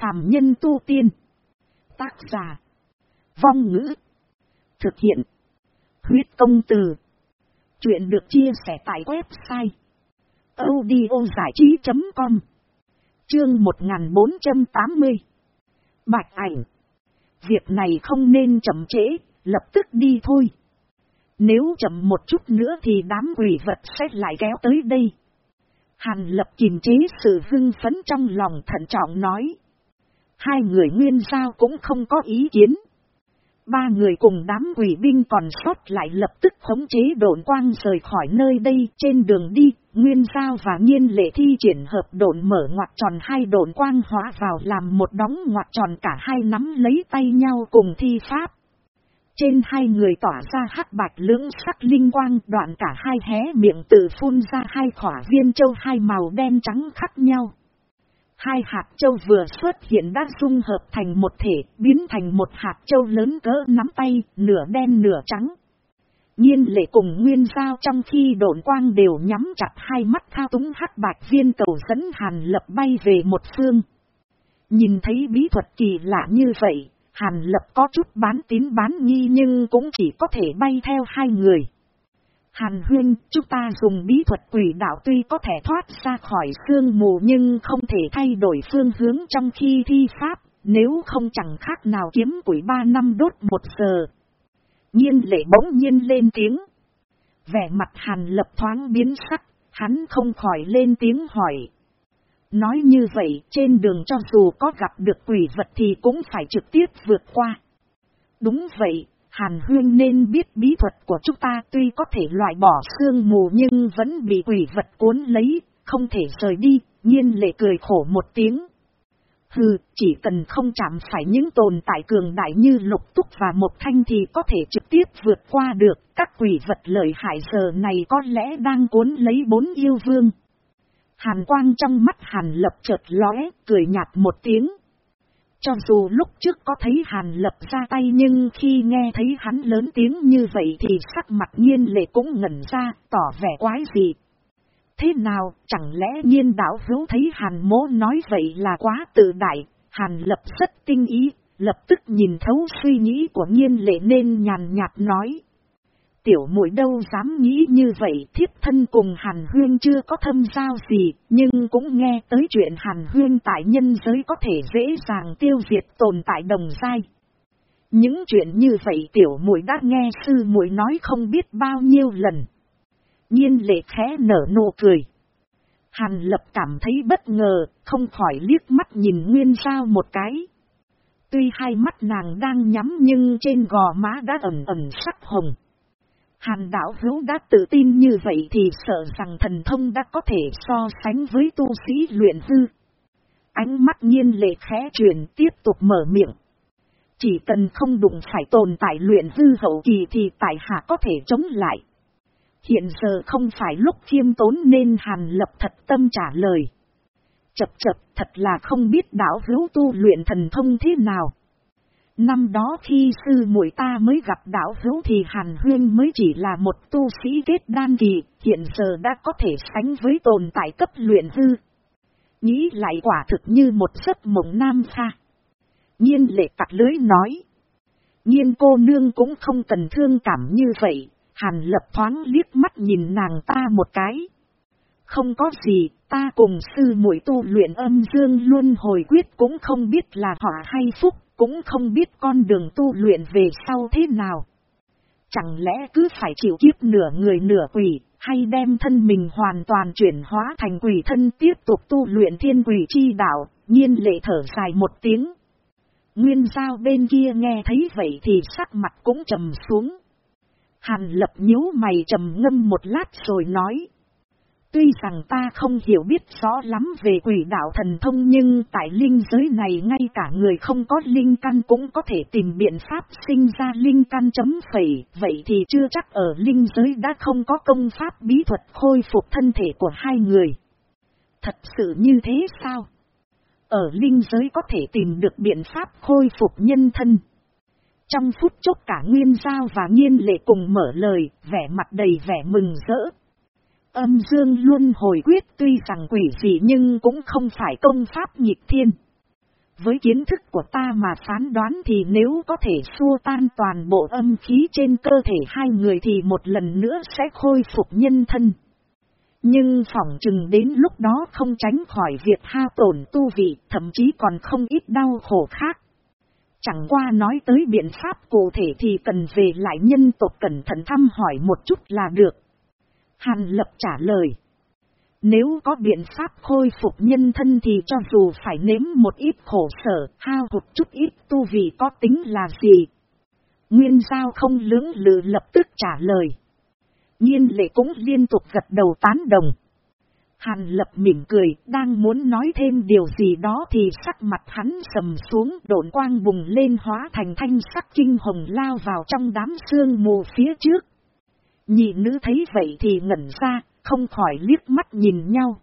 phàm nhân tu tiên. Tác giả. Vong ngữ. Thực hiện. Huyết công từ. Chuyện được chia sẻ tại website. audiozảichí.com Chương 1480 Bạch ảnh. Việc này không nên chậm trễ, lập tức đi thôi. Nếu chậm một chút nữa thì đám quỷ vật sẽ lại kéo tới đây. Hàn lập kiềm chế sự hưng phấn trong lòng thận trọng nói. Hai người nguyên giao cũng không có ý kiến. Ba người cùng đám quỷ binh còn sót lại lập tức khống chế độn quang rời khỏi nơi đây, trên đường đi. Nguyên giao và nhiên lệ thi triển hợp độn mở ngoặt tròn hai độn quang hóa vào làm một đóng ngoặt tròn cả hai nắm lấy tay nhau cùng thi pháp. Trên hai người tỏa ra hắc bạch lưỡng sắc linh quang, đoạn cả hai hé miệng tự phun ra hai khỏa viên châu hai màu đen trắng khác nhau. Hai hạt châu vừa xuất hiện đã dung hợp thành một thể, biến thành một hạt châu lớn cỡ nắm tay, nửa đen nửa trắng. Nhiên lệ cùng nguyên giao trong khi độn quang đều nhắm chặt hai mắt thao túng hắc bạch viên cầu dẫn hàn lập bay về một phương. Nhìn thấy bí thuật kỳ lạ như vậy, Hàn lập có chút bán tín bán nghi nhưng cũng chỉ có thể bay theo hai người. Hàn huyên, chúng ta dùng bí thuật quỷ đạo tuy có thể thoát ra khỏi sương mù nhưng không thể thay đổi phương hướng trong khi thi pháp, nếu không chẳng khác nào kiếm quỷ ba năm đốt một giờ. Nhiên lệ bỗng nhiên lên tiếng. Vẻ mặt hàn lập thoáng biến sắc, hắn không khỏi lên tiếng hỏi. Nói như vậy, trên đường cho dù có gặp được quỷ vật thì cũng phải trực tiếp vượt qua. Đúng vậy, Hàn Huyên nên biết bí thuật của chúng ta tuy có thể loại bỏ sương mù nhưng vẫn bị quỷ vật cuốn lấy, không thể rời đi, nhiên lệ cười khổ một tiếng. Hừ, chỉ cần không chạm phải những tồn tại cường đại như lục túc và một thanh thì có thể trực tiếp vượt qua được, các quỷ vật lợi hại giờ này có lẽ đang cuốn lấy bốn yêu vương. Hàn quang trong mắt hàn lập chợt lóe, cười nhạt một tiếng. Cho dù lúc trước có thấy hàn lập ra tay nhưng khi nghe thấy hắn lớn tiếng như vậy thì sắc mặt nhiên lệ cũng ngẩn ra, tỏ vẻ quái gì. Thế nào, chẳng lẽ nhiên đảo hữu thấy hàn mố nói vậy là quá tự đại, hàn lập rất tinh ý, lập tức nhìn thấu suy nghĩ của nhiên lệ nên nhàn nhạt nói tiểu muội đâu dám nghĩ như vậy thiếp thân cùng Hàn Huyên chưa có thâm giao gì, nhưng cũng nghe tới chuyện Hàn Huyên tại nhân giới có thể dễ dàng tiêu diệt tồn tại đồng sai. Những chuyện như vậy tiểu muội đã nghe sư muội nói không biết bao nhiêu lần. Nhiên lệ khẽ nở nụ cười. Hàn lập cảm thấy bất ngờ, không khỏi liếc mắt nhìn Nguyên sao một cái. Tuy hai mắt nàng đang nhắm nhưng trên gò má đã ẩn ẩn sắc hồng. Hàn đảo hữu đã tự tin như vậy thì sợ rằng thần thông đã có thể so sánh với tu sĩ luyện hư. Ánh mắt nhiên lệ khẽ chuyển tiếp tục mở miệng. Chỉ cần không đụng phải tồn tại luyện hư hậu kỳ thì tại hạ có thể chống lại. Hiện giờ không phải lúc khiêm tốn nên hàn lập thật tâm trả lời. Chập chập, thật là không biết đảo hữu tu luyện thần thông thế nào. Năm đó khi sư muội ta mới gặp đạo hữu thì Hàn Huyên mới chỉ là một tu sĩ kết đan kỳ, hiện giờ đã có thể sánh với tồn tại cấp luyện hư. Nghĩ lại quả thực như một giấc mộng nam xa. Nhiên lệ cặt lưới nói. Nhiên cô nương cũng không cần thương cảm như vậy, Hàn lập thoáng liếc mắt nhìn nàng ta một cái. Không có gì, ta cùng sư muội tu luyện âm dương luôn hồi quyết cũng không biết là họ hay phúc, cũng không biết con đường tu luyện về sau thế nào. Chẳng lẽ cứ phải chịu kiếp nửa người nửa quỷ, hay đem thân mình hoàn toàn chuyển hóa thành quỷ thân tiếp tục tu luyện thiên quỷ chi đạo, nhiên lệ thở dài một tiếng. Nguyên giao bên kia nghe thấy vậy thì sắc mặt cũng trầm xuống. Hàn lập nhíu mày trầm ngâm một lát rồi nói. Tuy rằng ta không hiểu biết rõ lắm về quỷ đạo thần thông nhưng tại linh giới này ngay cả người không có linh căn cũng có thể tìm biện pháp sinh ra linh căn chấm phẩy. Vậy thì chưa chắc ở linh giới đã không có công pháp bí thuật khôi phục thân thể của hai người. Thật sự như thế sao? Ở linh giới có thể tìm được biện pháp khôi phục nhân thân. Trong phút chốc cả Nguyên Giao và Nhiên Lệ cùng mở lời, vẻ mặt đầy vẻ mừng rỡ, Âm dương luôn hồi quyết tuy rằng quỷ dị nhưng cũng không phải công pháp nhịp thiên. Với kiến thức của ta mà phán đoán thì nếu có thể xua tan toàn bộ âm khí trên cơ thể hai người thì một lần nữa sẽ khôi phục nhân thân. Nhưng phỏng chừng đến lúc đó không tránh khỏi việc hao tổn tu vị, thậm chí còn không ít đau khổ khác. Chẳng qua nói tới biện pháp cụ thể thì cần về lại nhân tộc cẩn thận thăm hỏi một chút là được. Hàn lập trả lời. Nếu có biện pháp khôi phục nhân thân thì cho dù phải nếm một ít khổ sở, hao hụt chút ít tu vì có tính là gì. Nguyên giao không lưỡng lự lập tức trả lời. Nhiên lệ cũng liên tục gật đầu tán đồng. Hàn lập mỉm cười, đang muốn nói thêm điều gì đó thì sắc mặt hắn sầm xuống, độn quang bùng lên hóa thành thanh sắc kinh hồng lao vào trong đám sương mù phía trước. Nhị nữ thấy vậy thì ngẩn ra, không khỏi liếc mắt nhìn nhau.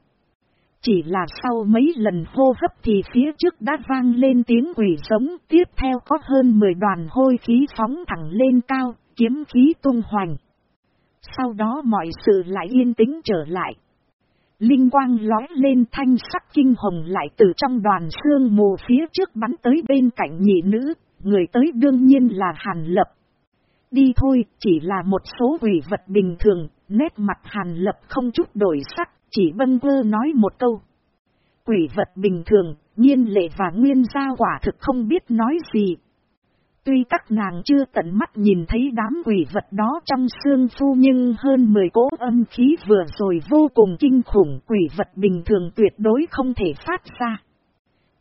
Chỉ là sau mấy lần hô hấp thì phía trước đã vang lên tiếng quỷ giống, tiếp theo có hơn 10 đoàn hôi khí phóng thẳng lên cao, kiếm khí tung hoành. Sau đó mọi sự lại yên tĩnh trở lại. Linh quang lói lên thanh sắc kinh hồng lại từ trong đoàn xương mù phía trước bắn tới bên cạnh nhị nữ, người tới đương nhiên là Hàn Lập. Đi thôi, chỉ là một số quỷ vật bình thường, nét mặt Hàn Lập không chút đổi sắc, chỉ bâng vơ nói một câu. Quỷ vật bình thường, nhiên lệ và nguyên gia quả thực không biết nói gì, Tuy các nàng chưa tận mắt nhìn thấy đám quỷ vật đó trong xương phu nhưng hơn 10 cỗ âm khí vừa rồi vô cùng kinh khủng quỷ vật bình thường tuyệt đối không thể phát ra.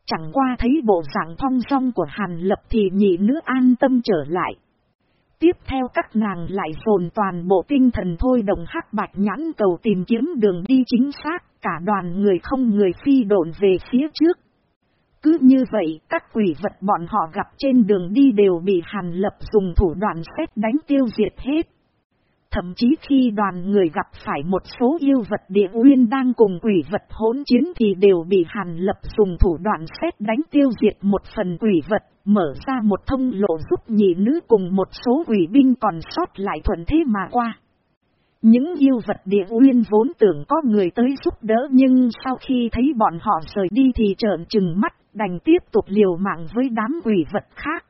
Chẳng qua thấy bộ dạng thong song của Hàn Lập thì nhị nữ an tâm trở lại. Tiếp theo các nàng lại dồn toàn bộ tinh thần thôi đồng hắc bạch nhãn cầu tìm kiếm đường đi chính xác, cả đoàn người không người phi độn về phía trước. Cứ như vậy, các quỷ vật bọn họ gặp trên đường đi đều bị Hàn Lập dùng thủ đoạn xét đánh tiêu diệt hết. Thậm chí khi đoàn người gặp phải một số yêu vật địa uyên đang cùng quỷ vật hỗn chiến thì đều bị Hàn Lập dùng thủ đoạn xét đánh tiêu diệt một phần quỷ vật, mở ra một thông lộ giúp nhị nữ cùng một số quỷ binh còn sót lại thuận thế mà qua. Những yêu vật địa uyên vốn tưởng có người tới giúp đỡ nhưng sau khi thấy bọn họ rời đi thì trợn trừng mắt đành tiếp tục liều mạng với đám quỷ vật khác.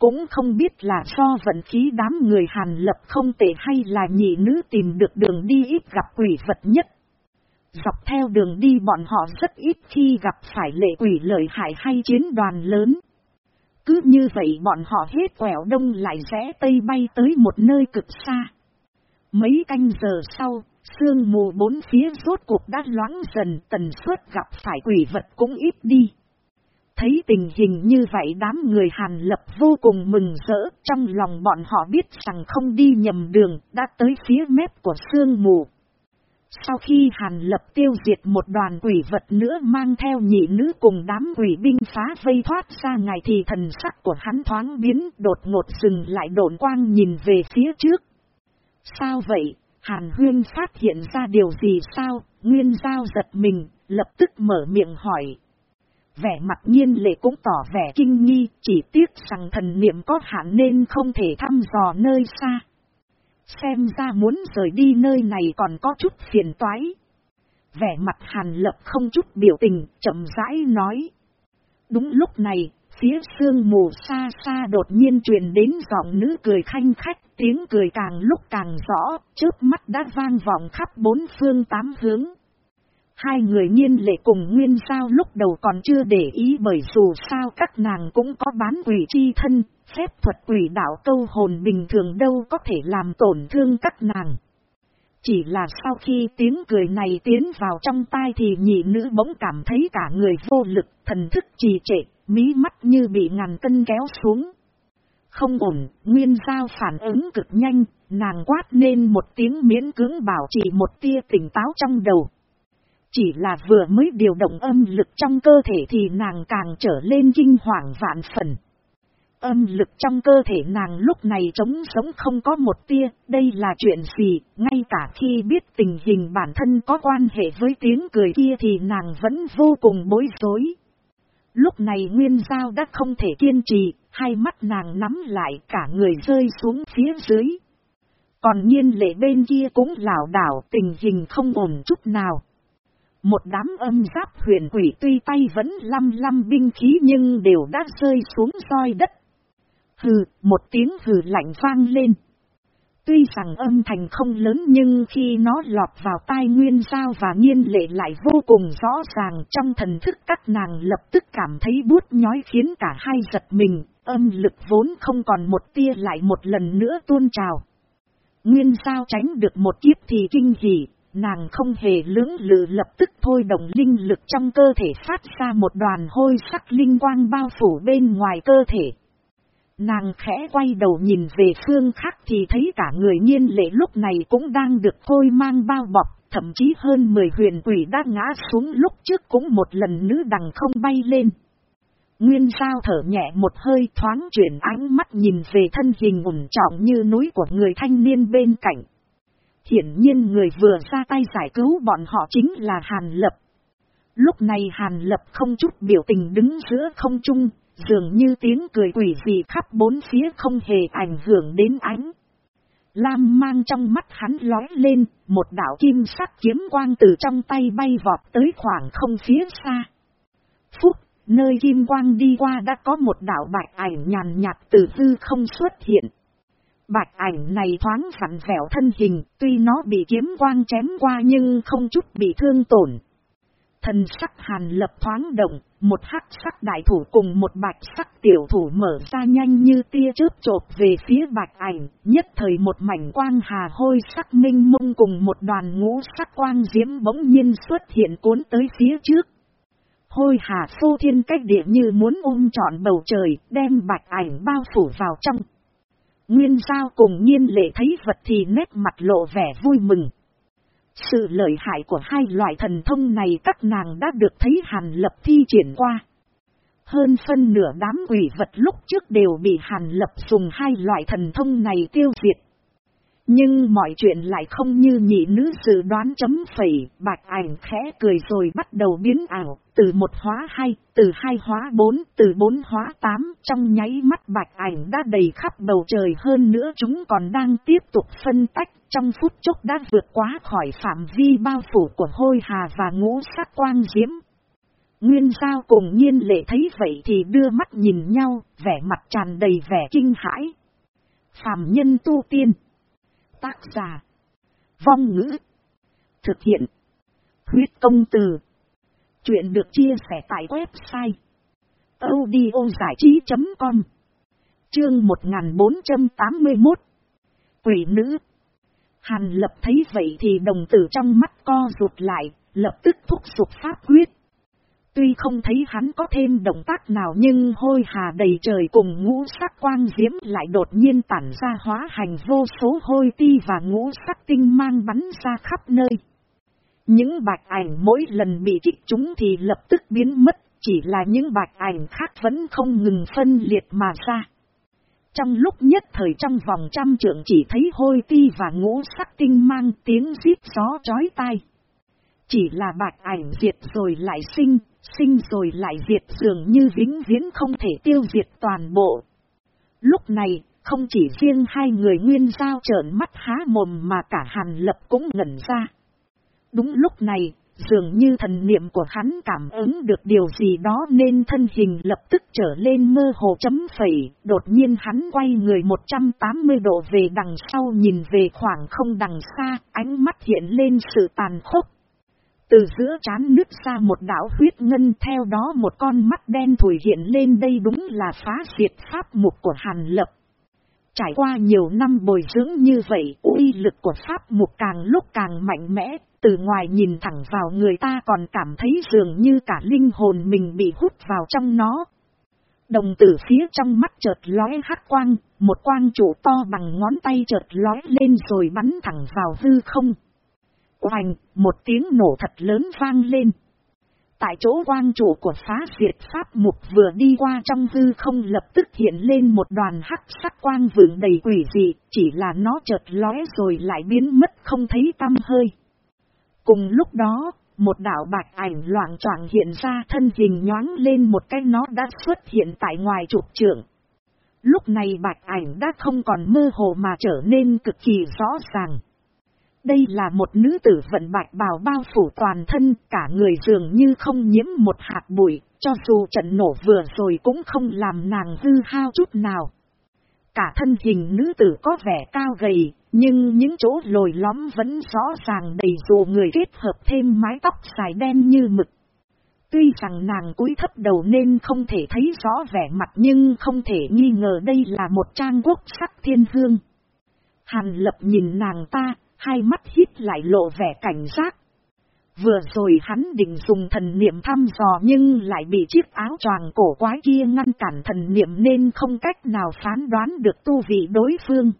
Cũng không biết là do vận khí đám người hàn lập không tệ hay là nhị nữ tìm được đường đi ít gặp quỷ vật nhất. Dọc theo đường đi bọn họ rất ít khi gặp phải lệ quỷ lợi hại hay chiến đoàn lớn. Cứ như vậy bọn họ hết quẹo đông lại rẽ tây bay tới một nơi cực xa. Mấy canh giờ sau, sương mù bốn phía rốt cuộc đã loãng dần tần suất gặp phải quỷ vật cũng ít đi. Thấy tình hình như vậy đám người Hàn Lập vô cùng mừng rỡ, trong lòng bọn họ biết rằng không đi nhầm đường, đã tới phía mép của sương mù. Sau khi Hàn Lập tiêu diệt một đoàn quỷ vật nữa mang theo nhị nữ cùng đám quỷ binh phá vây thoát ra ngày thì thần sắc của hắn thoáng biến đột ngột dừng lại độn quang nhìn về phía trước. Sao vậy? Hàn Huyên phát hiện ra điều gì sao? Nguyên Giao giật mình, lập tức mở miệng hỏi. Vẻ mặt nhiên lệ cũng tỏ vẻ kinh nghi, chỉ tiếc rằng thần niệm có hạn nên không thể thăm dò nơi xa. Xem ra muốn rời đi nơi này còn có chút phiền toái. Vẻ mặt hàn lập không chút biểu tình, chậm rãi nói. Đúng lúc này, phía sương mù xa xa đột nhiên truyền đến giọng nữ cười khanh khách, tiếng cười càng lúc càng rõ, trước mắt đã vang vọng khắp bốn phương tám hướng. Hai người nhiên lệ cùng nguyên sao lúc đầu còn chưa để ý bởi dù sao các nàng cũng có bán quỷ chi thân, phép thuật quỷ đạo câu hồn bình thường đâu có thể làm tổn thương các nàng. Chỉ là sau khi tiếng cười này tiến vào trong tai thì nhị nữ bỗng cảm thấy cả người vô lực, thần thức trì trệ, mí mắt như bị ngàn cân kéo xuống. Không ổn, nguyên giao phản ứng cực nhanh, nàng quát nên một tiếng miễn cưỡng bảo trì một tia tỉnh táo trong đầu. Chỉ là vừa mới điều động âm lực trong cơ thể thì nàng càng trở lên kinh hoàng vạn phần. Âm lực trong cơ thể nàng lúc này trống sống không có một tia, đây là chuyện gì, ngay cả khi biết tình hình bản thân có quan hệ với tiếng cười kia thì nàng vẫn vô cùng bối rối. Lúc này Nguyên Giao đã không thể kiên trì, hai mắt nàng nắm lại cả người rơi xuống phía dưới. Còn nhiên lệ bên kia cũng lảo đảo tình hình không ổn chút nào. Một đám âm giáp huyền quỷ tuy tay vẫn lăm lăm binh khí nhưng đều đã rơi xuống soi đất. Hừ, một tiếng hừ lạnh vang lên. Tuy rằng âm thanh không lớn nhưng khi nó lọt vào tai nguyên giao và nhiên lệ lại vô cùng rõ ràng trong thần thức các nàng lập tức cảm thấy bút nhói khiến cả hai giật mình, âm lực vốn không còn một tia lại một lần nữa tuôn trào. Nguyên giao tránh được một kiếp thì kinh hỉ, nàng không hề lưỡng lự lập tức thôi động linh lực trong cơ thể phát ra một đoàn hôi sắc linh quang bao phủ bên ngoài cơ thể. Nàng khẽ quay đầu nhìn về phương khác thì thấy cả người nhiên lệ lúc này cũng đang được thôi mang bao bọc, thậm chí hơn 10 huyền quỷ đã ngã xuống lúc trước cũng một lần nữ đằng không bay lên. Nguyên sao thở nhẹ một hơi thoáng chuyển ánh mắt nhìn về thân hình ủng trọng như núi của người thanh niên bên cạnh. Hiển nhiên người vừa ra tay giải cứu bọn họ chính là Hàn Lập. Lúc này Hàn Lập không chút biểu tình đứng giữa không trung, dường như tiếng cười quỷ gì khắp bốn phía không hề ảnh hưởng đến ánh. Lam mang trong mắt hắn lói lên, một đảo kim sắc kiếm quang từ trong tay bay vọt tới khoảng không phía xa. Phúc, nơi kim quang đi qua đã có một đảo bạch ảnh nhàn nhạt từ hư không xuất hiện. Bạch ảnh này thoáng vặn vẹo thân hình, tuy nó bị kiếm quang chém qua nhưng không chút bị thương tổn. Thần sắc hàn lập thoáng động, một hắc sắc đại thủ cùng một bạch sắc tiểu thủ mở ra nhanh như tia chớp chộp về phía bạch ảnh, nhất thời một mảnh quang hà hôi sắc minh mông cùng một đoàn ngũ sắc quang diễm bỗng nhiên xuất hiện cuốn tới phía trước. Hôi hà phô thiên cách địa như muốn ôm trọn bầu trời, đem bạch ảnh bao phủ vào trong. Nguyên giao cùng nhiên lệ thấy vật thì nét mặt lộ vẻ vui mừng. Sự lợi hại của hai loại thần thông này các nàng đã được thấy Hàn Lập thi triển qua. Hơn phân nửa đám quỷ vật lúc trước đều bị Hàn Lập dùng hai loại thần thông này tiêu diệt. Nhưng mọi chuyện lại không như nhị nữ dự đoán chấm phẩy, bạch ảnh khẽ cười rồi bắt đầu biến ảo, từ một hóa hai, từ hai hóa bốn, từ bốn hóa tám, trong nháy mắt bạch ảnh đã đầy khắp bầu trời hơn nữa chúng còn đang tiếp tục phân tách, trong phút chốc đã vượt quá khỏi phạm vi bao phủ của hôi hà và ngũ sắc quang diễm. Nguyên giao cùng nhiên lệ thấy vậy thì đưa mắt nhìn nhau, vẻ mặt tràn đầy vẻ kinh hãi. Phạm nhân tu tiên. Tác giả. Vong ngữ. Thực hiện. Huyết công từ. Chuyện được chia sẻ tại website. audiozải trí.com Chương 1481 Quỷ nữ Hàn lập thấy vậy thì đồng tử trong mắt co rụt lại, lập tức thúc giục pháp quyết. Tuy không thấy hắn có thêm động tác nào nhưng hôi hà đầy trời cùng ngũ sắc quang diễm lại đột nhiên tản ra hóa hành vô số hôi ti và ngũ sắc tinh mang bắn ra khắp nơi. Những bạch ảnh mỗi lần bị kích chúng thì lập tức biến mất, chỉ là những bạch ảnh khác vẫn không ngừng phân liệt mà ra. Trong lúc nhất thời trong vòng trăm trượng chỉ thấy hôi ti và ngũ sắc tinh mang tiếng giết gió chói tai. Chỉ là bạch ảnh diệt rồi lại sinh, sinh rồi lại diệt dường như vĩnh viễn không thể tiêu diệt toàn bộ. Lúc này, không chỉ riêng hai người nguyên giao trợn mắt há mồm mà cả hàn lập cũng ngẩn ra. Đúng lúc này, dường như thần niệm của hắn cảm ứng được điều gì đó nên thân hình lập tức trở lên mơ hồ chấm phẩy, đột nhiên hắn quay người 180 độ về đằng sau nhìn về khoảng không đằng xa, ánh mắt hiện lên sự tàn khốc, từ giữa chán nước ra một đảo huyết ngân theo đó một con mắt đen thủi hiện lên đây đúng là phá diệt pháp mục của Hàn Lập. Trải qua nhiều năm bồi dưỡng như vậy, uy lực của pháp mục càng lúc càng mạnh mẽ, từ ngoài nhìn thẳng vào người ta còn cảm thấy dường như cả linh hồn mình bị hút vào trong nó. Đồng tử phía trong mắt chợt lóe hắc quang, một quang trụ to bằng ngón tay chợt lóe lên rồi bắn thẳng vào hư không. Oành, một tiếng nổ thật lớn vang lên. Tại chỗ quang chủ của phá diệt pháp mục vừa đi qua trong hư không lập tức hiện lên một đoàn hắc sắc quang vượng đầy quỷ dị, chỉ là nó chợt lóe rồi lại biến mất không thấy tăm hơi. Cùng lúc đó, một đảo bạch ảnh loạn choạng hiện ra thân hình nhoáng lên một cái nó đã xuất hiện tại ngoài trục trưởng. Lúc này bạch ảnh đã không còn mơ hồ mà trở nên cực kỳ rõ ràng. Đây là một nữ tử vận bạch bào bao phủ toàn thân, cả người dường như không nhiễm một hạt bụi, cho dù trận nổ vừa rồi cũng không làm nàng hư hao chút nào. Cả thân hình nữ tử có vẻ cao gầy, nhưng những chỗ lồi lõm vẫn rõ ràng đầy dù người kết hợp thêm mái tóc dài đen như mực. Tuy rằng nàng cúi thấp đầu nên không thể thấy rõ vẻ mặt nhưng không thể nghi ngờ đây là một trang quốc sắc thiên hương. Hàn lập nhìn nàng ta, hai mắt hít lại lộ vẻ cảnh giác. Vừa rồi hắn định dùng thần niệm thăm dò nhưng lại bị chiếc áo choàng cổ quái kia ngăn cản thần niệm nên không cách nào phán đoán được tu vị đối phương.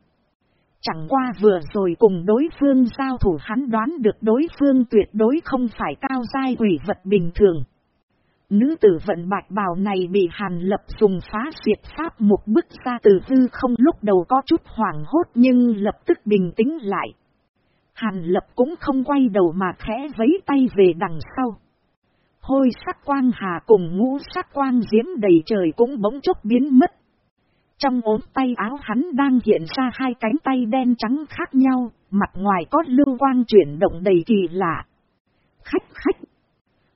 Chẳng qua vừa rồi cùng đối phương giao thủ hắn đoán được đối phương tuyệt đối không phải cao giai quỷ vật bình thường. Nữ tử vận bạch bào này bị hàn lập dùng phá diệt pháp một bức ra từ hư không lúc đầu có chút hoảng hốt nhưng lập tức bình tĩnh lại. Hàn lập cũng không quay đầu mà khẽ vấy tay về đằng sau. Hôi sắc quang hà cùng ngũ sắc quang diễm đầy trời cũng bỗng chốc biến mất. Trong ốm tay áo hắn đang hiện ra hai cánh tay đen trắng khác nhau, mặt ngoài có lưu quang chuyển động đầy kỳ lạ. Khách khách!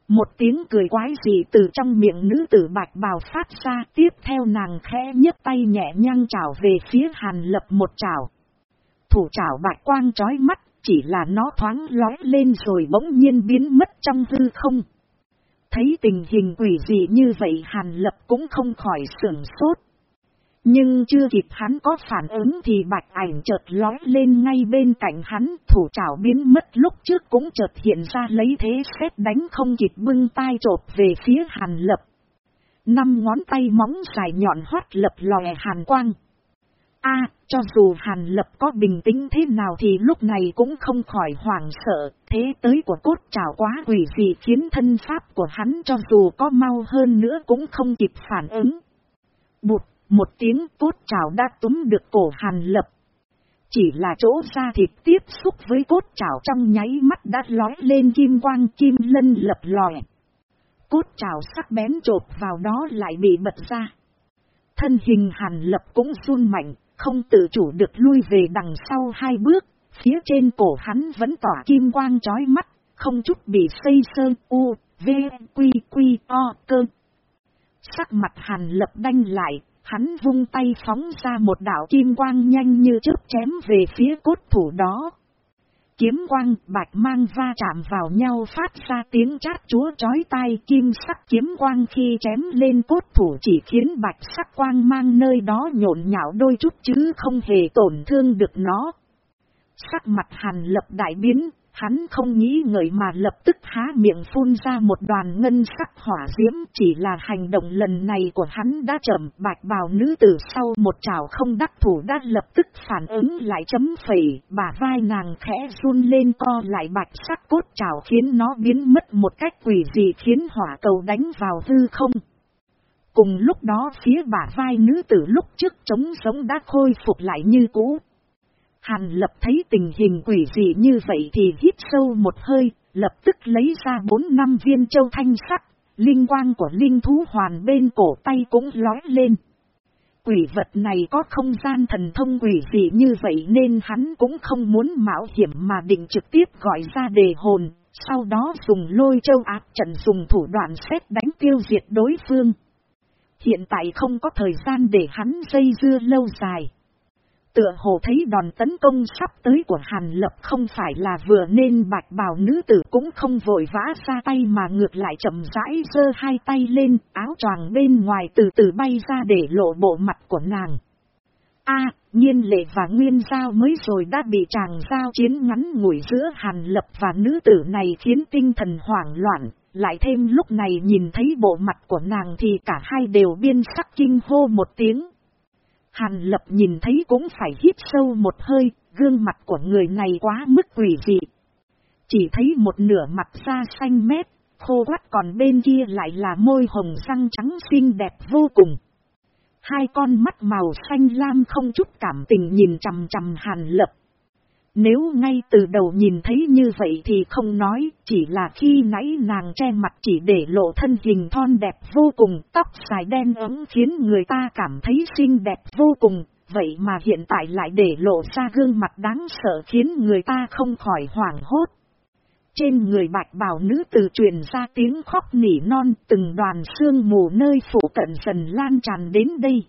Một tiếng cười quái gì từ trong miệng nữ tử bạch bào phát ra tiếp theo nàng khẽ nhấc tay nhẹ nhàng chảo về phía hàn lập một chảo. Thủ chảo bạch quang trói mắt chỉ là nó thoáng lói lên rồi bỗng nhiên biến mất trong hư không. Thấy tình hình quỷ dị như vậy hàn lập cũng không khỏi sưởng sốt. Nhưng chưa kịp hắn có phản ứng thì bạch ảnh chợt lói lên ngay bên cạnh hắn, thủ trảo biến mất lúc trước cũng chợt hiện ra lấy thế xét đánh không kịp bưng tay trộp về phía hàn lập. Năm ngón tay móng dài nhọn hoắt lập lòe hàn quang a cho dù hàn lập có bình tĩnh thế nào thì lúc này cũng không khỏi hoảng sợ, thế tới của cốt trào quá quỷ gì khiến thân pháp của hắn cho dù có mau hơn nữa cũng không kịp phản ứng. Bụt một tiếng cốt trào đã túm được cổ hàn lập. Chỉ là chỗ da thịt tiếp xúc với cốt trào trong nháy mắt đã lói lên kim quang kim lân lập lòe. Cốt trào sắc bén chộp vào đó lại bị bật ra. Thân hình hàn lập cũng run mạnh, không tự chủ được lui về đằng sau hai bước, phía trên cổ hắn vẫn tỏa kim quang chói mắt, không chút bị xây sơn u, v, quy quy o cơ. Sắc mặt hàn lập đanh lại, Hắn vung tay phóng ra một đạo kim quang nhanh như chớp chém về phía cốt thủ đó. Kiếm quang bạch mang va chạm vào nhau phát ra tiếng chát chúa chói tai kim sắc kiếm quang khi chém lên cốt thủ chỉ khiến bạch sắc quang mang nơi đó nhộn nhạo đôi chút chứ không hề tổn thương được nó. Sắc mặt hàn lập đại biến, Hắn không nghĩ ngợi mà lập tức há miệng phun ra một đoàn ngân sắc hỏa diễm chỉ là hành động lần này của hắn đã chậm. Bạch bào nữ tử sau một chảo không đắc thủ đã lập tức phản ứng lại chấm phẩy. Bà vai nàng khẽ run lên co lại bạch sắc cốt chảo khiến nó biến mất một cách quỷ dị khiến hỏa cầu đánh vào hư không. Cùng lúc đó phía bả vai nữ tử lúc trước trống sống đã khôi phục lại như cũ, Hàn lập thấy tình hình quỷ dị như vậy thì hít sâu một hơi, lập tức lấy ra bốn năm viên châu thanh sắc, linh quang của linh thú hoàn bên cổ tay cũng lói lên. Quỷ vật này có không gian thần thông quỷ dị như vậy nên hắn cũng không muốn mạo hiểm mà định trực tiếp gọi ra đề hồn, sau đó dùng lôi châu áp trận dùng thủ đoạn xét đánh tiêu diệt đối phương. Hiện tại không có thời gian để hắn dây dưa lâu dài. Tựa hồ thấy đòn tấn công sắp tới của Hàn Lập không phải là vừa nên bạch bào nữ tử cũng không vội vã ra tay mà ngược lại chậm rãi giơ hai tay lên, áo choàng bên ngoài từ từ bay ra để lộ bộ mặt của nàng. A, nhiên lệ và nguyên giao mới rồi đã bị chàng giao chiến ngắn ngủi giữa Hàn Lập và nữ tử này khiến tinh thần hoảng loạn, lại thêm lúc này nhìn thấy bộ mặt của nàng thì cả hai đều biên sắc kinh hô một tiếng. Hàn lập nhìn thấy cũng phải hít sâu một hơi, gương mặt của người này quá mức quỷ dị. Chỉ thấy một nửa mặt da xanh mét, khô quắt còn bên kia lại là môi hồng răng trắng xinh đẹp vô cùng. Hai con mắt màu xanh lam không chút cảm tình nhìn chằm chằm hàn lập. Nếu ngay từ đầu nhìn thấy như vậy thì không nói, chỉ là khi nãy nàng che mặt chỉ để lộ thân hình thon đẹp vô cùng, tóc dài đen ấm khiến người ta cảm thấy xinh đẹp vô cùng, vậy mà hiện tại lại để lộ ra gương mặt đáng sợ khiến người ta không khỏi hoảng hốt. Trên người bạch bào nữ từ truyền ra tiếng khóc nỉ non từng đoàn xương mù nơi phủ cận dần lan tràn đến đây.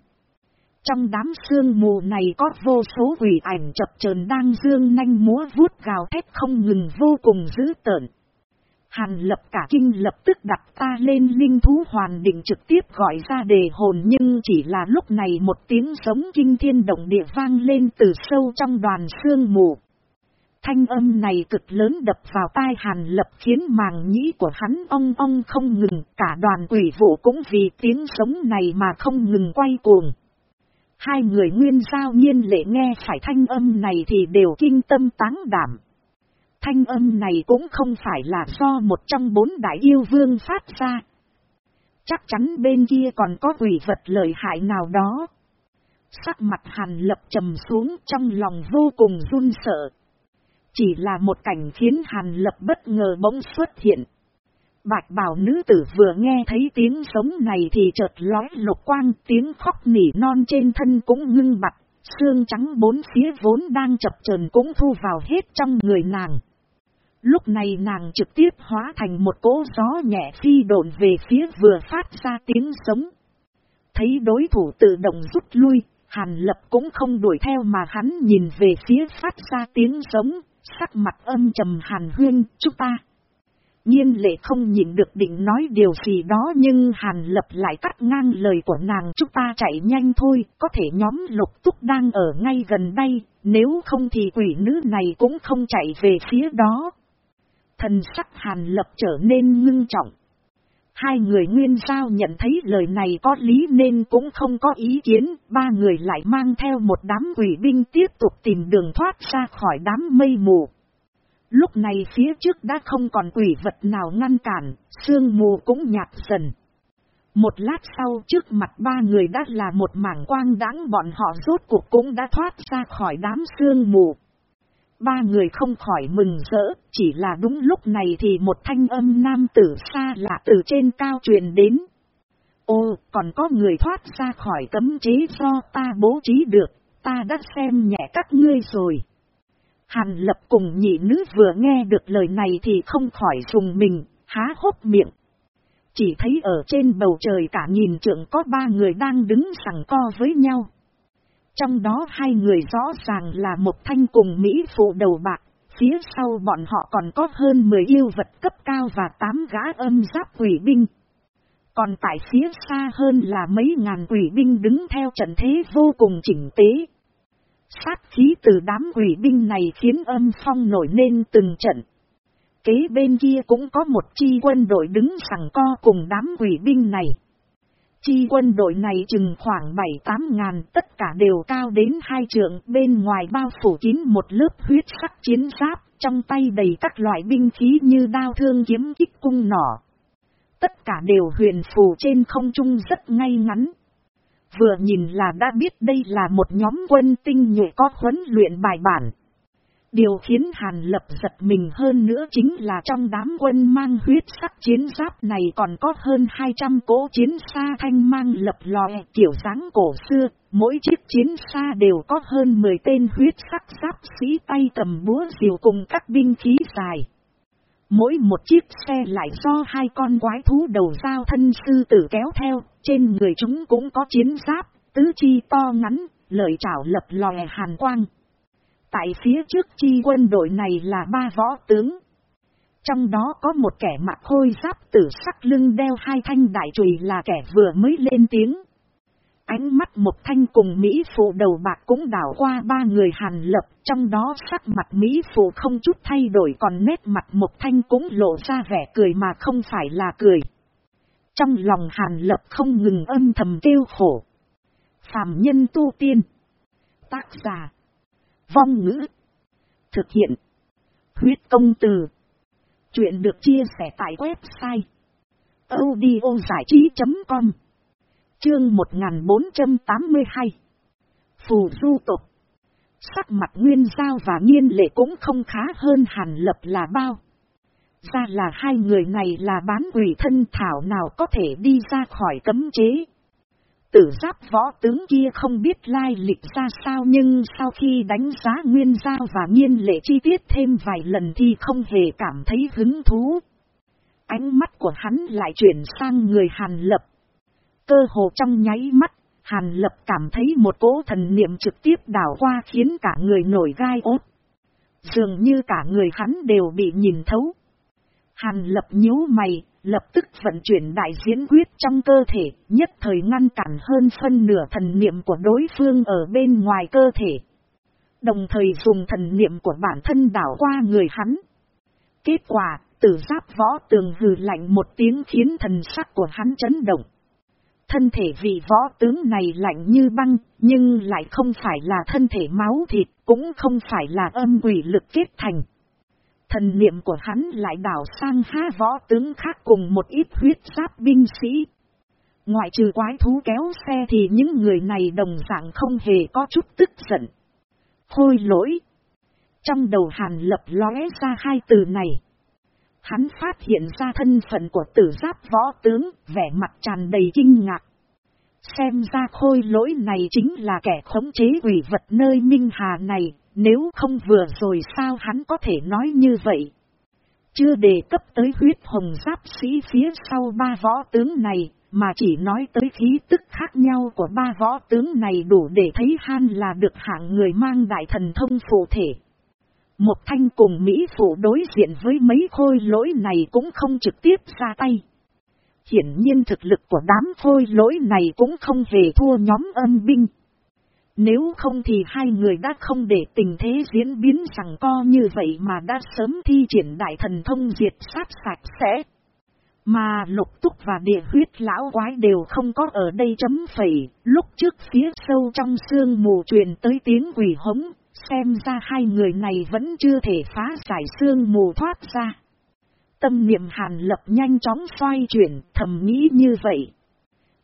Trong đám sương mù này có vô số quỷ ảnh chập chờn đang dương nanh múa vuốt gào thét không ngừng vô cùng dữ tợn. Hàn lập cả kinh lập tức đặt ta lên linh thú hoàn định trực tiếp gọi ra đề hồn nhưng chỉ là lúc này một tiếng sống kinh thiên động địa vang lên từ sâu trong đoàn sương mù. Thanh âm này cực lớn đập vào tai hàn lập khiến màng nhĩ của hắn ong ong không ngừng, cả đoàn quỷ vụ cũng vì tiếng sống này mà không ngừng quay cuồng. Hai người nguyên giao nhiên lệ nghe phải thanh âm này thì đều kinh tâm táng đảm. Thanh âm này cũng không phải là do một trong bốn đại yêu vương phát ra. Chắc chắn bên kia còn có quỷ vật lợi hại nào đó. Sắc mặt hàn lập trầm xuống trong lòng vô cùng run sợ. Chỉ là một cảnh khiến hàn lập bất ngờ bỗng xuất hiện. Bạch bảo nữ tử vừa nghe thấy tiếng sống này thì chợt lói lục quang tiếng khóc nỉ non trên thân cũng ngưng bặt, xương trắng bốn phía vốn đang chập chờn cũng thu vào hết trong người nàng. Lúc này nàng trực tiếp hóa thành một cỗ gió nhẹ phi độn về phía vừa phát ra tiếng sống. Thấy đối thủ tự động rút lui, Hàn Lập cũng không đuổi theo mà hắn nhìn về phía phát ra tiếng sống, sắc mặt âm trầm Hàn Huyên, chúng ta. Nhiên lệ không nhìn được định nói điều gì đó nhưng Hàn Lập lại cắt ngang lời của nàng chúng ta chạy nhanh thôi, có thể nhóm lục túc đang ở ngay gần đây, nếu không thì quỷ nữ này cũng không chạy về phía đó. Thần sắc hàn lập trở nên ngưng trọng. Hai người nguyên giao nhận thấy lời này có lý nên cũng không có ý kiến, ba người lại mang theo một đám quỷ binh tiếp tục tìm đường thoát ra khỏi đám mây mù. Lúc này phía trước đã không còn quỷ vật nào ngăn cản, sương mù cũng nhạt dần. Một lát sau trước mặt ba người đã là một mảng quang đáng bọn họ rốt cuộc cũng đã thoát ra khỏi đám sương mù. Ba người không khỏi mừng rỡ, chỉ là đúng lúc này thì một thanh âm nam tử xa lạ từ trên cao truyền đến. Ô, còn có người thoát ra khỏi cấm chế do ta bố trí được, ta đã xem nhẹ các ngươi rồi. Hàn lập cùng nhị nữ vừa nghe được lời này thì không khỏi dùng mình, há hốc miệng. Chỉ thấy ở trên bầu trời cả nhìn trượng có ba người đang đứng sẵn co với nhau. Trong đó hai người rõ ràng là một thanh cùng Mỹ phụ đầu bạc, phía sau bọn họ còn có hơn 10 yêu vật cấp cao và 8 gã âm giáp quỷ binh. Còn tại phía xa hơn là mấy ngàn quỷ binh đứng theo trận thế vô cùng chỉnh tế. Sát khí từ đám quỷ binh này khiến âm phong nổi lên từng trận. Kế bên kia cũng có một chi quân đội đứng sẵn co cùng đám quỷ binh này. Chi quân đội này chừng khoảng 7-8 ngàn tất cả đều cao đến hai trượng bên ngoài bao phủ kín một lớp huyết sắc chiến giáp, trong tay đầy các loại binh khí như đao thương kiếm kích cung nỏ. Tất cả đều huyền phù trên không trung rất ngay ngắn. Vừa nhìn là đã biết đây là một nhóm quân tinh nhuệ có huấn luyện bài bản. Điều khiến Hàn Lập giật mình hơn nữa chính là trong đám quân mang huyết sắc chiến giáp này còn có hơn 200 cỗ chiến xa thanh mang lập lòe kiểu dáng cổ xưa, mỗi chiếc chiến xa đều có hơn 10 tên huyết sắc giáp sĩ tay cầm búa diều cùng các binh khí dài. Mỗi một chiếc xe lại do hai con quái thú đầu dao thân sư tử kéo theo, trên người chúng cũng có chiến giáp, tứ chi to ngắn, lợi chảo lập lòe hàn quang. Tại phía trước chi quân đội này là ba võ tướng. Trong đó có một kẻ mặc khôi giáp tử sắc lưng đeo hai thanh đại trùy là kẻ vừa mới lên tiếng. Ánh mắt một thanh cùng Mỹ phụ đầu bạc cũng đảo qua ba người hàn lập, trong đó sắc mặt Mỹ phụ không chút thay đổi còn nét mặt một thanh cũng lộ ra vẻ cười mà không phải là cười. Trong lòng hàn lập không ngừng âm thầm kêu khổ. Phạm nhân tu tiên. Tác giả. Vong ngữ. Thực hiện. Huyết công từ. Chuyện được chia sẻ tại website. audiozảichí.com Chương 1482 Phù du tục Sắc mặt nguyên giao và nghiên lệ cũng không khá hơn hàn lập là bao. Ra là hai người này là bán quỷ thân thảo nào có thể đi ra khỏi cấm chế. tử giáp võ tướng kia không biết lai lịch ra sao nhưng sau khi đánh giá nguyên giao và nghiên lệ chi tiết thêm vài lần thì không hề cảm thấy hứng thú. Ánh mắt của hắn lại chuyển sang người Hàn Lập. Cơ hồ trong nháy mắt, Hàn Lập cảm thấy một cỗ thần niệm trực tiếp đảo qua khiến cả người nổi gai ốt. Dường như cả người hắn đều bị nhìn thấu. Hàn Lập nhíu mày, lập tức vận chuyển đại diễn quyết trong cơ thể, nhất thời ngăn cản hơn phân nửa thần niệm của đối phương ở bên ngoài cơ thể. Đồng thời dùng thần niệm của bản thân đảo qua người hắn. Kết quả, tử giáp võ tường hừ lạnh một tiếng khiến thần sắc của hắn chấn động. Thân thể vị võ tướng này lạnh như băng, nhưng lại không phải là thân thể máu thịt, cũng không phải là âm quỷ lực kết thành. Thần niệm của hắn lại đảo sang ha võ tướng khác cùng một ít huyết giáp binh sĩ. Ngoại trừ quái thú kéo xe thì những người này đồng dạng không hề có chút tức giận. Khôi lỗi. Trong đầu hàn lập lóe ra hai từ này. Hắn phát hiện ra thân phận của tử giáp võ tướng, vẻ mặt tràn đầy kinh ngạc. Xem ra khôi lỗi này chính là kẻ khống chế quỷ vật nơi Minh Hà này, nếu không vừa rồi sao hắn có thể nói như vậy? Chưa đề cấp tới huyết hồng giáp sĩ phía sau ba võ tướng này, mà chỉ nói tới khí tức khác nhau của ba võ tướng này đủ để thấy Han là được hạng người mang đại thần thông phụ thể. Một thanh cùng Mỹ phụ đối diện với mấy khôi lỗi này cũng không trực tiếp ra tay. Hiển nhiên thực lực của đám khôi lỗi này cũng không hề thua nhóm âm binh. Nếu không thì hai người đã không để tình thế diễn biến rằng co như vậy mà đã sớm thi triển đại thần thông diệt sát sạch sẽ. Mà lục túc và địa huyết lão quái đều không có ở đây chấm phẩy, lúc trước phía sâu trong xương mù truyền tới tiếng quỷ hống, xem ra hai người này vẫn chưa thể phá giải xương mù thoát ra. Tâm niệm hàn lập nhanh chóng xoay chuyển, thầm nghĩ như vậy.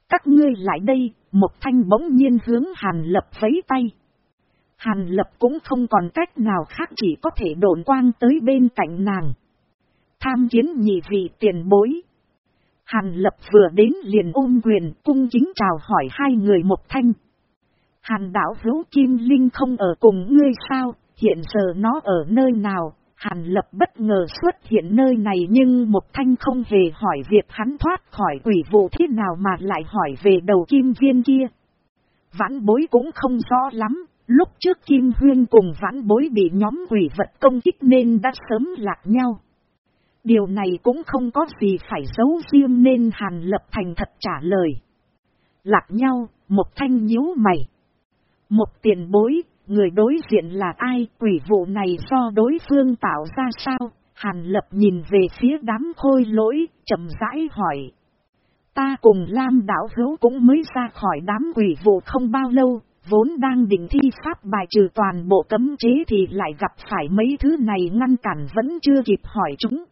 Các ngươi lại đây, một thanh bỗng nhiên hướng hàn lập vấy tay. Hàn lập cũng không còn cách nào khác chỉ có thể đồn quang tới bên cạnh nàng. Tham kiến nhị vị tiền bối. Hàn lập vừa đến liền ôm quyền cung chính chào hỏi hai người một thanh. Hàn đảo hữu kim linh không ở cùng ngươi sao, hiện giờ nó ở nơi nào, Hàn lập bất ngờ xuất hiện nơi này nhưng một thanh không hề hỏi việc hắn thoát khỏi quỷ vụ thế nào mà lại hỏi về đầu kim viên kia. Vãn bối cũng không rõ lắm, lúc trước kim huyên cùng vãn bối bị nhóm quỷ vật công kích nên đã sớm lạc nhau. Điều này cũng không có gì phải giấu riêng nên hàn lập thành thật trả lời. Lạc nhau, một thanh nhíu mày. Một tiền bối, người đối diện là ai, quỷ vụ này do đối phương tạo ra sao? Hàn lập nhìn về phía đám khôi lỗi, chậm rãi hỏi. Ta cùng Lam đảo hữu cũng mới ra khỏi đám quỷ vụ không bao lâu, vốn đang định thi pháp bài trừ toàn bộ cấm chế thì lại gặp phải mấy thứ này ngăn cản vẫn chưa kịp hỏi chúng.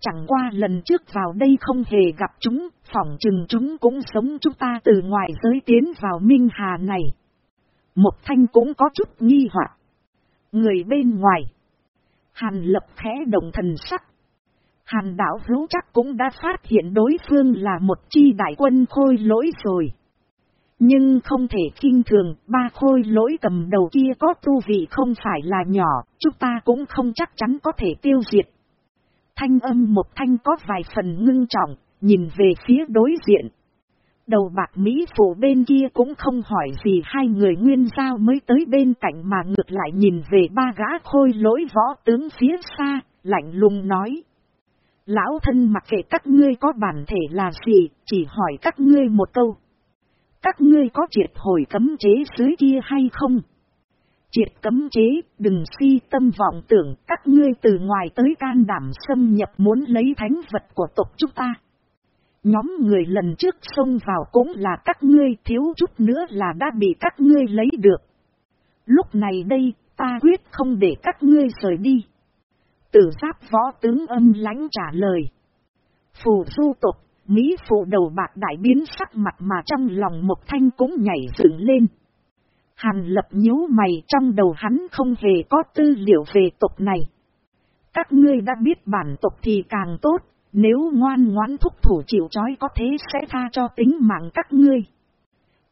Chẳng qua lần trước vào đây không hề gặp chúng, phỏng chừng chúng cũng sống chúng ta từ ngoài giới tiến vào Minh Hà này. Một thanh cũng có chút nghi hoặc Người bên ngoài. Hàn lập khẽ đồng thần sắc. Hàn đảo hữu chắc cũng đã phát hiện đối phương là một chi đại quân khôi lỗi rồi. Nhưng không thể kinh thường, ba khôi lỗi cầm đầu kia có tu vị không phải là nhỏ, chúng ta cũng không chắc chắn có thể tiêu diệt. Thanh âm một thanh có vài phần ngưng trọng, nhìn về phía đối diện. Đầu bạc Mỹ phủ bên kia cũng không hỏi gì hai người nguyên giao mới tới bên cạnh mà ngược lại nhìn về ba gã khôi lỗi võ tướng phía xa, lạnh lùng nói. Lão thân mặc kệ các ngươi có bản thể là gì, chỉ hỏi các ngươi một câu. Các ngươi có triệt hồi cấm chế dưới kia hay không? Triệt cấm chế, đừng si tâm vọng tưởng các ngươi từ ngoài tới can đảm xâm nhập muốn lấy thánh vật của tộc chúng ta. Nhóm người lần trước xông vào cũng là các ngươi thiếu chút nữa là đã bị các ngươi lấy được. Lúc này đây, ta quyết không để các ngươi rời đi. Tử giáp võ tướng âm lãnh trả lời. Phù du tục, Mỹ phụ đầu bạc đại biến sắc mặt mà trong lòng một thanh cũng nhảy dựng lên. Hàn lập nhíu mày trong đầu hắn không hề có tư liệu về tục này. Các ngươi đã biết bản tục thì càng tốt, nếu ngoan ngoãn thúc thủ chịu chói có thế sẽ tha cho tính mạng các ngươi.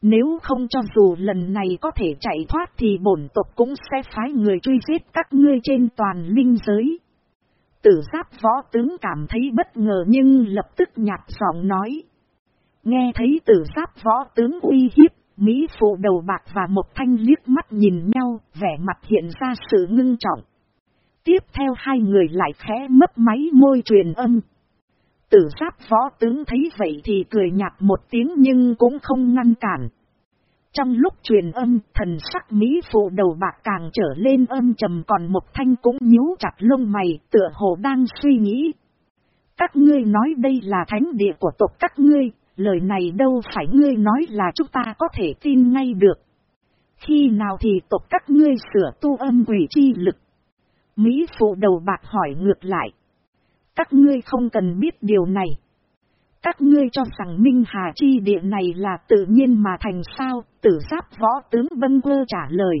Nếu không cho dù lần này có thể chạy thoát thì bổn tộc cũng sẽ phái người truy giết các ngươi trên toàn linh giới. Tử giáp võ tướng cảm thấy bất ngờ nhưng lập tức nhạt giọng nói. Nghe thấy tử giáp võ tướng uy hiếp, Mỹ phụ đầu bạc và một thanh liếc mắt nhìn nhau, vẻ mặt hiện ra sự ngưng trọng. Tiếp theo hai người lại khẽ mấp máy môi truyền âm. Tử giáp võ tướng thấy vậy thì cười nhạt một tiếng nhưng cũng không ngăn cản. Trong lúc truyền âm, thần sắc Mỹ phụ đầu bạc càng trở lên âm trầm còn một thanh cũng nhíu chặt lông mày, tựa hồ đang suy nghĩ. Các ngươi nói đây là thánh địa của tộc các ngươi, lời này đâu phải ngươi nói là chúng ta có thể tin ngay được. Khi nào thì tộc các ngươi sửa tu âm quỷ chi lực? Mỹ phụ đầu bạc hỏi ngược lại. Các ngươi không cần biết điều này. Các ngươi cho rằng Minh Hà Chi địa này là tự nhiên mà thành sao, tử giáp võ tướng bân quơ trả lời.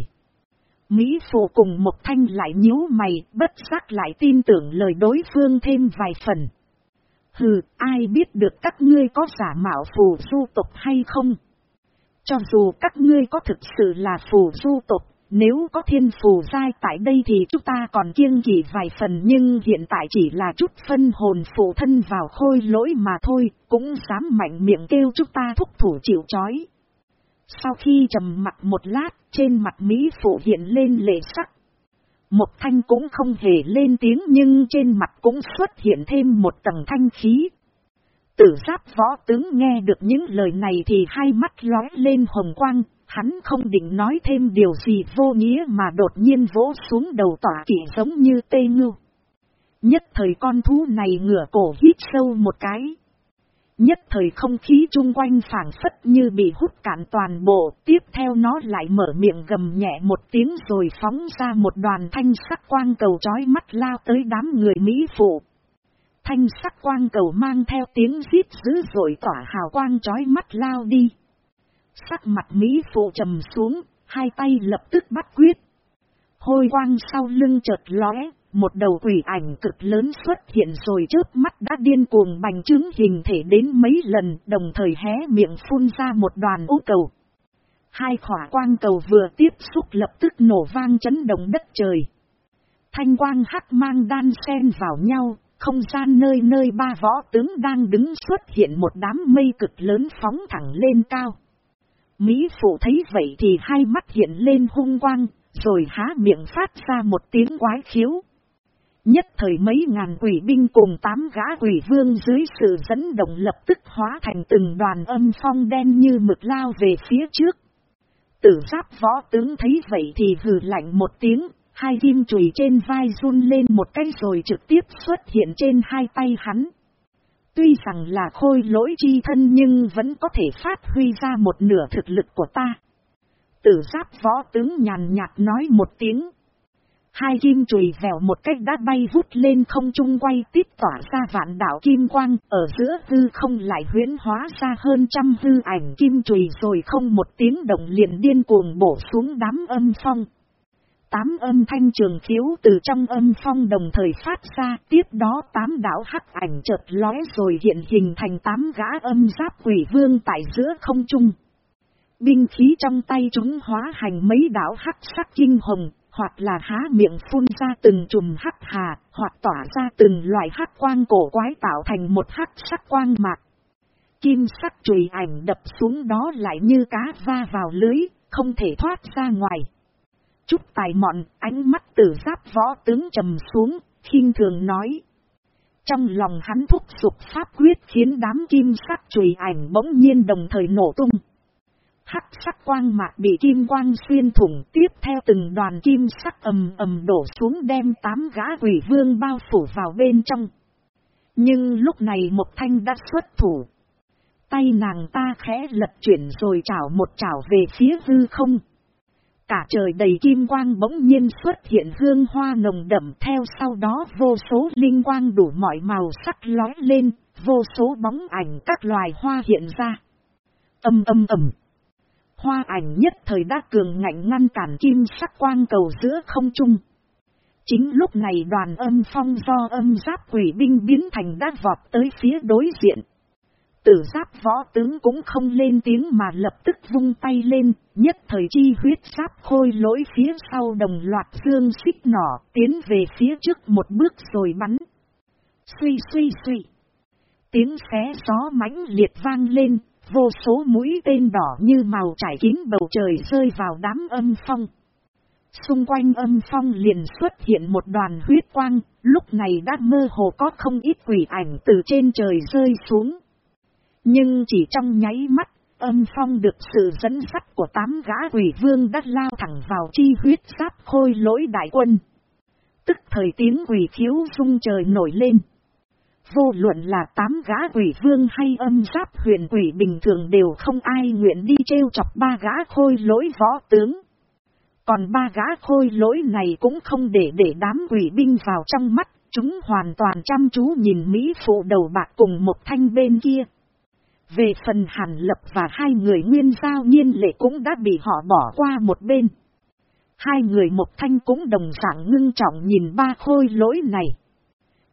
Mỹ phụ cùng một thanh lại nhíu mày, bất giác lại tin tưởng lời đối phương thêm vài phần. Hừ, ai biết được các ngươi có giả mạo phù du tộc hay không? Cho dù các ngươi có thực sự là phù du tộc, nếu có thiên phù dai tại đây thì chúng ta còn kiêng chỉ vài phần nhưng hiện tại chỉ là chút phân hồn phụ thân vào khôi lỗi mà thôi, cũng dám mạnh miệng kêu chúng ta thúc thủ chịu chói. Sau khi trầm mặt một lát, trên mặt Mỹ phụ hiện lên lệ sắc. Một thanh cũng không hề lên tiếng nhưng trên mặt cũng xuất hiện thêm một tầng thanh khí. Tử giáp võ tướng nghe được những lời này thì hai mắt lói lên hồng quang, Hắn không định nói thêm điều gì vô nghĩa mà đột nhiên vỗ xuống đầu tỏa kỷ giống như tê ngưu. Nhất thời con thú này ngửa cổ hít sâu một cái. Nhất thời không khí chung quanh phản phất như bị hút cạn toàn bộ, tiếp theo nó lại mở miệng gầm nhẹ một tiếng rồi phóng ra một đoàn thanh sắc quang cầu chói mắt lao tới đám người Mỹ phụ. Thanh sắc quang cầu mang theo tiếng giít dữ dội tỏa hào quang chói mắt lao đi. Sắc mặt Mỹ phụ trầm xuống, hai tay lập tức bắt quyết. Hôi quang sau lưng chợt lóe, một đầu quỷ ảnh cực lớn xuất hiện rồi trước mắt đã điên cuồng bành trướng hình thể đến mấy lần, đồng thời hé miệng phun ra một đoàn ố cầu. Hai khỏa quang cầu vừa tiếp xúc lập tức nổ vang chấn động đất trời. Thanh quang hắc mang đan sen vào nhau, không gian nơi nơi ba võ tướng đang đứng xuất hiện một đám mây cực lớn phóng thẳng lên cao. Mỹ phụ thấy vậy thì hai mắt hiện lên hung quang, rồi há miệng phát ra một tiếng quái khiếu. Nhất thời mấy ngàn quỷ binh cùng tám gã quỷ vương dưới sự dẫn động lập tức hóa thành từng đoàn âm phong đen như mực lao về phía trước. Tử giáp võ tướng thấy vậy thì hừ lạnh một tiếng, hai kim chùy trên vai run lên một cái rồi trực tiếp xuất hiện trên hai tay hắn. Tuy rằng là khôi lỗi chi thân nhưng vẫn có thể phát huy ra một nửa thực lực của ta. Tử giáp võ tướng nhàn nhạt nói một tiếng. Hai kim chùy vèo một cách đã bay vút lên không trung quay tiếp tỏa ra vạn đảo kim quang, ở giữa hư không lại huyễn hóa ra hơn trăm hư ảnh kim chùy rồi không một tiếng động liền điên cuồng bổ xuống đám âm phong. Tám âm thanh trường khiếu từ trong âm phong đồng thời phát ra, tiếp đó tám đảo hắc ảnh chợt lóe rồi hiện hình thành tám gã âm giáp quỷ vương tại giữa không trung. Binh khí trong tay chúng hóa hành mấy đảo hắc sắc kinh hồng, hoặc là há miệng phun ra từng chùm hắc hà, hoặc tỏa ra từng loại hắc quang cổ quái tạo thành một hắc sắc quang mạc. Kim sắc chùy ảnh đập xuống đó lại như cá va vào lưới, không thể thoát ra ngoài chút tài mọn, ánh mắt tử giáp võ tướng trầm xuống, khinh thường nói. Trong lòng hắn thúc giục pháp quyết khiến đám kim sắc chùy ảnh bỗng nhiên đồng thời nổ tung. Hắc sắc quang mạc bị kim quang xuyên thủng tiếp theo từng đoàn kim sắc ầm ầm đổ xuống đem tám gã quỷ vương bao phủ vào bên trong. Nhưng lúc này một thanh đã xuất thủ. Tay nàng ta khẽ lật chuyển rồi chảo một chảo về phía hư không. Cả trời đầy kim quang bỗng nhiên xuất hiện hương hoa nồng đậm theo sau đó vô số linh quang đủ mọi màu sắc lói lên, vô số bóng ảnh các loài hoa hiện ra. Âm âm ầm. Hoa ảnh nhất thời đã cường ngạnh ngăn cản kim sắc quang cầu giữa không trung. Chính lúc này đoàn âm phong do âm giáp quỷ binh biến thành đã vọt tới phía đối diện. Tử giáp võ tướng cũng không lên tiếng mà lập tức vung tay lên, nhất thời chi huyết giáp khôi lỗi phía sau đồng loạt dương xích nỏ, tiến về phía trước một bước rồi bắn. Suy suy suy. Tiếng xé gió mãnh liệt vang lên, vô số mũi tên đỏ như màu trải kín bầu trời rơi vào đám âm phong. Xung quanh âm phong liền xuất hiện một đoàn huyết quang, lúc này đã mơ hồ có không ít quỷ ảnh từ trên trời rơi xuống. Nhưng chỉ trong nháy mắt, âm phong được sự dẫn sắt của tám gã quỷ vương đã lao thẳng vào chi huyết giáp khôi lỗi đại quân. Tức thời tiếng quỷ khiếu rung trời nổi lên. Vô luận là tám gã quỷ vương hay âm giáp huyền quỷ bình thường đều không ai nguyện đi trêu chọc ba gã khôi lỗi võ tướng. Còn ba gã khôi lỗi này cũng không để để đám quỷ binh vào trong mắt, chúng hoàn toàn chăm chú nhìn Mỹ phụ đầu bạc cùng một thanh bên kia. Về phần Hàn Lập và hai người nguyên giao nhiên lệ cũng đã bị họ bỏ qua một bên. Hai người một thanh cũng đồng dạng ngưng trọng nhìn ba khôi lỗi này.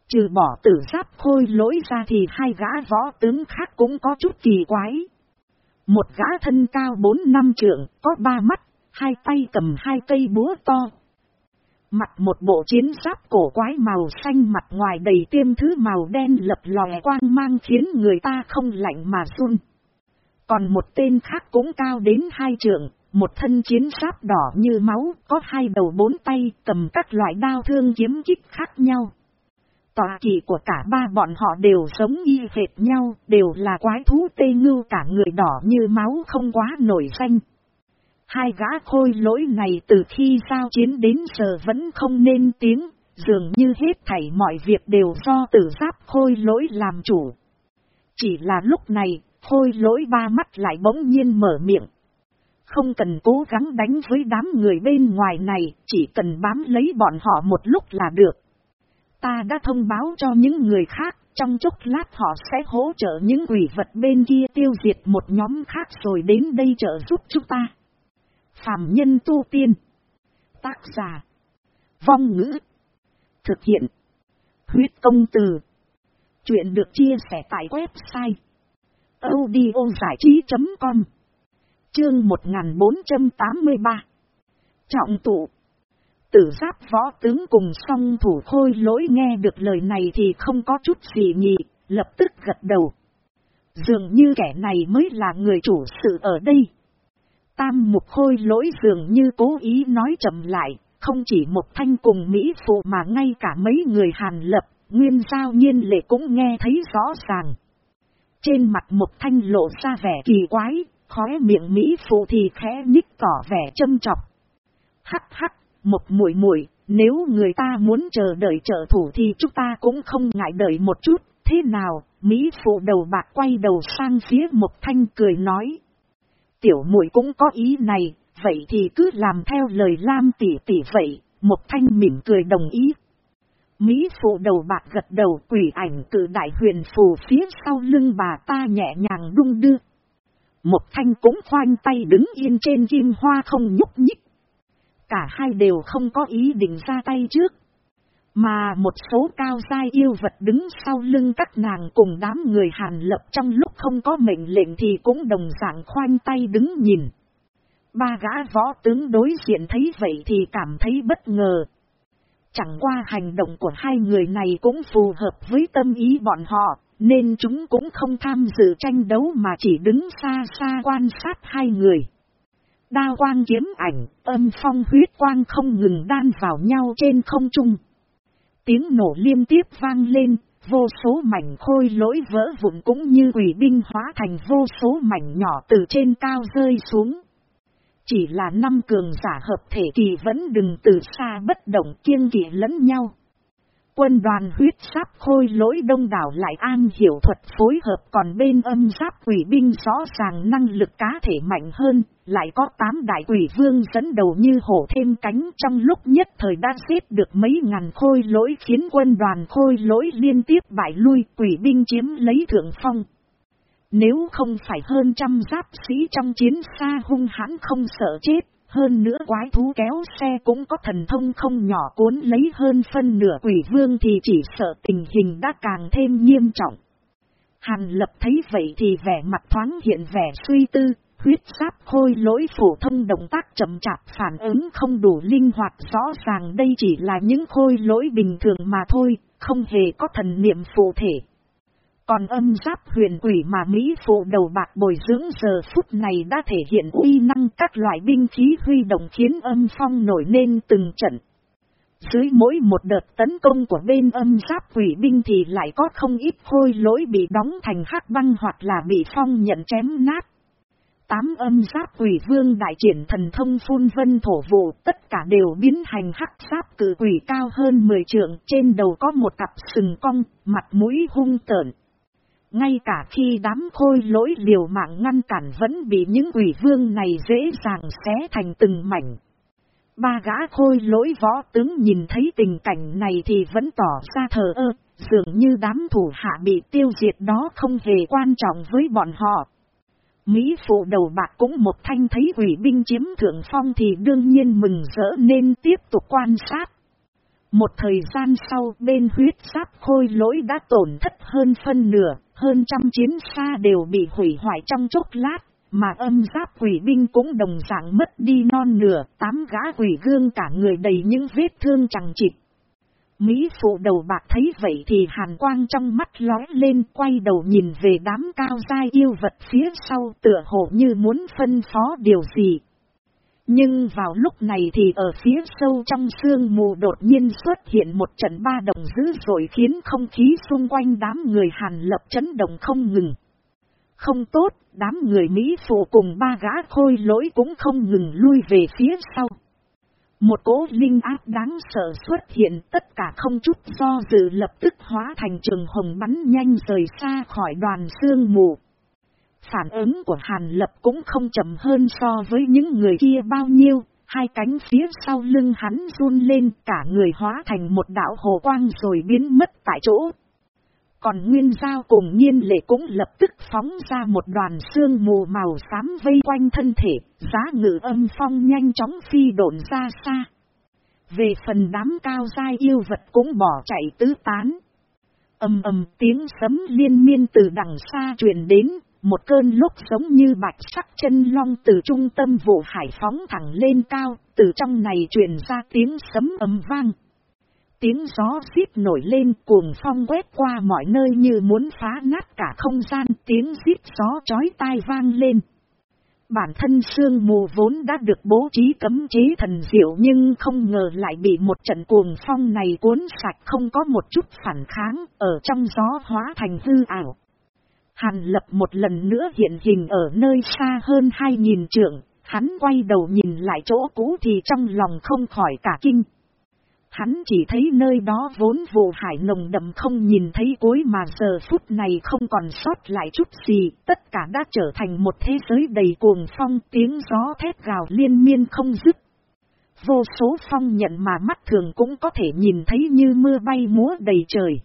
Trừ bỏ tử giáp khôi lỗi ra thì hai gã võ tướng khác cũng có chút kỳ quái. Một gã thân cao bốn năm trượng, có ba mắt, hai tay cầm hai cây búa to. Mặt một bộ chiến giáp cổ quái màu xanh mặt ngoài đầy tiêm thứ màu đen lập lòe quang mang khiến người ta không lạnh mà run. Còn một tên khác cũng cao đến hai trượng, một thân chiến giáp đỏ như máu, có hai đầu bốn tay, cầm các loại đao thương kiếm kích khác nhau. Tòa kỳ của cả ba bọn họ đều sống y hệt nhau, đều là quái thú tê ngưu cả người đỏ như máu không quá nổi xanh. Hai gã khôi lỗi này từ khi giao chiến đến giờ vẫn không nên tiếng, dường như hết thảy mọi việc đều do tử giáp khôi lỗi làm chủ. Chỉ là lúc này, khôi lỗi ba mắt lại bỗng nhiên mở miệng. Không cần cố gắng đánh với đám người bên ngoài này, chỉ cần bám lấy bọn họ một lúc là được. Ta đã thông báo cho những người khác, trong chốc lát họ sẽ hỗ trợ những quỷ vật bên kia tiêu diệt một nhóm khác rồi đến đây trợ giúp chúng ta. Phạm nhân tu tiên. Tác giả. Vong ngữ. Thực hiện. Huyết công từ. Chuyện được chia sẻ tại website. audiozảichí.com Chương 1483 Trọng tụ Tử giáp võ tướng cùng song thủ khôi lỗi nghe được lời này thì không có chút gì nhị, lập tức gật đầu. Dường như kẻ này mới là người chủ sự ở đây. Tam mục khôi lỗi dường như cố ý nói chậm lại, không chỉ một thanh cùng Mỹ phụ mà ngay cả mấy người hàn lập, nguyên giao nhiên lệ cũng nghe thấy rõ ràng. Trên mặt một thanh lộ ra vẻ kỳ quái, khóe miệng Mỹ phụ thì khẽ nhích tỏ vẻ châm chọc. Hắc hắc, một muội muội nếu người ta muốn chờ đợi trợ thủ thì chúng ta cũng không ngại đợi một chút, thế nào, Mỹ phụ đầu bạc quay đầu sang phía một thanh cười nói. Tiểu muội cũng có ý này, vậy thì cứ làm theo lời Lam tỷ tỷ vậy, một thanh mỉm cười đồng ý. Mỹ phụ đầu bạc gật đầu quỷ ảnh cử đại huyền phù phía sau lưng bà ta nhẹ nhàng đung đưa. Một thanh cũng khoanh tay đứng yên trên kim hoa không nhúc nhích. Cả hai đều không có ý định ra tay trước. Mà một số cao giai yêu vật đứng sau lưng các nàng cùng đám người hàn lập trong lúc không có mệnh lệnh thì cũng đồng dạng khoanh tay đứng nhìn. Ba gã võ tướng đối diện thấy vậy thì cảm thấy bất ngờ. Chẳng qua hành động của hai người này cũng phù hợp với tâm ý bọn họ, nên chúng cũng không tham dự tranh đấu mà chỉ đứng xa xa quan sát hai người. Đao quang kiếm ảnh, âm phong huyết quang không ngừng đan vào nhau trên không trung. Tiếng nổ liên tiếp vang lên, vô số mảnh khôi lỗi vỡ vụn cũng như quỷ binh hóa thành vô số mảnh nhỏ từ trên cao rơi xuống. Chỉ là năm cường giả hợp thể kỳ vẫn đừng từ xa bất động kiên kỵ lẫn nhau. Quân đoàn huyết sáp khôi lỗi đông đảo lại an hiểu thuật phối hợp còn bên âm giáp quỷ binh rõ ràng năng lực cá thể mạnh hơn, lại có tám đại quỷ vương dẫn đầu như hổ thêm cánh trong lúc nhất thời đã xếp được mấy ngàn khôi lỗi khiến quân đoàn khôi lỗi liên tiếp bại lui quỷ binh chiếm lấy thượng phong. Nếu không phải hơn trăm giáp sĩ trong chiến xa hung hãn không sợ chết, hơn nữa quái thú kéo xe cũng có thần thông không nhỏ cuốn lấy hơn phân nửa quỷ vương thì chỉ sợ tình hình đã càng thêm nghiêm trọng. Hàn lập thấy vậy thì vẻ mặt thoáng hiện vẻ suy tư, huyết sáp khôi lỗi phổ thông động tác chậm chạp phản ứng không đủ linh hoạt rõ ràng đây chỉ là những khôi lỗi bình thường mà thôi, không hề có thần niệm phụ thể. Còn âm giáp huyền quỷ mà Mỹ phụ đầu bạc bồi dưỡng giờ phút này đã thể hiện uy năng các loại binh khí huy động khiến âm phong nổi lên từng trận. Dưới mỗi một đợt tấn công của bên âm giáp quỷ binh thì lại có không ít khôi lỗi bị đóng thành hắc băng hoặc là bị phong nhận chém nát. Tám âm giáp quỷ vương đại triển thần thông phun vân thổ vụ tất cả đều biến hành hắc giáp cử quỷ cao hơn 10 trượng trên đầu có một cặp sừng cong, mặt mũi hung tợn. Ngay cả khi đám khôi lỗi liều mạng ngăn cản vẫn bị những quỷ vương này dễ dàng xé thành từng mảnh. Ba gã khôi lỗi võ tướng nhìn thấy tình cảnh này thì vẫn tỏ ra thờ ơ, dường như đám thủ hạ bị tiêu diệt đó không hề quan trọng với bọn họ. Mỹ phụ đầu bạc cũng một thanh thấy quỷ binh chiếm thượng phong thì đương nhiên mừng rỡ nên tiếp tục quan sát. Một thời gian sau bên huyết giáp khôi lỗi đã tổn thất hơn phân nửa, hơn trăm chiến xa đều bị hủy hoại trong chốc lát, mà âm giáp quỷ binh cũng đồng dạng mất đi non nửa, tám gã quỷ gương cả người đầy những vết thương chẳng chịt. Mỹ phụ đầu bạc thấy vậy thì hàn quang trong mắt lói lên quay đầu nhìn về đám cao dai yêu vật phía sau tựa hồ như muốn phân phó điều gì. Nhưng vào lúc này thì ở phía sâu trong sương mù đột nhiên xuất hiện một trận ba động dữ dội khiến không khí xung quanh đám người hàn lập chấn động không ngừng. Không tốt, đám người Mỹ phụ cùng ba gã khôi lỗi cũng không ngừng lui về phía sau. Một cỗ linh áp đáng sợ xuất hiện tất cả không chút do dự lập tức hóa thành trường hồng bắn nhanh rời xa khỏi đoàn sương mù. Phản ứng của Hàn Lập cũng không chậm hơn so với những người kia bao nhiêu, hai cánh phía sau lưng hắn run lên cả người hóa thành một đảo hồ quang rồi biến mất tại chỗ. Còn Nguyên Giao cùng nhiên lệ cũng lập tức phóng ra một đoàn xương mù màu xám vây quanh thân thể, giá ngự âm phong nhanh chóng phi độn ra xa. Về phần đám cao dai yêu vật cũng bỏ chạy tứ tán. Âm ầm tiếng sấm liên miên từ đằng xa truyền đến, một cơn lúc giống như bạch sắc chân long từ trung tâm vụ hải phóng thẳng lên cao, từ trong này truyền ra tiếng sấm ầm vang. Tiếng gió xít nổi lên cuồng phong quét qua mọi nơi như muốn phá nát cả không gian tiếng xít gió chói tai vang lên. Bản thân sương mù vốn đã được bố trí cấm chế thần diệu nhưng không ngờ lại bị một trận cuồng phong này cuốn sạch không có một chút phản kháng ở trong gió hóa thành hư ảo. Hàn lập một lần nữa hiện hình ở nơi xa hơn hai nghìn trượng, hắn quay đầu nhìn lại chỗ cũ thì trong lòng không khỏi cả kinh. Hắn chỉ thấy nơi đó vốn vụ hải nồng đậm không nhìn thấy cuối mà giờ phút này không còn sót lại chút gì, tất cả đã trở thành một thế giới đầy cuồng phong tiếng gió thét gào liên miên không dứt. Vô số phong nhận mà mắt thường cũng có thể nhìn thấy như mưa bay múa đầy trời.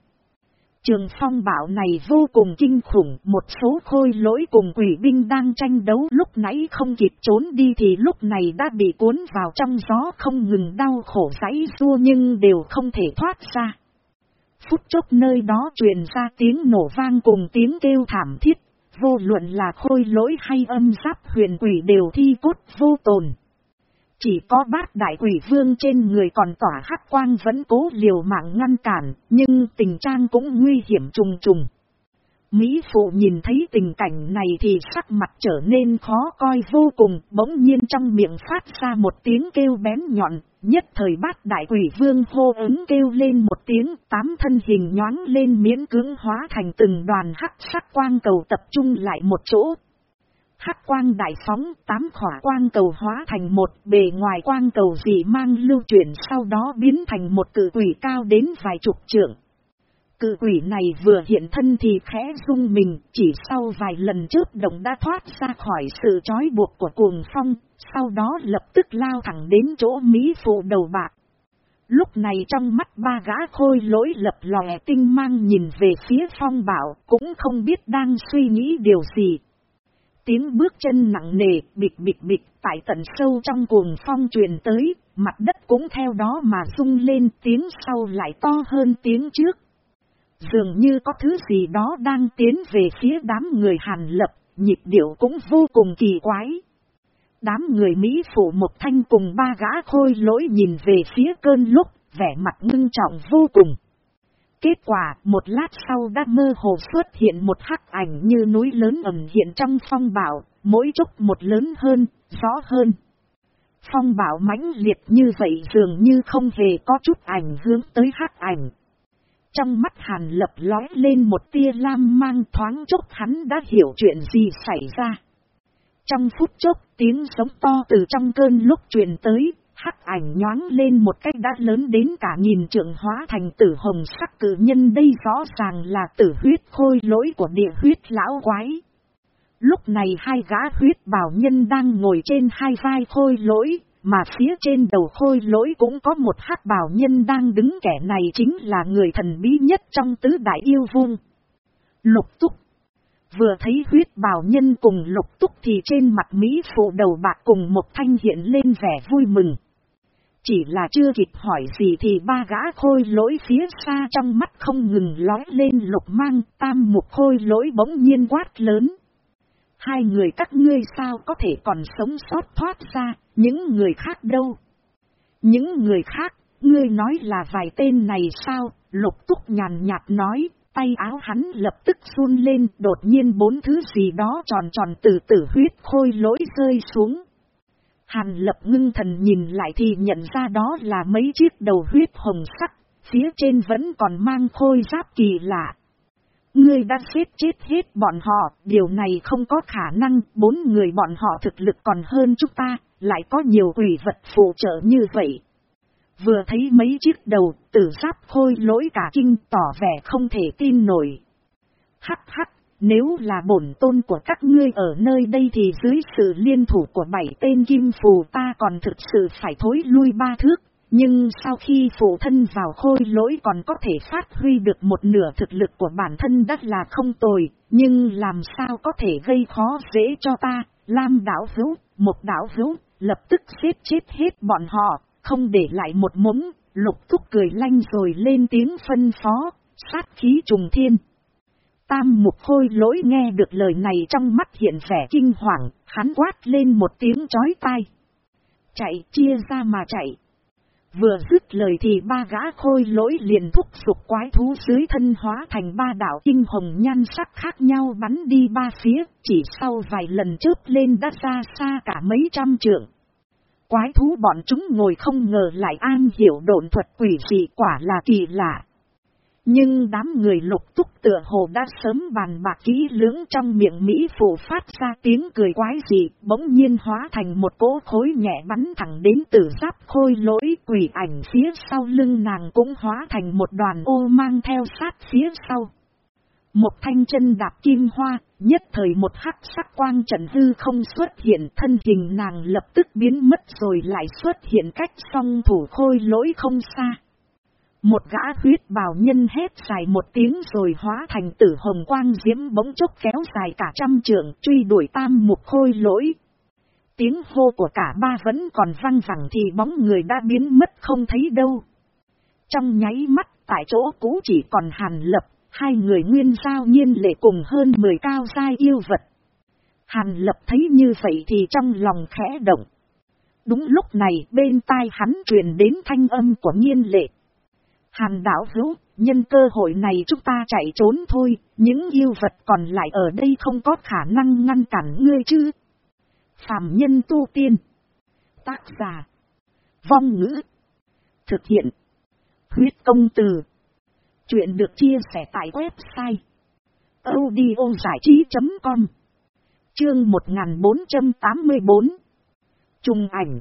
Trường phong bạo này vô cùng kinh khủng, một số khôi lỗi cùng quỷ binh đang tranh đấu lúc nãy không kịp trốn đi thì lúc này đã bị cuốn vào trong gió không ngừng đau khổ giấy rua nhưng đều không thể thoát ra. Phút chốc nơi đó truyền ra tiếng nổ vang cùng tiếng kêu thảm thiết, vô luận là khôi lỗi hay âm giáp huyền quỷ đều thi cốt vô tồn. Chỉ có bát đại quỷ vương trên người còn tỏa hắc quang vẫn cố liều mạng ngăn cản, nhưng tình trạng cũng nguy hiểm trùng trùng. Mỹ phụ nhìn thấy tình cảnh này thì sắc mặt trở nên khó coi vô cùng, bỗng nhiên trong miệng phát ra một tiếng kêu bén nhọn, nhất thời bát đại quỷ vương hô ứng kêu lên một tiếng, tám thân hình nhoáng lên miễn cưỡng hóa thành từng đoàn hắc sắc quang cầu tập trung lại một chỗ, hắc quang đại phóng, tám khỏa quang cầu hóa thành một bề ngoài quang cầu dị mang lưu chuyển sau đó biến thành một cử quỷ cao đến vài chục trượng. Cự quỷ này vừa hiện thân thì khẽ rung mình, chỉ sau vài lần trước đồng đã thoát ra khỏi sự trói buộc của cuồng phong, sau đó lập tức lao thẳng đến chỗ Mỹ phụ đầu bạc. Lúc này trong mắt ba gã khôi lỗi lập lòe tinh mang nhìn về phía phong bảo, cũng không biết đang suy nghĩ điều gì, Tiếng bước chân nặng nề, bịch bịch bịch, tại tận sâu trong cuồng phong truyền tới, mặt đất cũng theo đó mà rung lên tiếng sau lại to hơn tiếng trước. Dường như có thứ gì đó đang tiến về phía đám người hàn lập, nhịp điệu cũng vô cùng kỳ quái. Đám người Mỹ phủ một thanh cùng ba gã khôi lỗi nhìn về phía cơn lúc, vẻ mặt ngưng trọng vô cùng. Kết quả, một lát sau đã mơ hồ xuất hiện một hắc ảnh như núi lớn ẩn hiện trong phong bảo, mỗi chốc một lớn hơn, rõ hơn. Phong bảo mãnh liệt như vậy dường như không hề có chút ảnh hướng tới hắc ảnh. Trong mắt hàn lập lói lên một tia lam mang thoáng chốc hắn đã hiểu chuyện gì xảy ra. Trong phút chốc tiếng sống to từ trong cơn lúc truyền tới, hắc ảnh nhoáng lên một cách đã lớn đến cả nghìn trượng hóa thành tử hồng sắc cử nhân đây rõ ràng là tử huyết khôi lỗi của địa huyết lão quái. Lúc này hai gã huyết bảo nhân đang ngồi trên hai vai khôi lỗi, mà phía trên đầu khôi lỗi cũng có một hắc bảo nhân đang đứng kẻ này chính là người thần bí nhất trong tứ đại yêu vương Lục túc. Vừa thấy huyết bào nhân cùng lục túc thì trên mặt Mỹ phụ đầu bạc cùng một thanh hiện lên vẻ vui mừng. Chỉ là chưa kịp hỏi gì thì ba gã khôi lỗi phía xa trong mắt không ngừng lói lên lục mang tam một khôi lỗi bỗng nhiên quát lớn. Hai người các ngươi sao có thể còn sống sót thoát ra, những người khác đâu? Những người khác, ngươi nói là vài tên này sao? Lục túc nhàn nhạt nói, tay áo hắn lập tức run lên, đột nhiên bốn thứ gì đó tròn tròn từ tử huyết khôi lỗi rơi xuống. Hàn lập ngưng thần nhìn lại thì nhận ra đó là mấy chiếc đầu huyết hồng sắc, phía trên vẫn còn mang khôi giáp kỳ lạ. Ngươi đã xếp chết hết bọn họ, điều này không có khả năng, bốn người bọn họ thực lực còn hơn chúng ta, lại có nhiều quỷ vật phụ trợ như vậy. Vừa thấy mấy chiếc đầu, tử giáp khôi lỗi cả kinh tỏ vẻ không thể tin nổi. Hắc hắc, nếu là bổn tôn của các ngươi ở nơi đây thì dưới sự liên thủ của bảy tên kim phù ta còn thực sự phải thối lui ba thước. Nhưng sau khi phụ thân vào khôi lỗi còn có thể phát huy được một nửa thực lực của bản thân đất là không tồi, nhưng làm sao có thể gây khó dễ cho ta, Lam đảo hữu, một đảo hữu, lập tức xếp chết hết bọn họ, không để lại một mống, lục thúc cười lanh rồi lên tiếng phân phó, sát khí trùng thiên. Tam mục khôi lỗi nghe được lời này trong mắt hiện vẻ kinh hoàng, hắn quát lên một tiếng chói tai. Chạy chia ra mà chạy. Vừa dứt lời thì ba gã khôi lỗi liền thúc sụp quái thú dưới thân hóa thành ba đảo kinh hồng nhan sắc khác nhau bắn đi ba phía, chỉ sau vài lần chớp lên đã ra xa cả mấy trăm trượng. Quái thú bọn chúng ngồi không ngờ lại an hiểu độn thuật quỷ dị quả là kỳ lạ. Nhưng đám người lục túc tựa hồ đã sớm bàn bạc kỹ lưỡng trong miệng Mỹ phủ phát ra tiếng cười quái dị, bỗng nhiên hóa thành một cỗ khối nhẹ bắn thẳng đến tử giáp khôi lỗi quỷ ảnh phía sau lưng nàng cũng hóa thành một đoàn ô mang theo sát phía sau. Một thanh chân đạp kim hoa, nhất thời một hắc sắc quang trần hư không xuất hiện thân hình nàng lập tức biến mất rồi lại xuất hiện cách song thủ khôi lỗi không xa. Một gã huyết bào nhân hét dài một tiếng rồi hóa thành tử hồng quang diễm bỗng chốc kéo dài cả trăm trường truy đuổi tam mục khôi lỗi. Tiếng hô của cả ba vẫn còn vang vẳng thì bóng người đã biến mất không thấy đâu. Trong nháy mắt tại chỗ cũ chỉ còn hàn lập, hai người nguyên giao nhiên lệ cùng hơn 10 cao giai yêu vật. Hàn lập thấy như vậy thì trong lòng khẽ động. Đúng lúc này bên tai hắn truyền đến thanh âm của nhiên lệ. Hàn đảo hữu, nhân cơ hội này chúng ta chạy trốn thôi, những yêu vật còn lại ở đây không có khả năng ngăn cản ngươi chứ. Phạm nhân tu tiên. Tác giả. Vong ngữ. Thực hiện. Huyết công từ. Chuyện được chia sẻ tại website. audiozảichí.com Chương 1484 Trung ảnh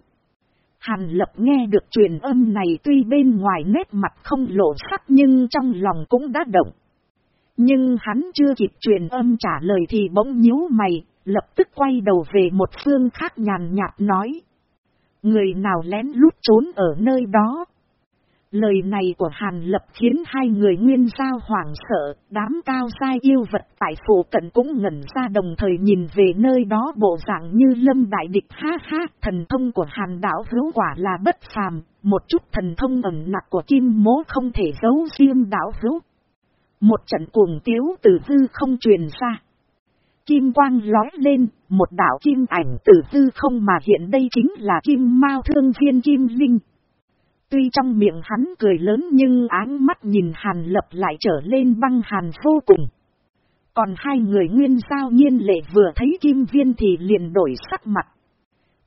Hàn lập nghe được truyền âm này tuy bên ngoài nét mặt không lộ sắc nhưng trong lòng cũng đã động. Nhưng hắn chưa kịp truyền âm trả lời thì bỗng nhíu mày, lập tức quay đầu về một phương khác nhàn nhạt nói. Người nào lén lút trốn ở nơi đó. Lời này của Hàn Lập khiến hai người nguyên giao hoảng sợ, đám cao sai yêu vật tại phủ cận cũng ngẩn ra đồng thời nhìn về nơi đó bộ dạng như lâm đại địch ha ha. Thần thông của Hàn đảo hữu quả là bất phàm, một chút thần thông ẩn nặc của kim mố không thể giấu riêng đảo hữu. Một trận cuồng tiếu từ hư không truyền ra. Kim quang lói lên, một đảo kim ảnh từ hư không mà hiện đây chính là kim mao thương viên kim linh. Tuy trong miệng hắn cười lớn nhưng áng mắt nhìn hàn lập lại trở lên băng hàn vô cùng. Còn hai người nguyên giao nhiên lệ vừa thấy kim viên thì liền đổi sắc mặt.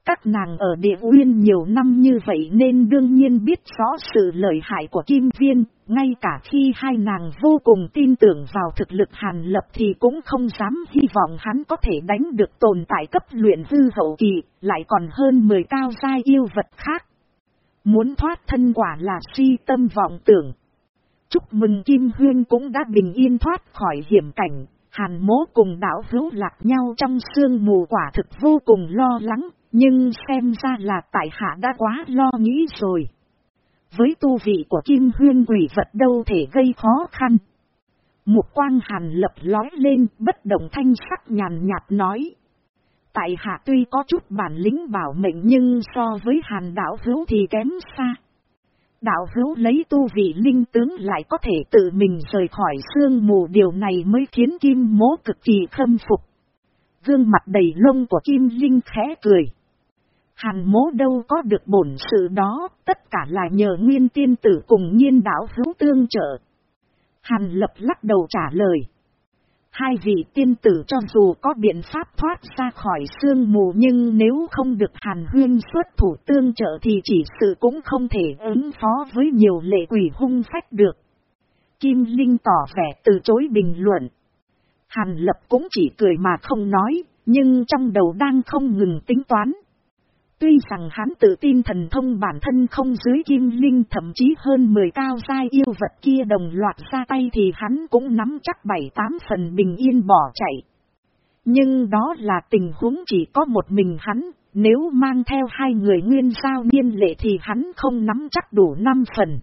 Các nàng ở địa uyên nhiều năm như vậy nên đương nhiên biết rõ sự lợi hại của kim viên, ngay cả khi hai nàng vô cùng tin tưởng vào thực lực hàn lập thì cũng không dám hy vọng hắn có thể đánh được tồn tại cấp luyện hư hậu kỳ, lại còn hơn 10 cao gia yêu vật khác. Muốn thoát thân quả là si tâm vọng tưởng. Chúc mừng Kim Huyên cũng đã bình yên thoát khỏi hiểm cảnh, hàn mố cùng đảo hữu lạc nhau trong sương mù quả thực vô cùng lo lắng, nhưng xem ra là tại hạ đã quá lo nghĩ rồi. Với tu vị của Kim Huyên quỷ vật đâu thể gây khó khăn. Một quang hàn lập lói lên bất động thanh sắc nhàn nhạt nói. Tại hạ tuy có chút bản lĩnh bảo mệnh nhưng so với hàn đảo hữu thì kém xa. Đạo hữu lấy tu vị linh tướng lại có thể tự mình rời khỏi sương mù điều này mới khiến kim mố cực kỳ khâm phục. Gương mặt đầy lông của kim linh khẽ cười. Hàn mố đâu có được bổn sự đó, tất cả là nhờ nguyên tiên tử cùng nhiên đạo hữu tương trợ. Hàn lập lắc đầu trả lời. Hai vị tiên tử cho dù có biện pháp thoát ra khỏi sương mù nhưng nếu không được hàn huyên xuất thủ tương trợ thì chỉ sự cũng không thể ứng phó với nhiều lệ quỷ hung phách được. Kim Linh tỏ vẻ từ chối bình luận. Hàn lập cũng chỉ cười mà không nói, nhưng trong đầu đang không ngừng tính toán. Tuy rằng hắn tự tin thần thông bản thân không dưới kim linh thậm chí hơn 10 cao sai yêu vật kia đồng loạt ra tay thì hắn cũng nắm chắc 7-8 phần bình yên bỏ chạy. Nhưng đó là tình huống chỉ có một mình hắn, nếu mang theo hai người nguyên giao niên lệ thì hắn không nắm chắc đủ 5 phần.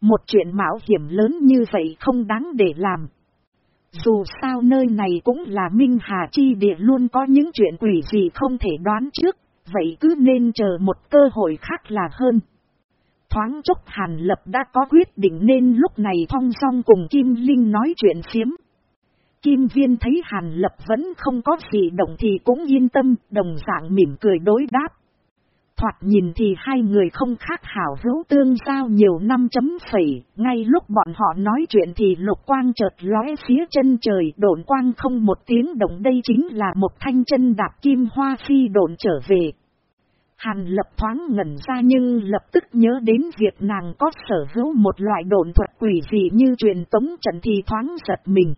Một chuyện mạo hiểm lớn như vậy không đáng để làm. Dù sao nơi này cũng là Minh Hà Chi địa luôn có những chuyện quỷ gì không thể đoán trước, vậy cứ nên chờ một cơ hội khác là hơn. Thoáng chốc Hàn Lập đã có quyết định nên lúc này thong song cùng Kim Linh nói chuyện phiếm. Kim Viên thấy Hàn Lập vẫn không có gì động thì cũng yên tâm, đồng dạng mỉm cười đối đáp. Thoạt nhìn thì hai người không khác hảo hữu tương giao nhiều năm chấm phẩy, ngay lúc bọn họ nói chuyện thì lục quang chợt lóe phía chân trời độn quang không một tiếng động đây chính là một thanh chân đạp kim hoa phi độn trở về. Hàn lập thoáng ngẩn ra nhưng lập tức nhớ đến việc nàng có sở hữu một loại độn thuật quỷ gì như truyền tống trận thì thoáng giật mình.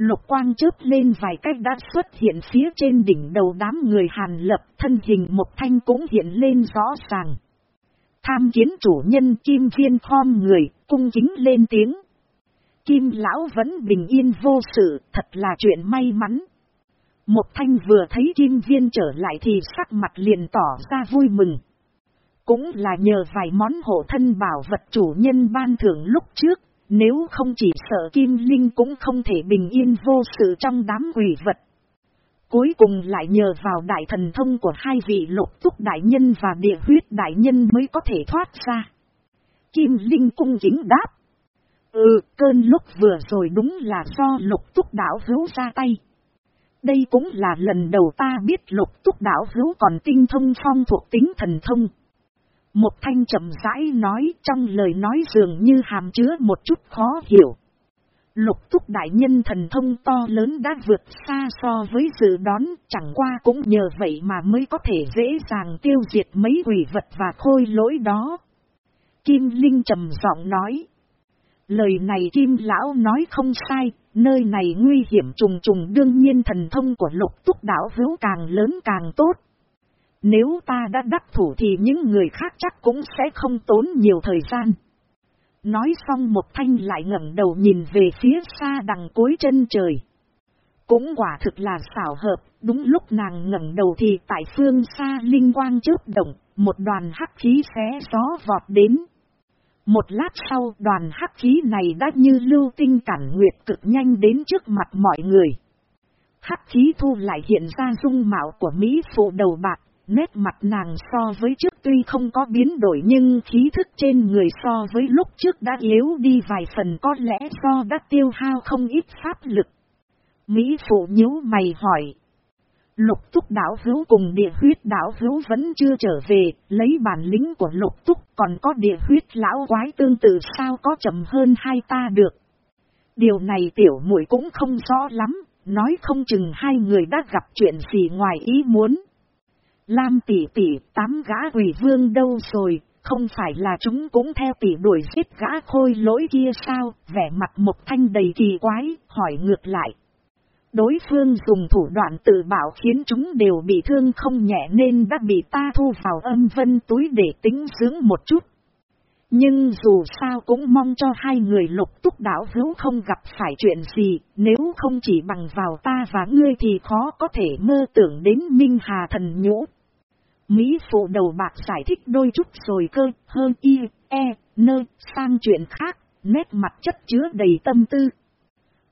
Lục quang chớp lên vài cách đã xuất hiện phía trên đỉnh đầu đám người hàn lập, thân hình một thanh cũng hiện lên rõ ràng. Tham kiến chủ nhân kim viên khom người, cung kính lên tiếng. Kim lão vẫn bình yên vô sự, thật là chuyện may mắn. Một thanh vừa thấy kim viên trở lại thì sắc mặt liền tỏ ra vui mừng. Cũng là nhờ vài món hộ thân bảo vật chủ nhân ban thưởng lúc trước, nếu không chỉ sợ Kim Linh cũng không thể bình yên vô sự trong đám quỷ vật. Cuối cùng lại nhờ vào đại thần thông của hai vị lục túc đại nhân và địa huyết đại nhân mới có thể thoát ra. Kim Linh cung kính đáp. Ừ, cơn lúc vừa rồi đúng là do lục túc đảo hữu ra tay. Đây cũng là lần đầu ta biết lục túc đảo hữu còn tinh thông phong thuộc tính thần thông. Một thanh chậm rãi nói trong lời nói dường như hàm chứa một chút khó hiểu. Lục túc đại nhân thần thông to lớn đã vượt xa so với dự đoán, chẳng qua cũng nhờ vậy mà mới có thể dễ dàng tiêu diệt mấy quỷ vật và khôi lỗi đó. Kim Linh trầm giọng nói. Lời này Kim Lão nói không sai, nơi này nguy hiểm trùng trùng đương nhiên thần thông của lục túc đảo hữu càng lớn càng tốt. Nếu ta đã đắc thủ thì những người khác chắc cũng sẽ không tốn nhiều thời gian. Nói xong một thanh lại ngẩng đầu nhìn về phía xa đằng cuối chân trời. Cũng quả thực là xảo hợp, đúng lúc nàng ngẩng đầu thì tại phương xa linh quang chớp động, một đoàn hắc khí xé gió vọt đến. Một lát sau đoàn hắc khí này đã như lưu tinh cản nguyệt cực nhanh đến trước mặt mọi người. Hắc khí thu lại hiện ra dung mạo của Mỹ phụ đầu bạc, nét mặt nàng so với trước tuy không có biến đổi nhưng khí thức trên người so với lúc trước đã yếu đi vài phần có lẽ do đã tiêu hao không ít pháp lực. Mỹ phụ nhíu mày hỏi. Lục túc đảo hữu cùng địa huyết đảo hữu vẫn chưa trở về, lấy bản lĩnh của lục túc còn có địa huyết lão quái tương tự sao có chậm hơn hai ta được. Điều này tiểu muội cũng không rõ lắm, nói không chừng hai người đã gặp chuyện gì ngoài ý muốn. Lam tỷ tỷ, tám gã quỷ vương đâu rồi, không phải là chúng cũng theo tỷ đuổi giết gã khôi lỗi kia sao, vẻ mặt một thanh đầy kỳ quái, hỏi ngược lại. Đối phương dùng thủ đoạn tự bảo khiến chúng đều bị thương không nhẹ nên đã bị ta thu vào âm vân túi để tính dưỡng một chút. Nhưng dù sao cũng mong cho hai người lục túc đảo hữu không gặp phải chuyện gì, nếu không chỉ bằng vào ta và ngươi thì khó có thể mơ tưởng đến Minh Hà thần nhũ. Mỹ phụ đầu bạc giải thích đôi chút rồi cơ, hơn y, e, nơ, sang chuyện khác, nét mặt chất chứa đầy tâm tư.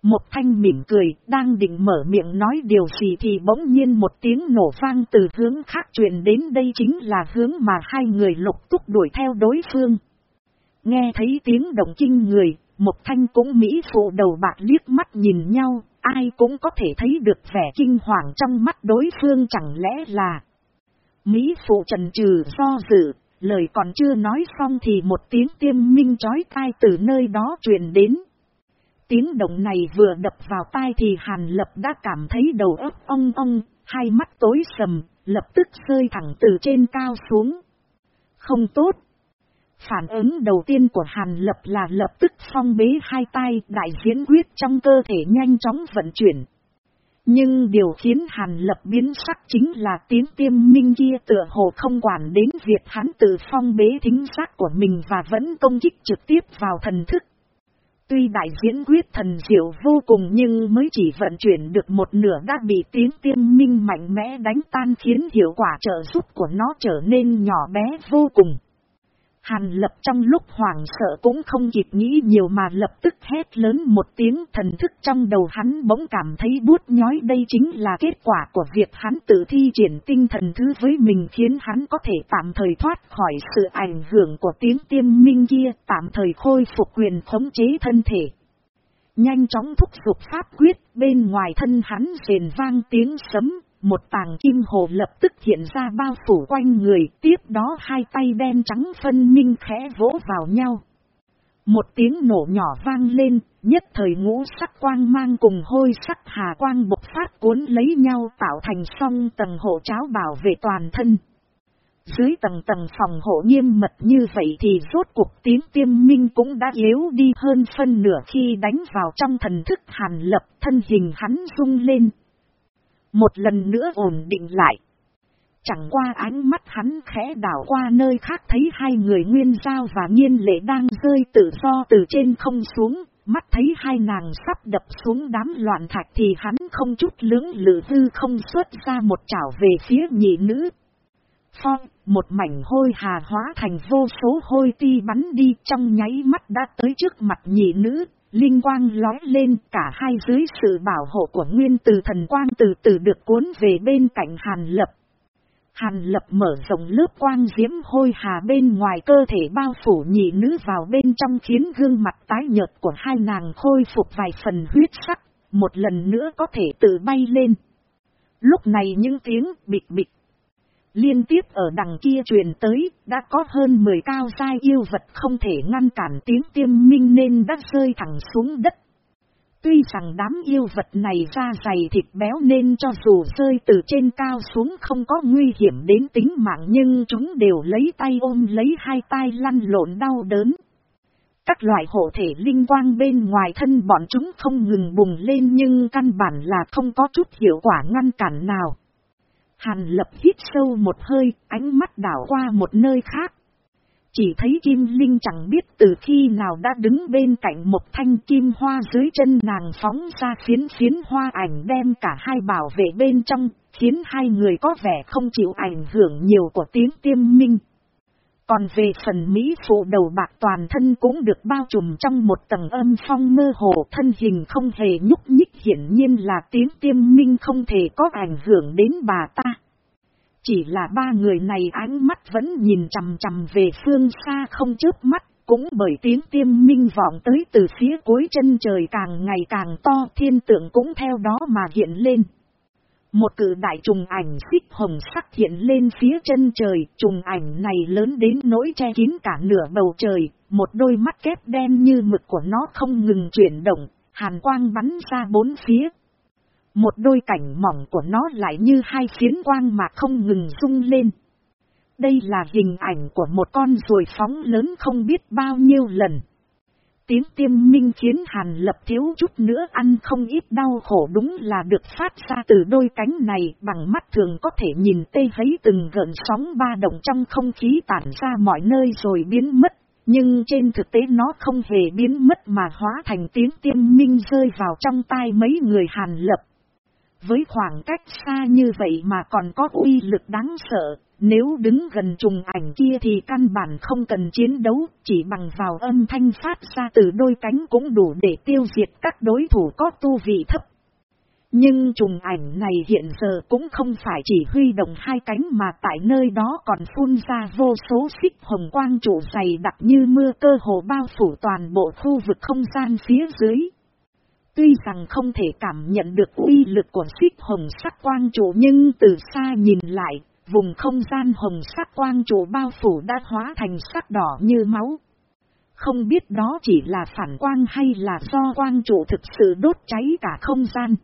Một thanh mỉm cười, đang định mở miệng nói điều gì thì bỗng nhiên một tiếng nổ vang từ hướng khác truyền đến đây chính là hướng mà hai người lục túc đuổi theo đối phương. Nghe thấy tiếng động kinh người, một thanh cũng mỹ phụ đầu bạc liếc mắt nhìn nhau, ai cũng có thể thấy được vẻ kinh hoàng trong mắt đối phương chẳng lẽ là... Mỹ phụ trần trừ do dự, lời còn chưa nói xong thì một tiếng tiêm minh chói tai từ nơi đó truyền đến. Tiếng động này vừa đập vào tai thì Hàn Lập đã cảm thấy đầu óc ong ong, hai mắt tối sầm, lập tức rơi thẳng từ trên cao xuống. Không tốt. Phản ứng đầu tiên của Hàn Lập là lập tức phong bế hai tay đại diễn quyết trong cơ thể nhanh chóng vận chuyển. Nhưng điều khiến Hàn Lập biến sắc chính là tiếng tiêm minh kia tựa hồ không quản đến việc hắn tự phong bế thính giác của mình và vẫn công kích trực tiếp vào thần thức. Tuy đại diễn quyết thần diệu vô cùng nhưng mới chỉ vận chuyển được một nửa đã bị tiếng tiêm minh mạnh mẽ đánh tan khiến hiệu quả trợ giúp của nó trở nên nhỏ bé vô cùng. Hàn lập trong lúc hoảng sợ cũng không kịp nghĩ nhiều mà lập tức hét lớn một tiếng thần thức trong đầu hắn bỗng cảm thấy buốt nhói đây chính là kết quả của việc hắn tự thi triển tinh thần thứ với mình khiến hắn có thể tạm thời thoát khỏi sự ảnh hưởng của tiếng tiêm minh kia, tạm thời khôi phục quyền khống chế thân thể. Nhanh chóng thúc giục pháp quyết, bên ngoài thân hắn rền vang tiếng sấm một tàng kim hồ lập tức hiện ra bao phủ quanh người, tiếp đó hai tay đen trắng phân minh khẽ vỗ vào nhau. Một tiếng nổ nhỏ vang lên, nhất thời ngũ sắc quang mang cùng hôi sắc hà quang bộc phát cuốn lấy nhau tạo thành song tầng hộ cháo bảo vệ toàn thân. Dưới tầng tầng phòng hộ nghiêm mật như vậy thì rốt cuộc tiếng tiêm minh cũng đã yếu đi hơn phân nửa khi đánh vào trong thần thức hàn lập thân hình hắn rung lên. Một lần nữa ổn định lại. Chẳng qua ánh mắt hắn khẽ đảo qua nơi khác thấy hai người nguyên giao và nhiên lệ đang rơi tự do từ trên không xuống, mắt thấy hai nàng sắp đập xuống đám loạn thạch thì hắn không chút lưỡng lự hư không xuất ra một chảo về phía nhị nữ. Phong, một mảnh hôi hà hóa thành vô số hôi ti bắn đi trong nháy mắt đã tới trước mặt nhị nữ, Linh quang lói lên cả hai dưới sự bảo hộ của nguyên từ thần quang từ từ được cuốn về bên cạnh Hàn Lập. Hàn Lập mở rộng lớp quang diễm hôi hà bên ngoài cơ thể bao phủ nhị nữ vào bên trong khiến gương mặt tái nhợt của hai nàng khôi phục vài phần huyết sắc, một lần nữa có thể tự bay lên. Lúc này những tiếng bịch bịch Liên tiếp ở đằng kia truyền tới, đã có hơn 10 cao sai yêu vật không thể ngăn cản tiếng tiêm minh nên đã rơi thẳng xuống đất. Tuy rằng đám yêu vật này da dày thịt béo nên cho dù rơi từ trên cao xuống không có nguy hiểm đến tính mạng nhưng chúng đều lấy tay ôm lấy hai tay lăn lộn đau đớn. Các loại hộ thể linh quang bên ngoài thân bọn chúng không ngừng bùng lên nhưng căn bản là không có chút hiệu quả ngăn cản nào. Hàn lập hít sâu một hơi, ánh mắt đảo qua một nơi khác. Chỉ thấy Kim Linh chẳng biết từ khi nào đã đứng bên cạnh một thanh kim hoa dưới chân nàng phóng ra phiến phiến hoa ảnh đem cả hai bảo vệ bên trong, khiến hai người có vẻ không chịu ảnh hưởng nhiều của tiếng tiêm minh. Còn về phần Mỹ phụ đầu bạc toàn thân cũng được bao trùm trong một tầng âm phong mơ hồ thân hình không hề nhúc nhích hiển nhiên là tiếng tiêm minh không thể có ảnh hưởng đến bà ta. Chỉ là ba người này ánh mắt vẫn nhìn chằm chằm về phương xa không chớp mắt, cũng bởi tiếng tiêm minh vọng tới từ phía cuối chân trời càng ngày càng to thiên tượng cũng theo đó mà hiện lên. Một cử đại trùng ảnh xích hồng sắc hiện lên phía chân trời, trùng ảnh này lớn đến nỗi che kín cả nửa bầu trời, một đôi mắt kép đen như mực của nó không ngừng chuyển động, hàn quang bắn ra bốn phía. Một đôi cảnh mỏng của nó lại như hai phiến quang mà không ngừng rung lên. Đây là hình ảnh của một con ruồi phóng lớn không biết bao nhiêu lần. Tiếng tiêm minh khiến Hàn Lập thiếu chút nữa ăn không ít đau khổ đúng là được phát ra từ đôi cánh này bằng mắt thường có thể nhìn tê thấy từng gợn sóng ba động trong không khí tản ra mọi nơi rồi biến mất. Nhưng trên thực tế nó không hề biến mất mà hóa thành tiếng tiêm minh rơi vào trong tai mấy người Hàn Lập. Với khoảng cách xa như vậy mà còn có uy lực đáng sợ, nếu đứng gần trùng ảnh kia thì căn bản không cần chiến đấu, chỉ bằng vào âm thanh phát ra từ đôi cánh cũng đủ để tiêu diệt các đối thủ có tu vị thấp. Nhưng trùng ảnh này hiện giờ cũng không phải chỉ huy động hai cánh mà tại nơi đó còn phun ra vô số xích hồng quang trụ dày đặc như mưa cơ hồ bao phủ toàn bộ khu vực không gian phía dưới. Tuy rằng không thể cảm nhận được uy lực của xích hồng sắc quang trụ nhưng từ xa nhìn lại, vùng không gian hồng sắc quang trụ bao phủ đã hóa thành sắc đỏ như máu. Không biết đó chỉ là phản quang hay là do quang trụ thực sự đốt cháy cả không gian.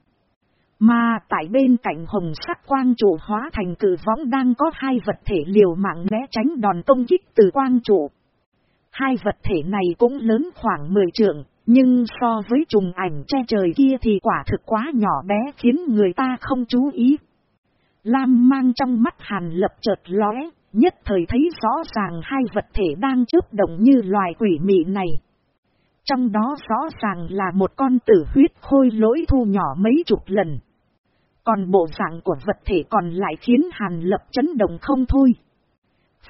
Mà tại bên cạnh hồng sắc quang trụ hóa thành cử võng đang có hai vật thể liều mạng né tránh đòn công kích từ quang trụ. Hai vật thể này cũng lớn khoảng 10 trượng, nhưng so với trùng ảnh che trời kia thì quả thực quá nhỏ bé khiến người ta không chú ý. Lam mang trong mắt hàn lập chợt lóe, nhất thời thấy rõ ràng hai vật thể đang chớp động như loài quỷ mị này. Trong đó rõ ràng là một con tử huyết khôi lỗi thu nhỏ mấy chục lần. Còn bộ dạng của vật thể còn lại khiến hàn lập chấn động không thôi.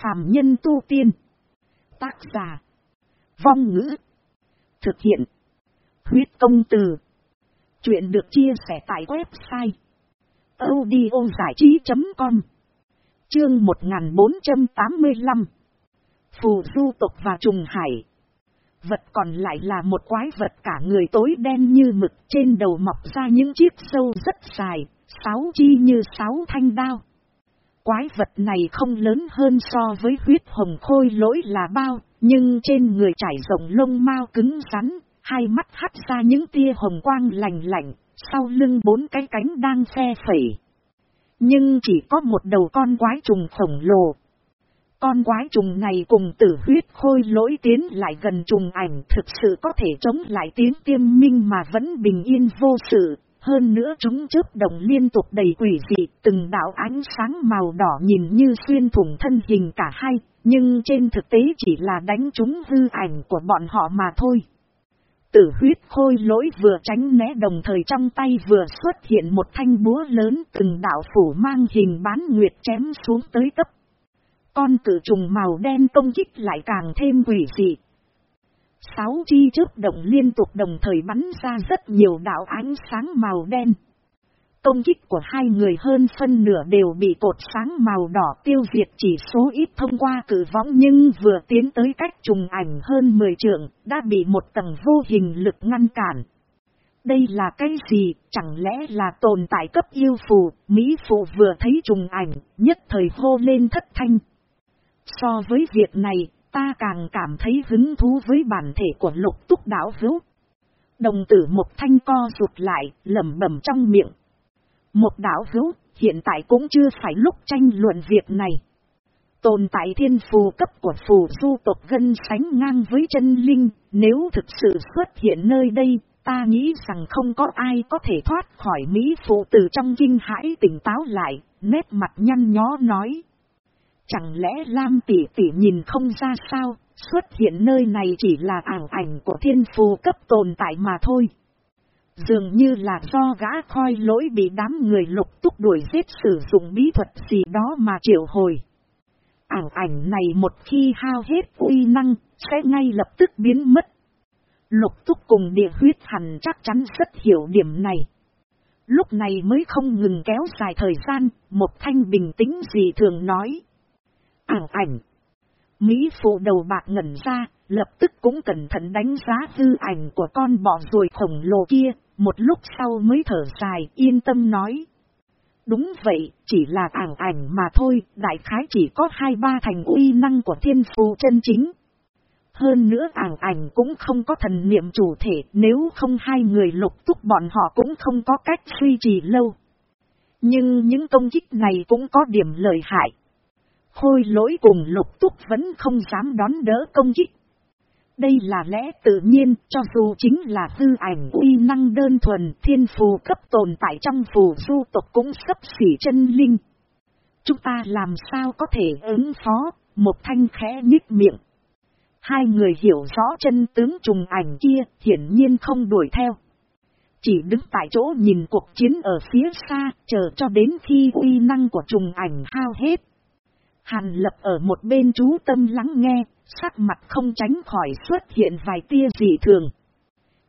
Phạm nhân tu tiên. Tác giả. Vong ngữ. Thực hiện. Huyết công từ. Chuyện được chia sẻ tại website audio giải trí.com Chương 1485 Phù du tộc và trùng hải Vật còn lại là một quái vật cả người tối đen như mực trên đầu mọc ra những chiếc sâu rất dài, sáu chi như sáu thanh đao. Quái vật này không lớn hơn so với huyết hồng khôi lỗi là bao, nhưng trên người trải rộng lông mau cứng rắn, hai mắt hắt ra những tia hồng quang lành lạnh, sau lưng bốn cái cánh đang phe phẩy. Nhưng chỉ có một đầu con quái trùng khổng lồ. Con quái trùng này cùng tử huyết khôi lỗi tiến lại gần trùng ảnh thực sự có thể chống lại tiếng tiêm minh mà vẫn bình yên vô sự. Hơn nữa chúng chớp động liên tục đầy quỷ dị, từng đạo ánh sáng màu đỏ nhìn như xuyên thủng thân hình cả hai, nhưng trên thực tế chỉ là đánh trúng hư ảnh của bọn họ mà thôi. Tử huyết khôi lỗi vừa tránh né đồng thời trong tay vừa xuất hiện một thanh búa lớn từng đạo phủ mang hình bán nguyệt chém xuống tới cấp. Con cử trùng màu đen công kích lại càng thêm quỷ dị. Sáu chi chớp động liên tục đồng thời bắn ra rất nhiều đạo ánh sáng màu đen. Công kích của hai người hơn phân nửa đều bị cột sáng màu đỏ tiêu diệt chỉ số ít thông qua cử võng nhưng vừa tiến tới cách trùng ảnh hơn 10 trượng, đã bị một tầng vô hình lực ngăn cản. Đây là cái gì, chẳng lẽ là tồn tại cấp yêu phù, Mỹ phụ vừa thấy trùng ảnh, nhất thời hô lên thất thanh. So với việc này, ta càng cảm thấy hứng thú với bản thể của lục túc đảo hữu. Đồng tử một thanh co rụt lại, lẩm bẩm trong miệng. Một đảo hữu, hiện tại cũng chưa phải lúc tranh luận việc này. Tồn tại thiên phù cấp của phù du tộc gân sánh ngang với chân linh, nếu thực sự xuất hiện nơi đây, ta nghĩ rằng không có ai có thể thoát khỏi Mỹ phụ từ trong kinh hãi tỉnh táo lại, nét mặt nhăn nhó nói. Chẳng lẽ Lam tỷ tỷ nhìn không ra sao, xuất hiện nơi này chỉ là ảo ảnh của thiên phù cấp tồn tại mà thôi. Dường như là do gã khoi lỗi bị đám người lục túc đuổi giết sử dụng bí thuật gì đó mà triệu hồi. Ảo ảnh này một khi hao hết uy năng, sẽ ngay lập tức biến mất. Lục túc cùng địa huyết hẳn chắc chắn rất hiểu điểm này. Lúc này mới không ngừng kéo dài thời gian, một thanh bình tĩnh gì thường nói. Ảng ảnh. Mỹ phụ đầu bạc ngẩn ra, lập tức cũng cẩn thận đánh giá dư ảnh của con bọ ruồi khổng lồ kia, một lúc sau mới thở dài, yên tâm nói. Đúng vậy, chỉ là ảng ảnh mà thôi, đại khái chỉ có hai ba thành uy năng của thiên phù chân chính. Hơn nữa ảng ảnh cũng không có thần niệm chủ thể, nếu không hai người lục túc bọn họ cũng không có cách suy trì lâu. Nhưng những công kích này cũng có điểm lợi hại. Khôi lỗi cùng lục túc vẫn không dám đón đỡ công kích. Đây là lẽ tự nhiên, cho dù chính là hư ảnh uy năng đơn thuần thiên phù cấp tồn tại trong phù du tộc cũng sấp xỉ chân linh. Chúng ta làm sao có thể ứng phó, một thanh khẽ nhích miệng. Hai người hiểu rõ chân tướng trùng ảnh kia, hiển nhiên không đuổi theo. Chỉ đứng tại chỗ nhìn cuộc chiến ở phía xa, chờ cho đến khi uy năng của trùng ảnh hao hết. Hàn lập ở một bên chú tâm lắng nghe, sắc mặt không tránh khỏi xuất hiện vài tia dị thường.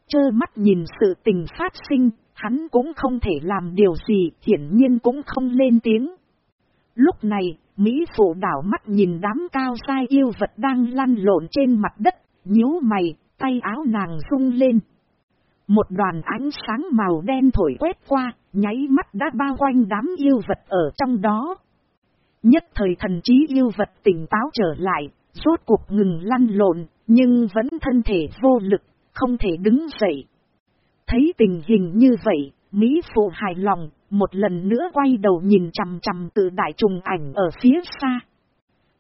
Chơ mắt nhìn sự tình phát sinh, hắn cũng không thể làm điều gì, hiển nhiên cũng không lên tiếng. Lúc này, Mỹ phụ đảo mắt nhìn đám cao sai yêu vật đang lăn lộn trên mặt đất, nhíu mày, tay áo nàng rung lên. Một đoàn ánh sáng màu đen thổi quét qua, nháy mắt đã bao quanh đám yêu vật ở trong đó. Nhất thời thần trí yêu vật tỉnh táo trở lại, rốt cuộc ngừng lăn lộn, nhưng vẫn thân thể vô lực, không thể đứng dậy. Thấy tình hình như vậy, Mỹ phụ hài lòng, một lần nữa quay đầu nhìn chằm chằm từ đại trùng ảnh ở phía xa.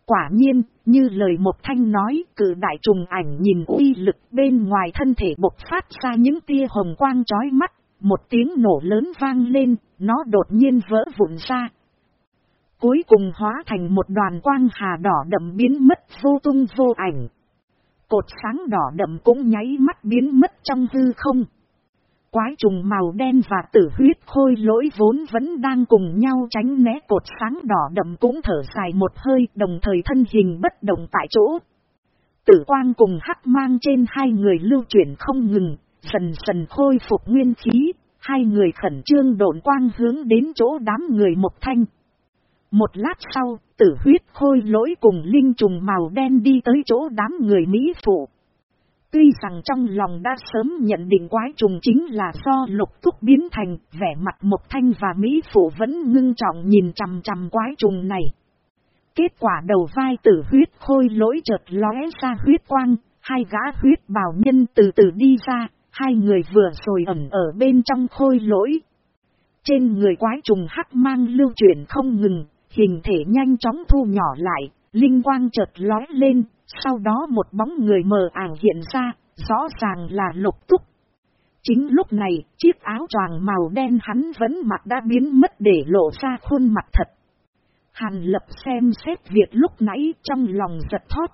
Quả nhiên, như lời một thanh nói, cử đại trùng ảnh nhìn uy lực bên ngoài thân thể bộc phát ra những tia hồng quang chói mắt, một tiếng nổ lớn vang lên, nó đột nhiên vỡ vụn ra. Cuối cùng hóa thành một đoàn quang hà đỏ đậm biến mất vô tung vô ảnh. Cột sáng đỏ đậm cũng nháy mắt biến mất trong hư không. Quái trùng màu đen và tử huyết khôi lỗi vốn vẫn đang cùng nhau tránh né cột sáng đỏ đậm cũng thở dài một hơi đồng thời thân hình bất động tại chỗ. Tử quang cùng hắc mang trên hai người lưu chuyển không ngừng, dần dần khôi phục nguyên khí, hai người khẩn trương độn quang hướng đến chỗ đám người một thanh. Một lát sau, tử huyết khôi lỗi cùng linh trùng màu đen đi tới chỗ đám người Mỹ phụ. Tuy rằng trong lòng đã sớm nhận định quái trùng chính là do lục thúc biến thành, vẻ mặt một thanh và Mỹ phụ vẫn ngưng trọng nhìn chằm chằm quái trùng này. Kết quả đầu vai tử huyết khôi lỗi chợt lóe ra huyết quang, hai gã huyết bào nhân từ từ đi ra, hai người vừa rồi ẩn ở bên trong khôi lỗi. Trên người quái trùng hắc mang lưu chuyển không ngừng, hình thể nhanh chóng thu nhỏ lại, linh quang chợt lói lên, sau đó một bóng người mờ ảo hiện ra, rõ ràng là lục túc. Chính lúc này, chiếc áo choàng màu đen hắn vẫn mặc đã biến mất để lộ ra khuôn mặt thật. Hàn lập xem xét việc lúc nãy trong lòng giật thót.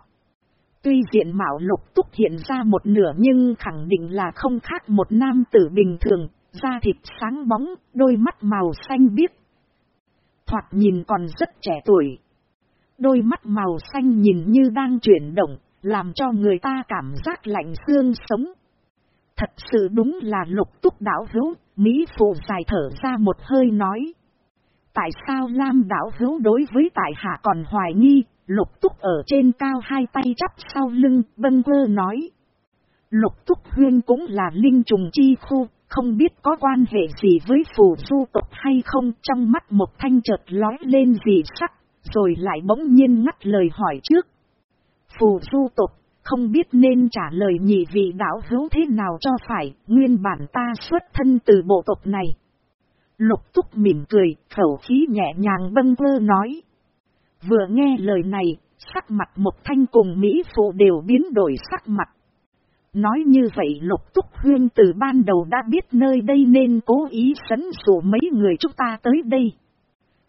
Tuy diện mạo lục túc hiện ra một nửa nhưng khẳng định là không khác một nam tử bình thường, da thịt sáng bóng, đôi mắt màu xanh biếc. Thoạt nhìn còn rất trẻ tuổi, đôi mắt màu xanh nhìn như đang chuyển động, làm cho người ta cảm giác lạnh xương sống. Thật sự đúng là lục túc đảo hữu, Mỹ phụ dài thở ra một hơi nói. Tại sao Lam đảo hữu đối với tại hạ còn hoài nghi, lục túc ở trên cao hai tay chắp sau lưng, bâng quơ nói. Lục túc huyên cũng là linh trùng chi khu, không biết có quan hệ gì với phù du tộc hay không trong mắt một thanh chợt lói lên gì sắc rồi lại bỗng nhiên ngắt lời hỏi trước. Phù du tộc, không biết nên trả lời nhị vị đạo hữu thế nào cho phải, nguyên bản ta xuất thân từ bộ tộc này. Lục túc mỉm cười, khẩu khí nhẹ nhàng bâng vơ nói. Vừa nghe lời này, sắc mặt một thanh cùng Mỹ phụ đều biến đổi sắc mặt. Nói như vậy lục túc huyên từ ban đầu đã biết nơi đây nên cố ý sấn dụ mấy người chúng ta tới đây.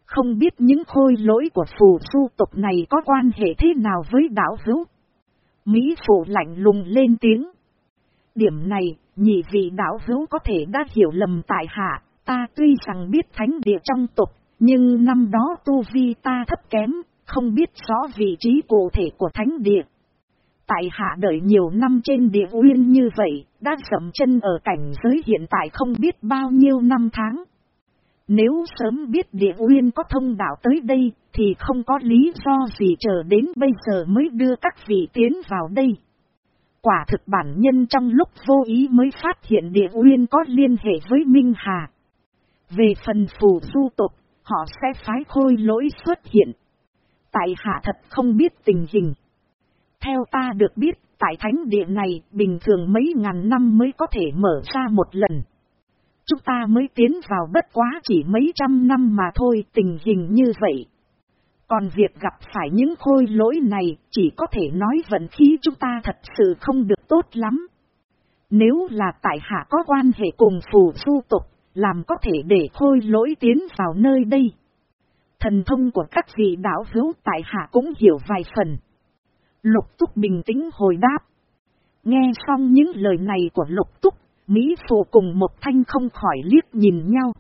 Không biết những khôi lỗi của phù du tộc này có quan hệ thế nào với đảo hữu. Mỹ phụ lạnh lùng lên tiếng. Điểm này, nhị vị đảo hữu có thể đã hiểu lầm tại hạ, ta tuy rằng biết thánh địa trong tộc, nhưng năm đó tu vi ta thấp kém, không biết rõ vị trí cụ thể của thánh địa. Tại hạ đợi nhiều năm trên địa uyên như vậy, đã sầm chân ở cảnh giới hiện tại không biết bao nhiêu năm tháng. Nếu sớm biết địa uyên có thông đạo tới đây, thì không có lý do gì chờ đến bây giờ mới đưa các vị tiến vào đây. Quả thực bản nhân trong lúc vô ý mới phát hiện địa uyên có liên hệ với Minh Hà. Về phần phù du tục, họ sẽ phái khôi lỗi xuất hiện. Tại hạ thật không biết tình hình. Theo ta được biết, tại thánh địa này, bình thường mấy ngàn năm mới có thể mở ra một lần. Chúng ta mới tiến vào bất quá chỉ mấy trăm năm mà thôi, tình hình như vậy. Còn việc gặp phải những khôi lỗi này, chỉ có thể nói vận khí chúng ta thật sự không được tốt lắm. Nếu là tại hạ có quan hệ cùng phù du tục, làm có thể để khôi lỗi tiến vào nơi đây. Thần thông của các vị đạo hữu tại hạ cũng hiểu vài phần. Lục túc bình tĩnh hồi đáp. Nghe xong những lời này của lục túc, Mỹ Phụ cùng một thanh không khỏi liếc nhìn nhau.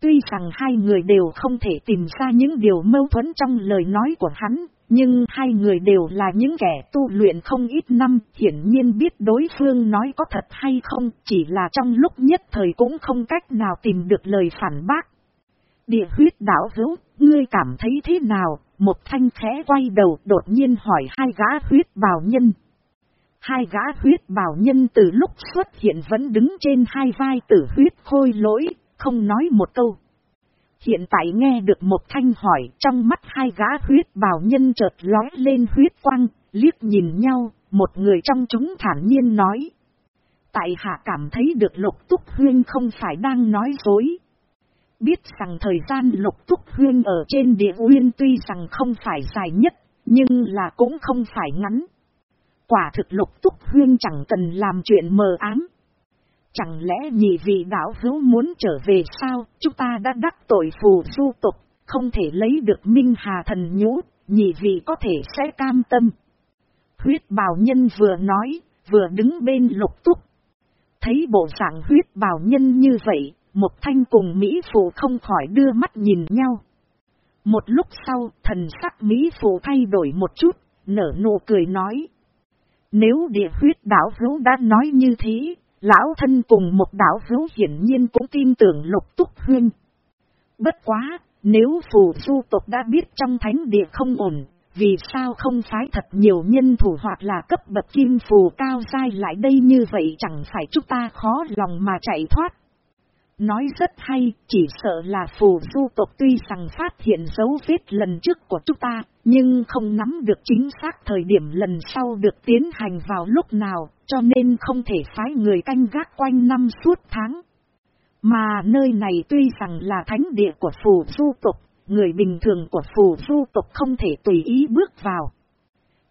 Tuy rằng hai người đều không thể tìm ra những điều mâu thuẫn trong lời nói của hắn, nhưng hai người đều là những kẻ tu luyện không ít năm, hiển nhiên biết đối phương nói có thật hay không, chỉ là trong lúc nhất thời cũng không cách nào tìm được lời phản bác. Địa huyết đảo hữu, ngươi cảm thấy thế nào? Một thanh khẽ quay đầu đột nhiên hỏi hai gã huyết bào nhân. Hai gã huyết bào nhân từ lúc xuất hiện vẫn đứng trên hai vai tử huyết khôi lỗi, không nói một câu. Hiện tại nghe được một thanh hỏi trong mắt hai gã huyết bào nhân chợt lói lên huyết quang, liếc nhìn nhau, một người trong chúng thản nhiên nói. Tại hạ cảm thấy được lục túc huyên không phải đang nói dối. Biết rằng thời gian lục túc huyên ở trên địa uyên tuy rằng không phải dài nhất, nhưng là cũng không phải ngắn. Quả thực lục túc huyên chẳng cần làm chuyện mờ ám. Chẳng lẽ nhị vị đạo hữu muốn trở về sao, chúng ta đã đắc tội phù du tục, không thể lấy được minh hà thần nhũ, nhị vị có thể sẽ cam tâm. Huyết bào nhân vừa nói, vừa đứng bên lục túc. Thấy bộ dạng huyết bào nhân như vậy, một thanh cùng Mỹ Phụ không khỏi đưa mắt nhìn nhau. Một lúc sau, thần sắc Mỹ Phụ thay đổi một chút, nở nụ cười nói. Nếu địa huyết đảo hữu đã nói như thế, lão thân cùng một đảo hữu hiển nhiên cũng tin tưởng lục túc huyên. Bất quá, nếu phù du tộc đã biết trong thánh địa không ổn, vì sao không phái thật nhiều nhân thủ hoặc là cấp bậc kim phù cao dai lại đây như vậy chẳng phải chúng ta khó lòng mà chạy thoát. Nói rất hay, chỉ sợ là phù du tộc tuy rằng phát hiện dấu vết lần trước của chúng ta, nhưng không nắm được chính xác thời điểm lần sau được tiến hành vào lúc nào, cho nên không thể phái người canh gác quanh năm suốt tháng. Mà nơi này tuy rằng là thánh địa của phù du tộc, người bình thường của phù du tộc không thể tùy ý bước vào.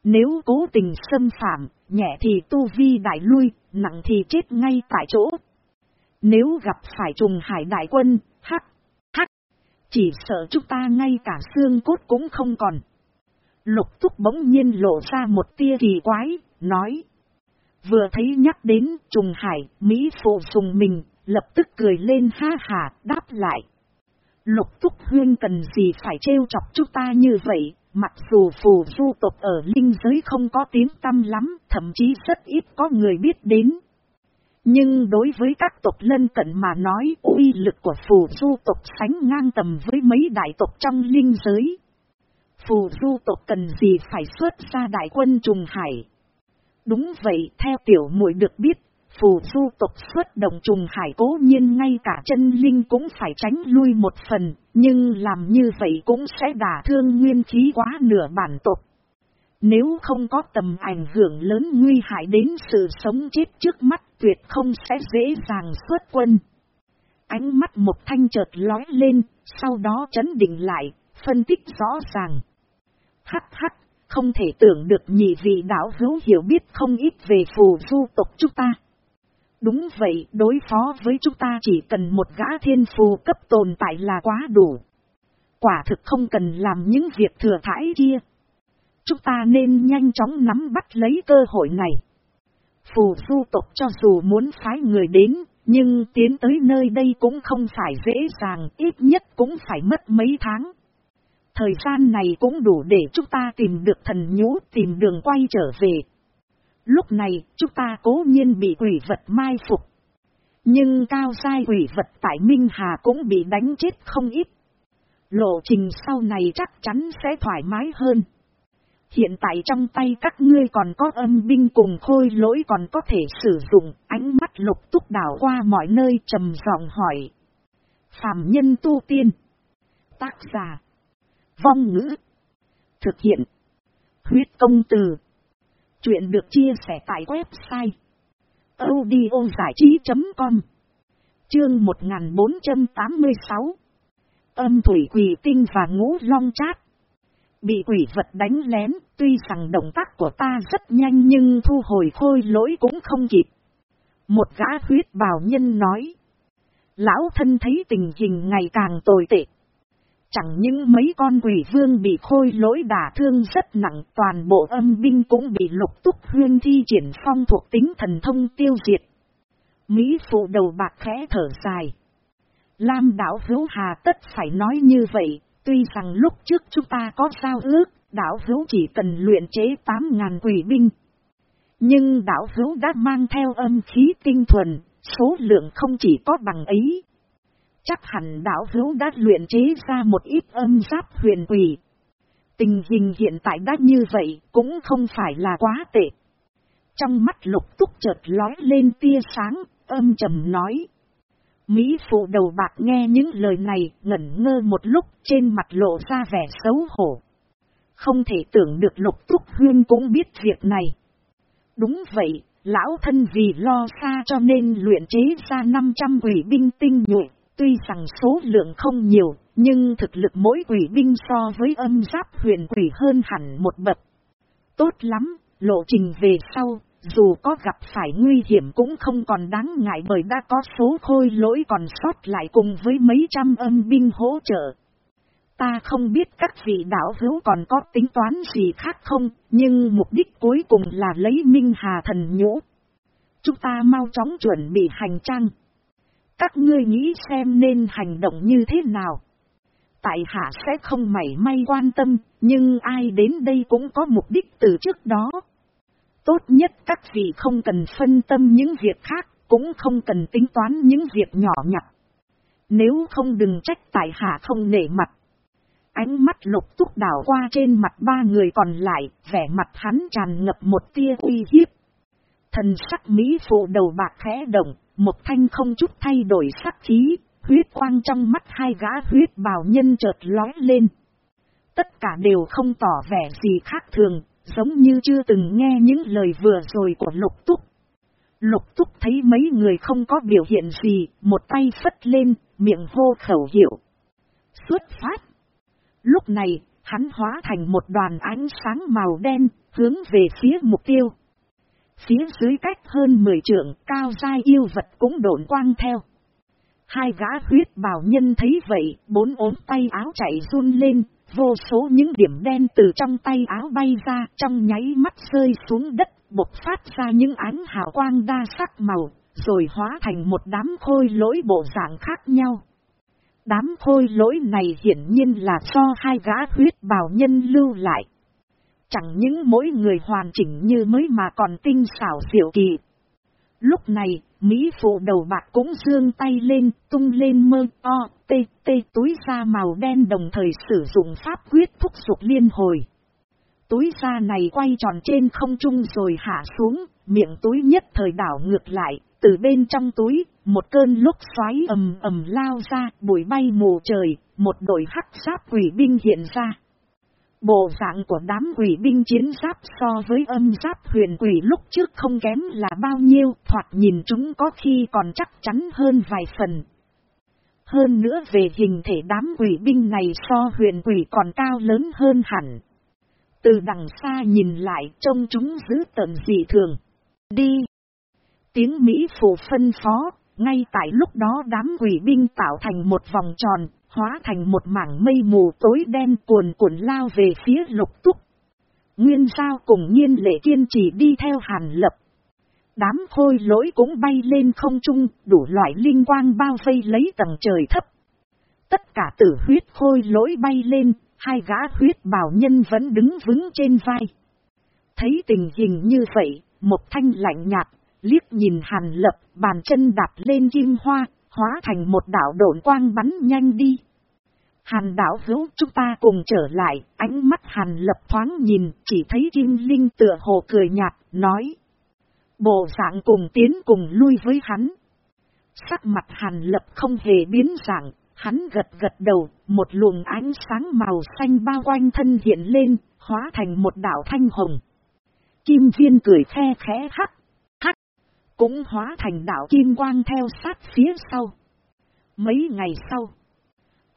Nếu cố tình xâm phạm, nhẹ thì tu vi đại lui, nặng thì chết ngay tại chỗ, nếu gặp phải trùng hải đại quân, hắc, hắc, chỉ sợ chúng ta ngay cả xương cốt cũng không còn. Lục túc bỗng nhiên lộ ra một tia kỳ quái, nói. Vừa thấy nhắc đến trùng hải, Mỹ phụ sùng mình, lập tức cười lên ha hà, đáp lại. Lục túc huyên cần gì phải trêu chọc chúng ta như vậy, mặc dù phù du tộc ở linh giới không có tiếng tăm lắm, thậm chí rất ít có người biết đến. Nhưng đối với các tộc lân cận mà nói uy lực của phù du tộc sánh ngang tầm với mấy đại tộc trong linh giới. Phù du tộc cần gì phải xuất ra đại quân trùng hải. Đúng vậy, theo tiểu muội được biết, phù du tộc xuất động trùng hải cố nhiên ngay cả chân linh cũng phải tránh lui một phần, nhưng làm như vậy cũng sẽ đả thương nguyên khí quá nửa bản tộc. Nếu không có tầm ảnh hưởng lớn nguy hại đến sự sống chết trước mắt tuyệt không sẽ dễ dàng xuất quân. Ánh mắt một thanh chợt lói lên, sau đó chấn định lại, phân tích rõ ràng. Hắc hắc, không thể tưởng được nhị vị đạo hữu hiểu biết không ít về phù du tộc chúng ta. Đúng vậy, đối phó với chúng ta chỉ cần một gã thiên phù cấp tồn tại là quá đủ. Quả thực không cần làm những việc thừa thải kia. Chúng ta nên nhanh chóng nắm bắt lấy cơ hội này. Phù du tộc cho dù muốn phái người đến, nhưng tiến tới nơi đây cũng không phải dễ dàng, ít nhất cũng phải mất mấy tháng. Thời gian này cũng đủ để chúng ta tìm được thần nhũ, tìm đường quay trở về. Lúc này, chúng ta cố nhiên bị quỷ vật mai phục. Nhưng cao sai quỷ vật tại Minh Hà cũng bị đánh chết không ít. Lộ trình sau này chắc chắn sẽ thoải mái hơn. Hiện tại trong tay các ngươi còn có âm binh cùng khôi lỗi còn có thể sử dụng, ánh mắt lục túc đảo qua mọi nơi trầm giọng hỏi. Phạm nhân tu tiên. Tác giả. Vong ngữ. Thực hiện. Huyết công từ. Chuyện được chia sẻ tại website. audiozải trí.com Chương 1486 Âm thủy quỷ tinh và ngũ long chát Bị quỷ vật đánh lén, tuy rằng động tác của ta rất nhanh nhưng thu hồi khôi lỗi cũng không kịp. Một gã huyết bào nhân nói. Lão thân thấy tình hình ngày càng tồi tệ. Chẳng những mấy con quỷ vương bị khôi lỗi đả thương rất nặng, toàn bộ âm binh cũng bị lục túc huyên thi triển phong thuộc tính thần thông tiêu diệt. Mỹ phụ đầu bạc khẽ thở dài. Lam đảo hữu hà tất phải nói như vậy, tuy rằng lúc trước chúng ta có giao ước, đảo hữu chỉ cần luyện chế 8.000 quỷ binh. Nhưng đảo hữu đã mang theo âm khí tinh thuần, số lượng không chỉ có bằng ấy. Chắc hẳn đảo hữu đã luyện chế ra một ít âm giáp huyền quỷ. Tình hình hiện tại đã như vậy cũng không phải là quá tệ. Trong mắt lục túc chợt lói lên tia sáng, âm trầm nói. Mỹ phụ đầu bạc nghe những lời này ngẩn ngơ một lúc trên mặt lộ ra vẻ xấu hổ. Không thể tưởng được lục túc huyên cũng biết việc này. Đúng vậy, lão thân vì lo xa cho nên luyện chế ra 500 quỷ binh tinh nhuệ, tuy rằng số lượng không nhiều, nhưng thực lực mỗi quỷ binh so với âm giáp huyền quỷ hơn hẳn một bậc. Tốt lắm, lộ trình về sau, dù có gặp phải nguy hiểm cũng không còn đáng ngại bởi đã có số khôi lỗi còn sót lại cùng với mấy trăm âm binh hỗ trợ. Ta không biết các vị đạo hữu còn có tính toán gì khác không, nhưng mục đích cuối cùng là lấy Minh Hà thần nhũ. Chúng ta mau chóng chuẩn bị hành trang. Các ngươi nghĩ xem nên hành động như thế nào. Tại hạ sẽ không mảy may quan tâm, nhưng ai đến đây cũng có mục đích từ trước đó. Tốt nhất các vị không cần phân tâm những việc khác, cũng không cần tính toán những việc nhỏ nhặt. Nếu không đừng trách tại hạ không nể mặt. Ánh mắt lục túc đảo qua trên mặt ba người còn lại, vẻ mặt hắn tràn ngập một tia uy hiếp. Thần sắc Mỹ phụ đầu bạc khẽ động, một thanh không chút thay đổi sắc khí, huyết quang trong mắt hai gã huyết bào nhân chợt lói lên. Tất cả đều không tỏ vẻ gì khác thường, giống như chưa từng nghe những lời vừa rồi của lục túc. Lục túc thấy mấy người không có biểu hiện gì, một tay phất lên, miệng hô khẩu hiệu. Xuất phát. Lúc này, hắn hóa thành một đoàn ánh sáng màu đen, hướng về phía mục tiêu. Phía dưới cách hơn 10 trượng, cao dai yêu vật cũng độn quang theo. Hai gã huyết bào nhân thấy vậy, bốn ốm tay áo chạy run lên, Vô số những điểm đen từ trong tay áo bay ra trong nháy mắt rơi xuống đất, bộc phát ra những ánh hào quang đa sắc màu, rồi hóa thành một đám khôi lỗi bộ dạng khác nhau. Đám khôi lỗi này hiển nhiên là do hai gã huyết bào nhân lưu lại. Chẳng những mỗi người hoàn chỉnh như mới mà còn tinh xảo diệu kỳ. Lúc này, Mỹ phụ đầu bạc cũng dương tay lên, tung lên mơ o, tê, tê túi da màu đen đồng thời sử dụng pháp quyết thúc dục liên hồi. Túi da này quay tròn trên không trung rồi hạ xuống, miệng túi nhất thời đảo ngược lại, từ bên trong túi, một cơn lúc xoáy ầm ầm lao ra, bụi bay mù trời, một đội hắc giáp quỷ binh hiện ra. Bộ dạng của đám quỷ binh chiến giáp so với âm giáp huyền quỷ lúc trước không kém là bao nhiêu, thoạt nhìn chúng có khi còn chắc chắn hơn vài phần. Hơn nữa về hình thể đám quỷ binh này so huyền quỷ còn cao lớn hơn hẳn. Từ đằng xa nhìn lại trông chúng giữ tận dị thường. Đi! Tiếng Mỹ phủ phân phó, ngay tại lúc đó đám quỷ binh tạo thành một vòng tròn, hóa thành một mảng mây mù tối đen cuồn cuộn lao về phía lục túc. Nguyên sao cùng nhiên lệ kiên trì đi theo hàn lập. Đám khôi lỗi cũng bay lên không trung, đủ loại linh quang bao vây lấy tầng trời thấp. Tất cả tử huyết khôi lỗi bay lên, hai gã huyết bảo nhân vẫn đứng vững trên vai. Thấy tình hình như vậy, một thanh lạnh nhạt, liếc nhìn hàn lập, bàn chân đạp lên kim hoa, hóa thành một đảo độn quang bắn nhanh đi. Hàn đảo hữu chúng ta cùng trở lại, ánh mắt hàn lập thoáng nhìn, chỉ thấy kim linh tựa hồ cười nhạt, nói. Bộ dạng cùng tiến cùng lui với hắn. Sắc mặt hàn lập không hề biến dạng, hắn gật gật đầu, một luồng ánh sáng màu xanh bao quanh thân hiện lên, hóa thành một đảo thanh hồng. Kim viên cười khe khẽ hắc, hắc, cũng hóa thành đảo kim quang theo sát phía sau. Mấy ngày sau,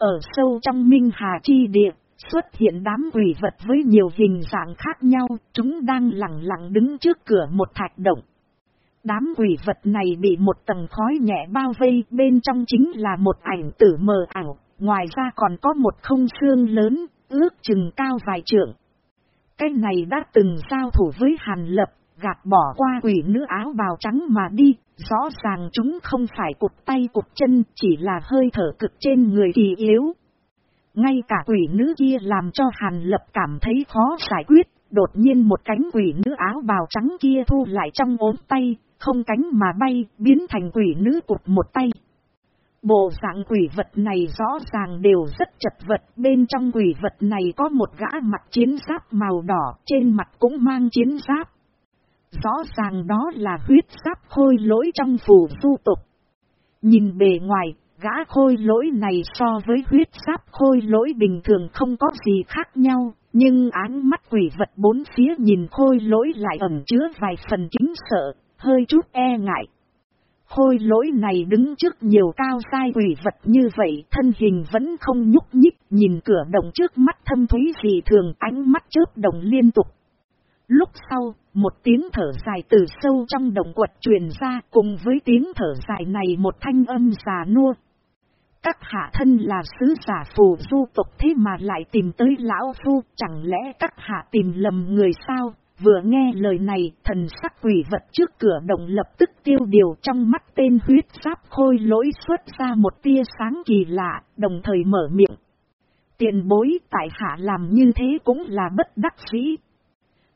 ở sâu trong Minh Hà Chi Địa, xuất hiện đám quỷ vật với nhiều hình dạng khác nhau, chúng đang lặng lặng đứng trước cửa một thạch động. Đám quỷ vật này bị một tầng khói nhẹ bao vây, bên trong chính là một ảnh tử mờ ảo, ngoài ra còn có một không xương lớn, ước chừng cao vài trượng. Cái này đã từng giao thủ với Hàn Lập, gạt bỏ qua quỷ nữ áo bào trắng mà đi, rõ ràng chúng không phải cục tay cục chân, chỉ là hơi thở cực trên người kỳ yếu. Ngay cả quỷ nữ kia làm cho Hàn Lập cảm thấy khó giải quyết, đột nhiên một cánh quỷ nữ áo bào trắng kia thu lại trong ốm tay, không cánh mà bay, biến thành quỷ nữ cục một tay. Bộ dạng quỷ vật này rõ ràng đều rất chật vật, bên trong quỷ vật này có một gã mặt chiến giáp màu đỏ, trên mặt cũng mang chiến giáp. Rõ ràng đó là huyết sắc khôi lỗi trong phù du tục. Nhìn bề ngoài, gã khôi lỗi này so với huyết sắc khôi lỗi bình thường không có gì khác nhau, nhưng áng mắt quỷ vật bốn phía nhìn khôi lỗi lại ẩn chứa vài phần kính sợ, hơi chút e ngại. Khôi lỗi này đứng trước nhiều cao sai quỷ vật như vậy, thân hình vẫn không nhúc nhích, nhìn cửa đồng trước mắt thâm thúy gì thường ánh mắt chớp đồng liên tục. Lúc sau, một tiếng thở dài từ sâu trong đồng quật truyền ra cùng với tiếng thở dài này một thanh âm già nua. Các hạ thân là sứ giả phù du tộc thế mà lại tìm tới lão phu, chẳng lẽ các hạ tìm lầm người sao? Vừa nghe lời này, thần sắc quỷ vật trước cửa động lập tức tiêu điều trong mắt tên huyết giáp khôi lỗi xuất ra một tia sáng kỳ lạ, đồng thời mở miệng. Tiền bối tại hạ làm như thế cũng là bất đắc dĩ.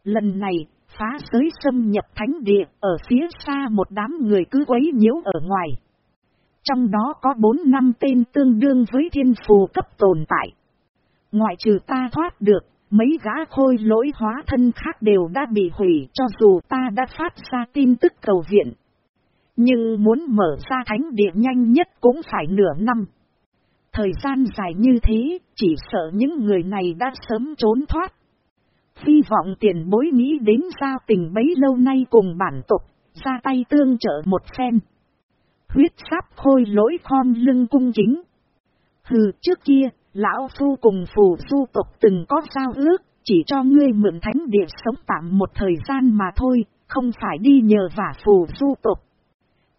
Lần này, phá giới xâm nhập thánh địa, ở phía xa một đám người cứ quấy nhiễu ở ngoài. Trong đó có bốn năm tên tương đương với thiên phù cấp tồn tại. Ngoại trừ ta thoát được, mấy gã khôi lỗi hóa thân khác đều đã bị hủy cho dù ta đã phát ra tin tức cầu viện. Nhưng muốn mở ra thánh địa nhanh nhất cũng phải nửa năm. Thời gian dài như thế, chỉ sợ những người này đã sớm trốn thoát. Hy vọng tiền bối nghĩ đến giao tình bấy lâu nay cùng bản tục, ra tay tương trợ một phen. Huyết sáp khôi lỗi khom lưng cung chính. Hừ trước kia, Lão Phu cùng phù du tộc từng có giao ước, chỉ cho ngươi mượn thánh địa sống tạm một thời gian mà thôi, không phải đi nhờ vả phù du tộc.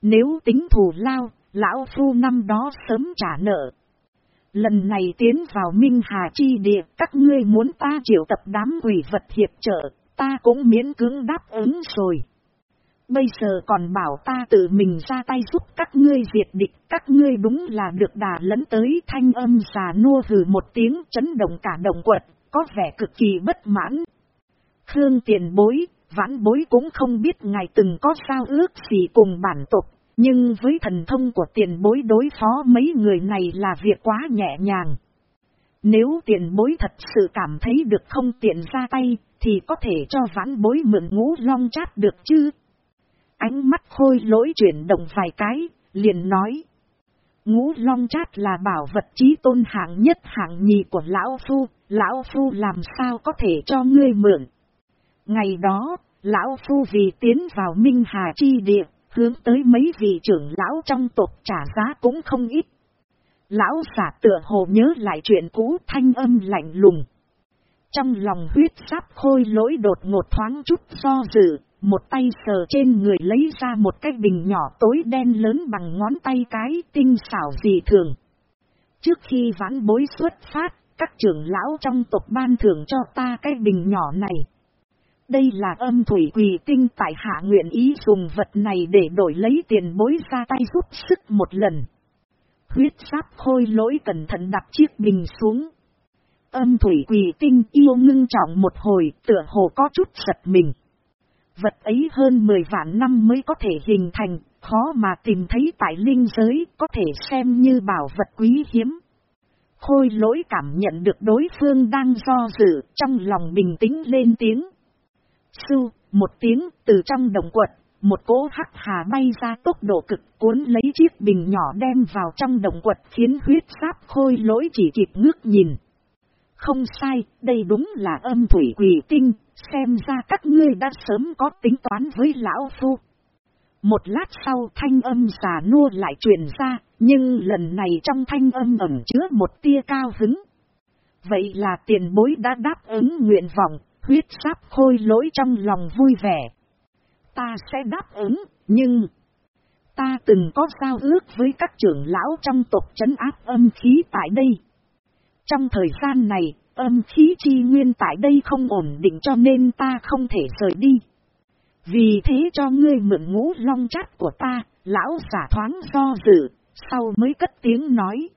Nếu tính thù lao, Lão Phu năm đó sớm trả nợ. Lần này tiến vào Minh Hà Chi Địa, các ngươi muốn ta triệu tập đám quỷ vật hiệp trợ, ta cũng miễn cưỡng đáp ứng rồi. Bây giờ còn bảo ta tự mình ra tay giúp các ngươi diệt địch, các ngươi đúng là được đà lẫn tới thanh âm xà nua hừ một tiếng chấn động cả động quật, có vẻ cực kỳ bất mãn. Khương tiền bối, vãn bối cũng không biết ngài từng có sao ước gì cùng bản tộc nhưng với thần thông của tiền bối đối phó mấy người này là việc quá nhẹ nhàng. Nếu tiền bối thật sự cảm thấy được không tiện ra tay, thì có thể cho vãn bối mượn ngũ long chát được chứ? Ánh mắt khôi lỗi chuyển động vài cái, liền nói. Ngũ long chát là bảo vật trí tôn hạng nhất hạng nhì của Lão Phu, Lão Phu làm sao có thể cho ngươi mượn. Ngày đó, Lão Phu vì tiến vào Minh Hà Chi Địa, hướng tới mấy vị trưởng lão trong tộc trả giá cũng không ít. Lão giả tựa hồ nhớ lại chuyện cũ thanh âm lạnh lùng. Trong lòng huyết sáp khôi lỗi đột ngột thoáng chút do dự, một tay sờ trên người lấy ra một cái bình nhỏ tối đen lớn bằng ngón tay cái tinh xảo dị thường. Trước khi vãn bối xuất phát, các trưởng lão trong tộc ban thưởng cho ta cái bình nhỏ này. Đây là âm thủy quỳ tinh tại hạ nguyện ý dùng vật này để đổi lấy tiền bối ra tay giúp sức một lần. Huyết sáp khôi lỗi cẩn thận đặt chiếc bình xuống. Âm thủy quỳ tinh yêu ngưng trọng một hồi tựa hồ có chút giật mình. Vật ấy hơn 10 vạn năm mới có thể hình thành, khó mà tìm thấy tại linh giới, có thể xem như bảo vật quý hiếm. Khôi lỗi cảm nhận được đối phương đang do dự, trong lòng bình tĩnh lên tiếng. Sư, một tiếng từ trong đồng quật, một cỗ hắc hà bay ra tốc độ cực cuốn lấy chiếc bình nhỏ đem vào trong đồng quật khiến huyết sáp khôi lỗi chỉ kịp ngước nhìn. Không sai, đây đúng là âm thủy quỷ tinh, xem ra các ngươi đã sớm có tính toán với lão phu. Một lát sau thanh âm xà nua lại truyền ra, nhưng lần này trong thanh âm ẩn chứa một tia cao hứng. Vậy là tiền bối đã đáp ứng nguyện vọng, huyết sáp khôi lỗi trong lòng vui vẻ. Ta sẽ đáp ứng, nhưng... Ta từng có giao ước với các trưởng lão trong tộc trấn áp âm khí tại đây. Trong thời gian này, âm khí chi nguyên tại đây không ổn định cho nên ta không thể rời đi. Vì thế cho ngươi mượn ngũ long chát của ta, lão giả thoáng do dự, sau mới cất tiếng nói.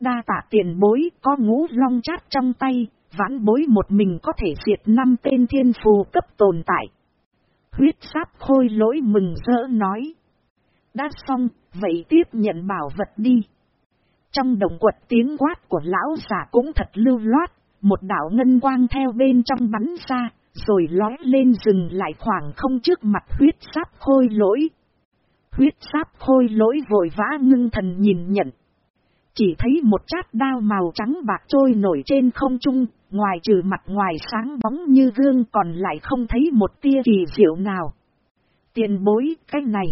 Đa tạ tiền bối có ngũ long chát trong tay, vãn bối một mình có thể diệt năm tên thiên phù cấp tồn tại. Huyết sáp khôi lỗi mừng rỡ nói. Đã xong, vậy tiếp nhận bảo vật đi. Trong đồng quật tiếng quát của lão giả cũng thật lưu loát, một đạo ngân quang theo bên trong bắn ra, rồi lói lên dừng lại khoảng không trước mặt huyết sáp khôi lỗi. Huyết sáp khôi lỗi vội vã ngưng thần nhìn nhận. Chỉ thấy một chát đao màu trắng bạc trôi nổi trên không trung, ngoài trừ mặt ngoài sáng bóng như gương còn lại không thấy một tia kỳ diệu nào. Tiền bối, cái này.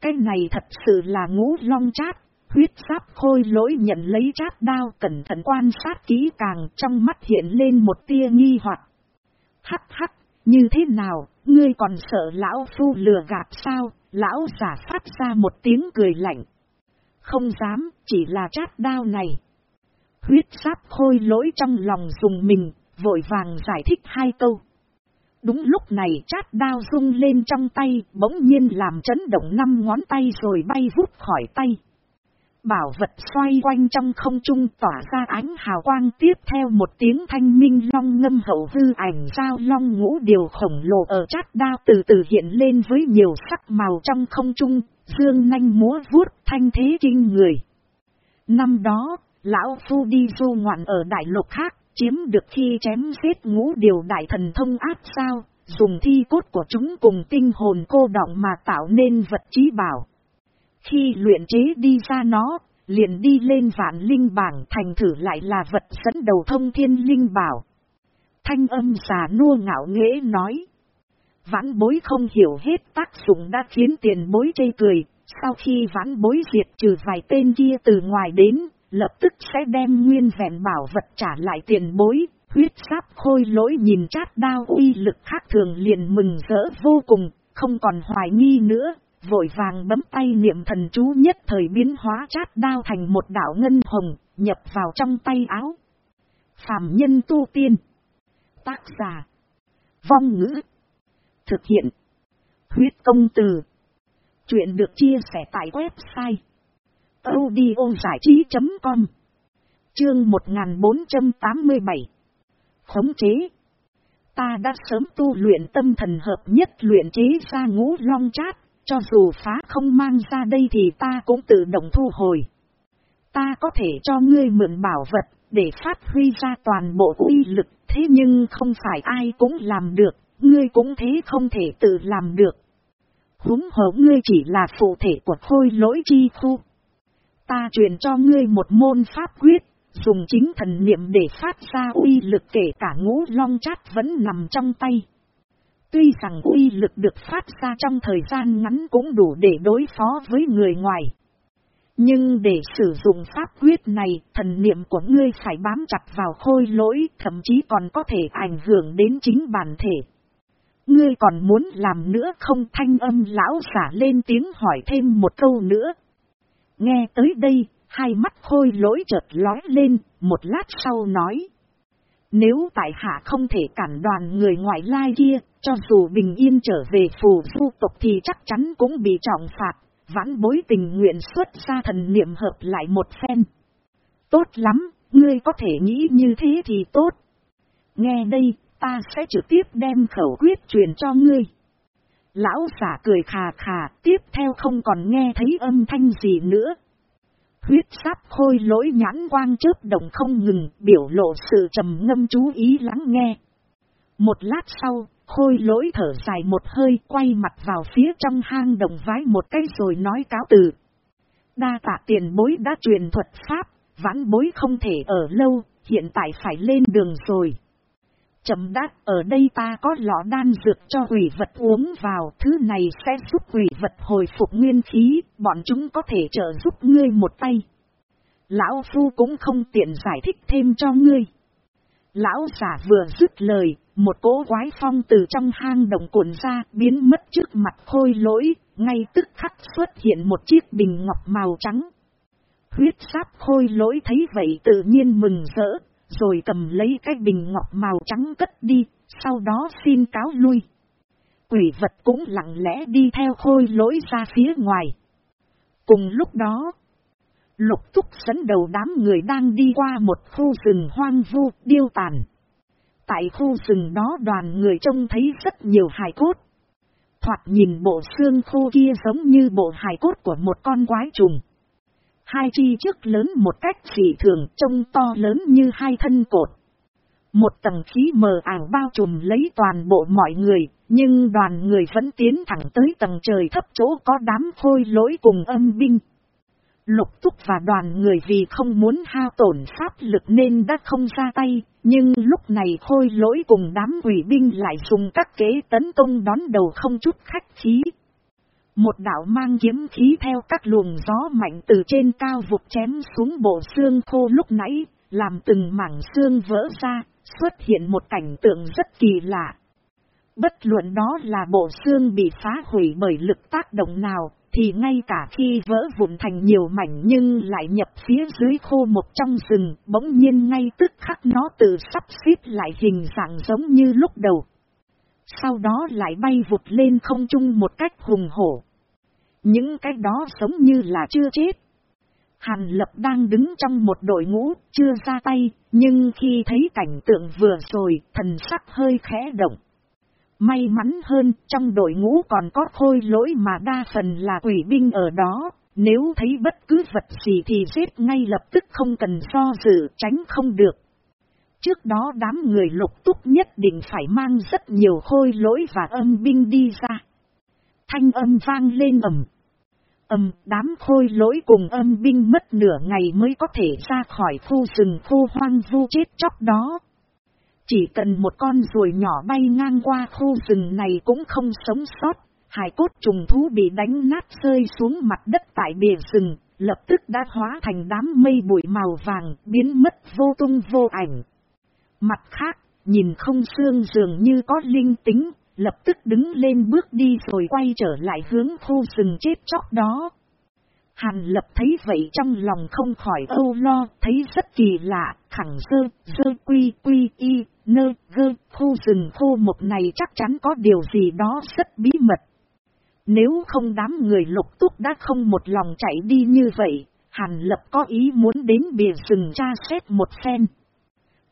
Cái này thật sự là ngũ long chát. Huyết sáp khôi lỗi nhận lấy chát đao cẩn thận quan sát kỹ càng trong mắt hiện lên một tia nghi hoặc Hắc hắc, như thế nào, ngươi còn sợ lão phu lừa gạt sao, lão giả phát ra một tiếng cười lạnh. Không dám, chỉ là chát đao này. Huyết sáp khôi lỗi trong lòng dùng mình, vội vàng giải thích hai câu. Đúng lúc này chát đao rung lên trong tay, bỗng nhiên làm chấn động năm ngón tay rồi bay vút khỏi tay. Bảo vật xoay quanh trong không trung tỏa ra ánh hào quang tiếp theo một tiếng thanh minh long ngâm hậu hư ảnh sao long ngũ điều khổng lồ ở chát đao từ từ hiện lên với nhiều sắc màu trong không trung, dương nhanh múa vuốt thanh thế kinh người. Năm đó, lão phu đi du ngoạn ở đại lục khác, chiếm được khi chém giết ngũ điều đại thần thông áp sao, dùng thi cốt của chúng cùng tinh hồn cô động mà tạo nên vật trí bảo. Khi luyện chế đi ra nó, liền đi lên vạn linh bảng thành thử lại là vật dẫn đầu thông thiên linh bảo. Thanh âm xà nua ngạo nghễ nói. Vãn bối không hiểu hết tác dụng đã khiến tiền bối chây cười, sau khi vãn bối diệt trừ vài tên kia từ ngoài đến, lập tức sẽ đem nguyên vẹn bảo vật trả lại tiền bối. Huyết sáp khôi lỗi nhìn chát đao uy lực khác thường liền mừng rỡ vô cùng, không còn hoài nghi nữa, vội vàng bấm tay niệm thần chú nhất thời biến hóa chát đao thành một đảo ngân hồng, nhập vào trong tay áo. Phạm nhân tu tiên. Tác giả. Vong ngữ. Thực hiện. Huyết công từ. Chuyện được chia sẻ tại website audiozải trí.com Chương 1487 Khống chế Ta đã sớm tu luyện tâm thần hợp nhất luyện chế ra ngũ long chát, cho dù phá không mang ra đây thì ta cũng tự động thu hồi. Ta có thể cho ngươi mượn bảo vật, để phát huy ra toàn bộ uy lực, thế nhưng không phải ai cũng làm được, ngươi cũng thế không thể tự làm được. Húng hổ ngươi chỉ là phụ thể của khôi lỗi chi khu. Ta truyền cho ngươi một môn pháp quyết, dùng chính thần niệm để phát ra uy lực kể cả ngũ long chát vẫn nằm trong tay. Tuy rằng uy lực được phát ra trong thời gian ngắn cũng đủ để đối phó với người ngoài. Nhưng để sử dụng pháp quyết này, thần niệm của ngươi phải bám chặt vào khôi lỗi, thậm chí còn có thể ảnh hưởng đến chính bản thể. Ngươi còn muốn làm nữa không thanh âm lão giả lên tiếng hỏi thêm một câu nữa. Nghe tới đây, hai mắt khôi lỗi chợt lói lên, một lát sau nói. Nếu tại hạ không thể cản đoàn người ngoại lai kia, cho dù bình yên trở về phù du tộc thì chắc chắn cũng bị trọng phạt, vãn bối tình nguyện xuất ra thần niệm hợp lại một phen. Tốt lắm, ngươi có thể nghĩ như thế thì tốt. Nghe đây, ta sẽ trực tiếp đem khẩu quyết truyền cho ngươi. Lão giả cười khà khà, tiếp theo không còn nghe thấy âm thanh gì nữa. Huyết sáp khôi lỗi nhãn quang chớp đồng không ngừng, biểu lộ sự trầm ngâm chú ý lắng nghe. Một lát sau, khôi lỗi thở dài một hơi quay mặt vào phía trong hang đồng vái một cái rồi nói cáo từ. Đa tạ tiền bối đã truyền thuật pháp, vãn bối không thể ở lâu, hiện tại phải lên đường rồi. Chậm đát, ở đây ta có lọ đan dược cho quỷ vật uống vào, thứ này sẽ giúp quỷ vật hồi phục nguyên khí, bọn chúng có thể trợ giúp ngươi một tay. Lão Phu cũng không tiện giải thích thêm cho ngươi. Lão giả vừa dứt lời, một cỗ quái phong từ trong hang đồng cuộn ra, biến mất trước mặt khôi lỗi, ngay tức khắc xuất hiện một chiếc bình ngọc màu trắng. Huyết sáp khôi lỗi thấy vậy tự nhiên mừng rỡ, rồi cầm lấy cái bình ngọc màu trắng cất đi, sau đó xin cáo lui. Quỷ vật cũng lặng lẽ đi theo khôi lỗi ra phía ngoài. Cùng lúc đó, lục túc dẫn đầu đám người đang đi qua một khu rừng hoang vu, điêu tàn. Tại khu rừng đó đoàn người trông thấy rất nhiều hài cốt. Thoạt nhìn bộ xương khô kia giống như bộ hài cốt của một con quái trùng. Hai chi trước lớn một cách dị thường trông to lớn như hai thân cột. Một tầng khí mờ ảo bao trùm lấy toàn bộ mọi người, nhưng đoàn người vẫn tiến thẳng tới tầng trời thấp chỗ có đám khôi lỗi cùng âm binh. Lục túc và đoàn người vì không muốn hao tổn pháp lực nên đã không ra tay, nhưng lúc này khôi lỗi cùng đám quỷ binh lại dùng các kế tấn công đón đầu không chút khách khí. Một đạo mang kiếm khí theo các luồng gió mạnh từ trên cao vụt chém xuống bộ xương khô lúc nãy, làm từng mảng xương vỡ ra, xuất hiện một cảnh tượng rất kỳ lạ. Bất luận đó là bộ xương bị phá hủy bởi lực tác động nào, thì ngay cả khi vỡ vụn thành nhiều mảnh nhưng lại nhập phía dưới khô một trong rừng, bỗng nhiên ngay tức khắc nó tự sắp xếp lại hình dạng giống như lúc đầu. Sau đó lại bay vụt lên không trung một cách hùng hổ. Những cái đó sống như là chưa chết. Hàn lập đang đứng trong một đội ngũ, chưa ra tay, nhưng khi thấy cảnh tượng vừa rồi, thần sắc hơi khẽ động. May mắn hơn, trong đội ngũ còn có khôi lỗi mà đa phần là quỷ binh ở đó, nếu thấy bất cứ vật gì thì giết ngay lập tức không cần do dự, tránh không được. Trước đó đám người lục túc nhất định phải mang rất nhiều khôi lỗi và âm binh đi ra. Thanh âm vang lên ầm ầm đám khôi lỗi cùng âm binh mất nửa ngày mới có thể ra khỏi khu rừng khô hoang vu chết chóc đó. Chỉ cần một con ruồi nhỏ bay ngang qua khu rừng này cũng không sống sót, hải cốt trùng thú bị đánh nát rơi xuống mặt đất tại bìa rừng, lập tức đã hóa thành đám mây bụi màu vàng, biến mất vô tung vô ảnh. Mặt khác, nhìn không xương dường như có linh tính, lập tức đứng lên bước đi rồi quay trở lại hướng khu rừng chết chóc đó. Hàn lập thấy vậy trong lòng không khỏi âu lo, thấy rất kỳ lạ, khẳng dơ, dơ quy quy y, nơ gơ, khu rừng khô một này chắc chắn có điều gì đó rất bí mật. Nếu không đám người lục túc đã không một lòng chạy đi như vậy, Hàn lập có ý muốn đến bìa rừng tra xét một phen.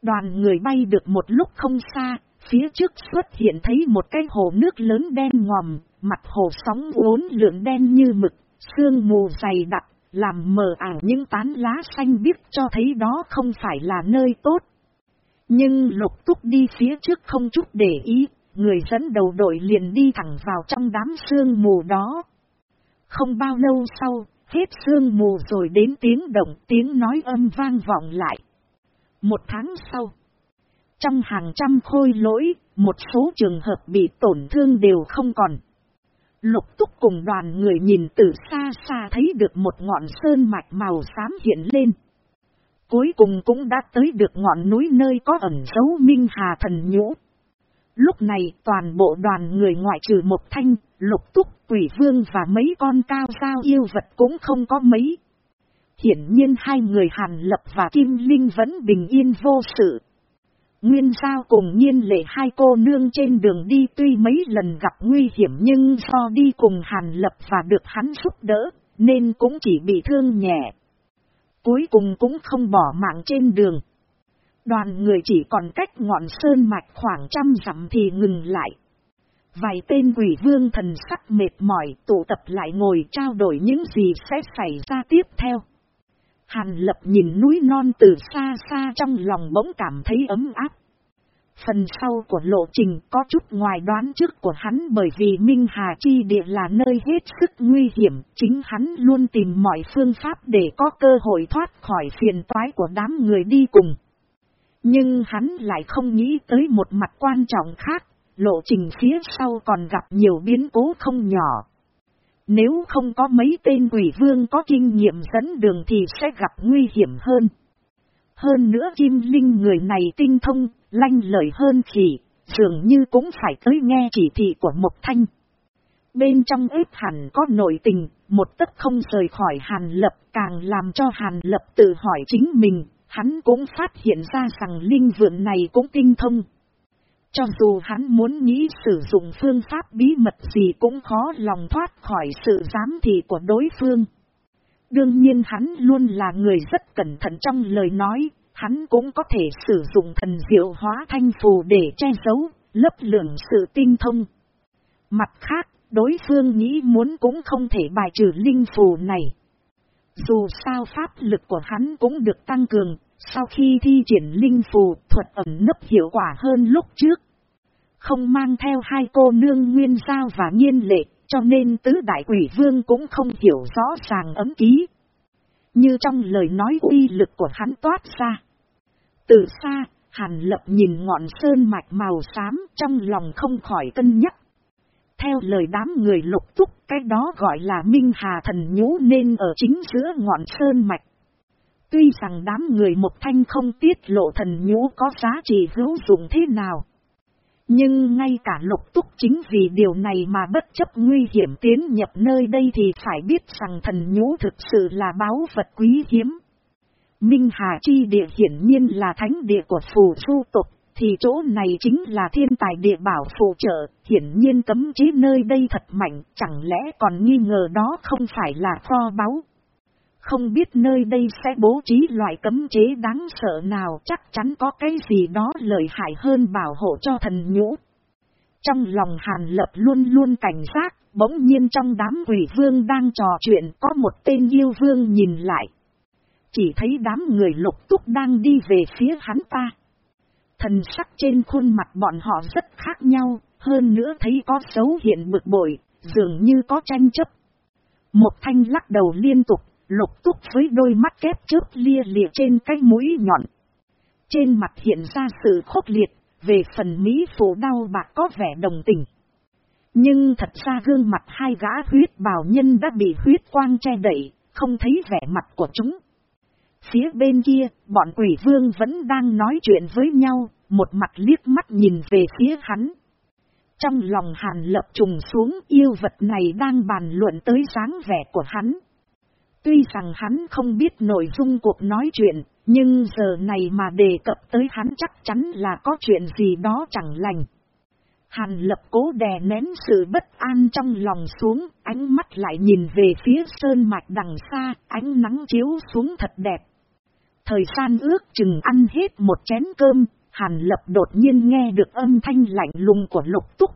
Đoàn người bay được một lúc không xa, phía trước xuất hiện thấy một cái hồ nước lớn đen ngòm, mặt hồ sóng uốn lượn đen như mực, sương mù dày đặc, làm mờ ảo những tán lá xanh biếc cho thấy đó không phải là nơi tốt. Nhưng lục túc đi phía trước không chút để ý, người dẫn đầu đội liền đi thẳng vào trong đám sương mù đó. Không bao lâu sau, hết sương mù rồi đến tiếng động tiếng nói âm vang vọng lại. Một tháng sau, trong hàng trăm khôi lỗi, một số trường hợp bị tổn thương đều không còn. Lục túc cùng đoàn người nhìn từ xa xa thấy được một ngọn sơn mạch màu xám hiện lên. Cuối cùng cũng đã tới được ngọn núi nơi có ẩn dấu Minh Hà Thần Nhũ. Lúc này toàn bộ đoàn người ngoại trừ một thanh, lục túc, quỷ vương và mấy con cao sao yêu vật cũng không có mấy. Hiển nhiên hai người Hàn Lập và Kim Linh vẫn bình yên vô sự. Nguyên sao cùng nhiên lệ hai cô nương trên đường đi tuy mấy lần gặp nguy hiểm nhưng do đi cùng Hàn Lập và được hắn giúp đỡ, nên cũng chỉ bị thương nhẹ. Cuối cùng cũng không bỏ mạng trên đường. Đoàn người chỉ còn cách ngọn sơn mạch khoảng trăm dặm thì ngừng lại. Vài tên quỷ vương thần sắc mệt mỏi tụ tập lại ngồi trao đổi những gì sẽ xảy ra tiếp theo. Hàn lập nhìn núi non từ xa xa trong lòng bỗng cảm thấy ấm áp. Phần sau của lộ trình có chút ngoài đoán trước của hắn bởi vì Minh Hà Chi Địa là nơi hết sức nguy hiểm, chính hắn luôn tìm mọi phương pháp để có cơ hội thoát khỏi phiền toái của đám người đi cùng. Nhưng hắn lại không nghĩ tới một mặt quan trọng khác, lộ trình phía sau còn gặp nhiều biến cố không nhỏ. Nếu không có mấy tên quỷ vương có kinh nghiệm dẫn đường thì sẽ gặp nguy hiểm hơn. Hơn nữa Kim Linh người này tinh thông, lanh lợi hơn khỉ, dường như cũng phải tới nghe chỉ thị của Mộc Thanh. Bên trong ếp hẳn có nội tình, một tấc không rời khỏi Hàn Lập càng làm cho Hàn Lập tự hỏi chính mình, hắn cũng phát hiện ra rằng linh vượng này cũng tinh thông. Cho dù hắn muốn nghĩ sử dụng phương pháp bí mật gì cũng khó lòng thoát khỏi sự giám thị của đối phương. Đương nhiên hắn luôn là người rất cẩn thận trong lời nói, hắn cũng có thể sử dụng thần diệu hóa thanh phù để che giấu, lấp lượng sự tinh thông. Mặt khác, đối phương nghĩ muốn cũng không thể bài trừ linh phù này. Dù sao pháp lực của hắn cũng được tăng cường, sau khi thi triển linh phù thuật ẩn nấp hiệu quả hơn lúc trước. Không mang theo hai cô nương nguyên giao và nhiên lệ, cho nên tứ đại quỷ vương cũng không hiểu rõ ràng ấm ký. Như trong lời nói uy lực của hắn toát ra. Từ xa, Hàn Lập nhìn ngọn sơn mạch màu xám trong lòng không khỏi cân nhắc. Theo lời đám người lục túc, cái đó gọi là Minh Hà Thần Nhũ nên ở chính giữa ngọn sơn mạch. Tuy rằng đám người một thanh không tiết lộ thần nhũ có giá trị hữu dụng thế nào. Nhưng ngay cả lục túc chính vì điều này mà bất chấp nguy hiểm tiến nhập nơi đây thì phải biết rằng thần nhũ thực sự là báu vật quý hiếm. Minh Hà Chi địa hiển nhiên là thánh địa của phù du tục, thì chỗ này chính là thiên tài địa bảo phù trợ, hiển nhiên cấm chế nơi đây thật mạnh, chẳng lẽ còn nghi ngờ đó không phải là kho báu. Không biết nơi đây sẽ bố trí loại cấm chế đáng sợ nào chắc chắn có cái gì đó lợi hại hơn bảo hộ cho thần nhũ. Trong lòng Hàn Lập luôn luôn cảnh giác, bỗng nhiên trong đám quỷ vương đang trò chuyện có một tên yêu vương nhìn lại. Chỉ thấy đám người lục túc đang đi về phía hắn ta. Thần sắc trên khuôn mặt bọn họ rất khác nhau, hơn nữa thấy có dấu hiện bực bội, dường như có tranh chấp. Một thanh lắc đầu liên tục, lục túc với đôi mắt kép chớp lia lịa trên cái mũi nhọn. Trên mặt hiện ra sự khốc liệt, về phần Mỹ phụ đau bạc có vẻ đồng tình. Nhưng thật ra gương mặt hai gã huyết bào nhân đã bị huyết quang che đậy, không thấy vẻ mặt của chúng. Phía bên kia, bọn quỷ vương vẫn đang nói chuyện với nhau, một mặt liếc mắt nhìn về phía hắn. Trong lòng hàn lập trùng xuống yêu vật này đang bàn luận tới dáng vẻ của hắn. Tuy rằng hắn không biết nội dung cuộc nói chuyện, nhưng giờ này mà đề cập tới hắn chắc chắn là có chuyện gì đó chẳng lành. Hàn lập cố đè nén sự bất an trong lòng xuống, ánh mắt lại nhìn về phía sơn mạch đằng xa, ánh nắng chiếu xuống thật đẹp. Thời gian ước chừng ăn hết một chén cơm, Hàn lập đột nhiên nghe được âm thanh lạnh lùng của lục túc.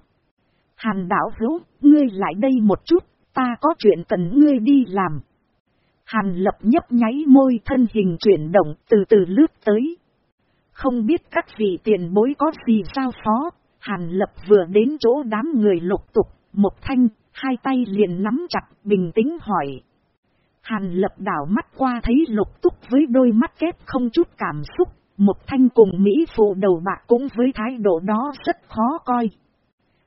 Hàn đảo hữu, ngươi lại đây một chút, ta có chuyện cần ngươi đi làm. Hàn lập nhấp nháy môi thân hình chuyển động từ từ lướt tới. Không biết các vị tiền bối có gì sao phó, Hàn lập vừa đến chỗ đám người lục tục, một thanh, hai tay liền nắm chặt, bình tĩnh hỏi. Hàn lập đảo mắt qua thấy lục túc với đôi mắt kép không chút cảm xúc, một thanh cùng Mỹ phụ đầu bạc cũng với thái độ đó rất khó coi.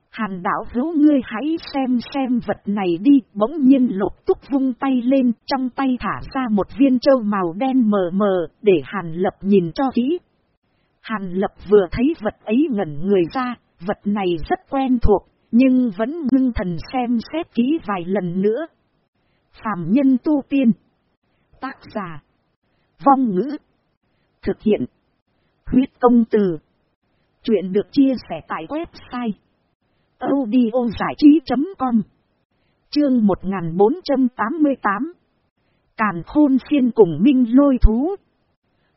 Hàn đảo hữu ngươi hãy xem xem vật này đi, bỗng nhiên lục túc vung tay lên, trong tay thả ra một viên châu màu đen mờ mờ, để hàn lập nhìn cho kỹ. Hàn lập vừa thấy vật ấy ngẩn người ra, vật này rất quen thuộc, nhưng vẫn ngưng thần xem xét kỹ vài lần nữa. Phạm nhân tu tiên. Tác giả. Vong ngữ. Thực hiện. Huyết công từ. Chuyện được chia sẻ tại website audio giải trí.com Chương 1488 Càn khôn phiên cùng minh lôi thú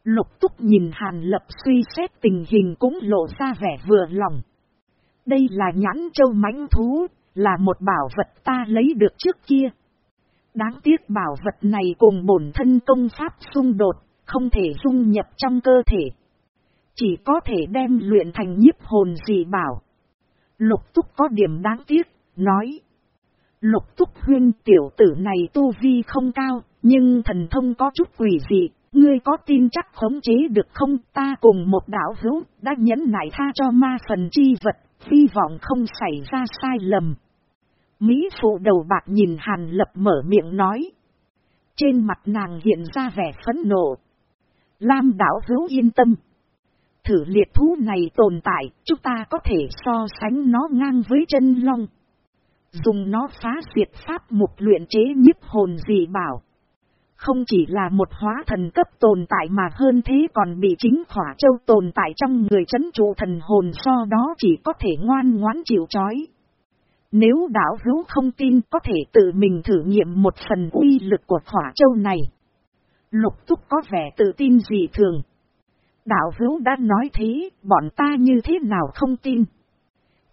Lục túc nhìn Hàn Lập suy xét tình hình cũng lộ ra vẻ vừa lòng. Đây là nhãn châu mãnh thú, là một bảo vật ta lấy được trước kia. Đáng tiếc bảo vật này cùng bổn thân công pháp xung đột, không thể dung nhập trong cơ thể. Chỉ có thể đem luyện thành nhiếp hồn gì bảo. Lục túc có điểm đáng tiếc, nói. Lục túc huyên tiểu tử này tu vi không cao, nhưng thần thông có chút quỷ dị, ngươi có tin chắc khống chế được không ta cùng một đạo hữu đã nhẫn nại tha cho ma phần chi vật, hy vọng không xảy ra sai lầm. Mỹ phụ đầu bạc nhìn hàn lập mở miệng nói. Trên mặt nàng hiện ra vẻ phẫn nộ. Lam đảo hữu yên tâm. Thử liệt thú này tồn tại, chúng ta có thể so sánh nó ngang với chân long. Dùng nó phá diệt pháp mục luyện chế nhiếp hồn gì bảo. Không chỉ là một hóa thần cấp tồn tại mà hơn thế còn bị chính khỏa châu tồn tại trong người chấn trụ thần hồn so đó chỉ có thể ngoan ngoãn chịu chói. Nếu đảo hữu không tin có thể tự mình thử nghiệm một phần uy lực của khỏa châu này. Lục túc có vẻ tự tin dị thường. Đạo hữu đã nói thế, bọn ta như thế nào không tin.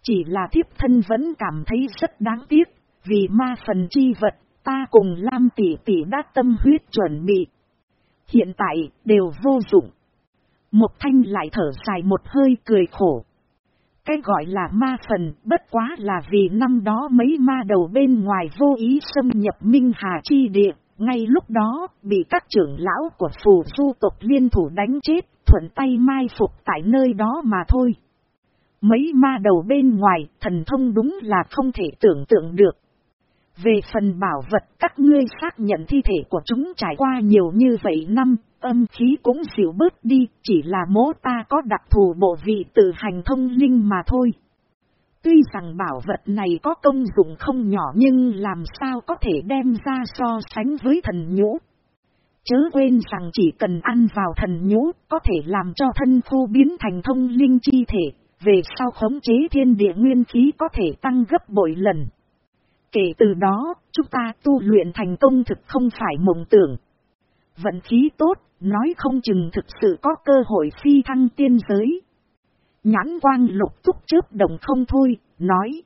Chỉ là thiếp thân vẫn cảm thấy rất đáng tiếc, vì ma phần chi vật, ta cùng Lam tỷ tỷ đã tâm huyết chuẩn bị. Hiện tại, đều vô dụng. Một thanh lại thở dài một hơi cười khổ. Cái gọi là ma phần bất quá là vì năm đó mấy ma đầu bên ngoài vô ý xâm nhập Minh Hà Chi Địa, ngay lúc đó bị các trưởng lão của phù du tộc liên thủ đánh chết, thuận tay mai phục tại nơi đó mà thôi. Mấy ma đầu bên ngoài, thần thông đúng là không thể tưởng tượng được. Về phần bảo vật các ngươi xác nhận thi thể của chúng trải qua nhiều như vậy năm, âm khí cũng dịu bớt đi, chỉ là mố ta có đặc thù bộ vị tự hành thông linh mà thôi. Tuy rằng bảo vật này có công dụng không nhỏ nhưng làm sao có thể đem ra so sánh với thần nhũ. Chớ quên rằng chỉ cần ăn vào thần nhũ có thể làm cho thân khu biến thành thông linh chi thể, về sau khống chế thiên địa nguyên khí có thể tăng gấp bội lần. Kể từ đó, chúng ta tu luyện thành công thực không phải mộng tưởng. Vận khí tốt, nói không chừng thực sự có cơ hội phi thăng tiên giới. Nhãn quang lục túc chớp đồng không thôi, nói.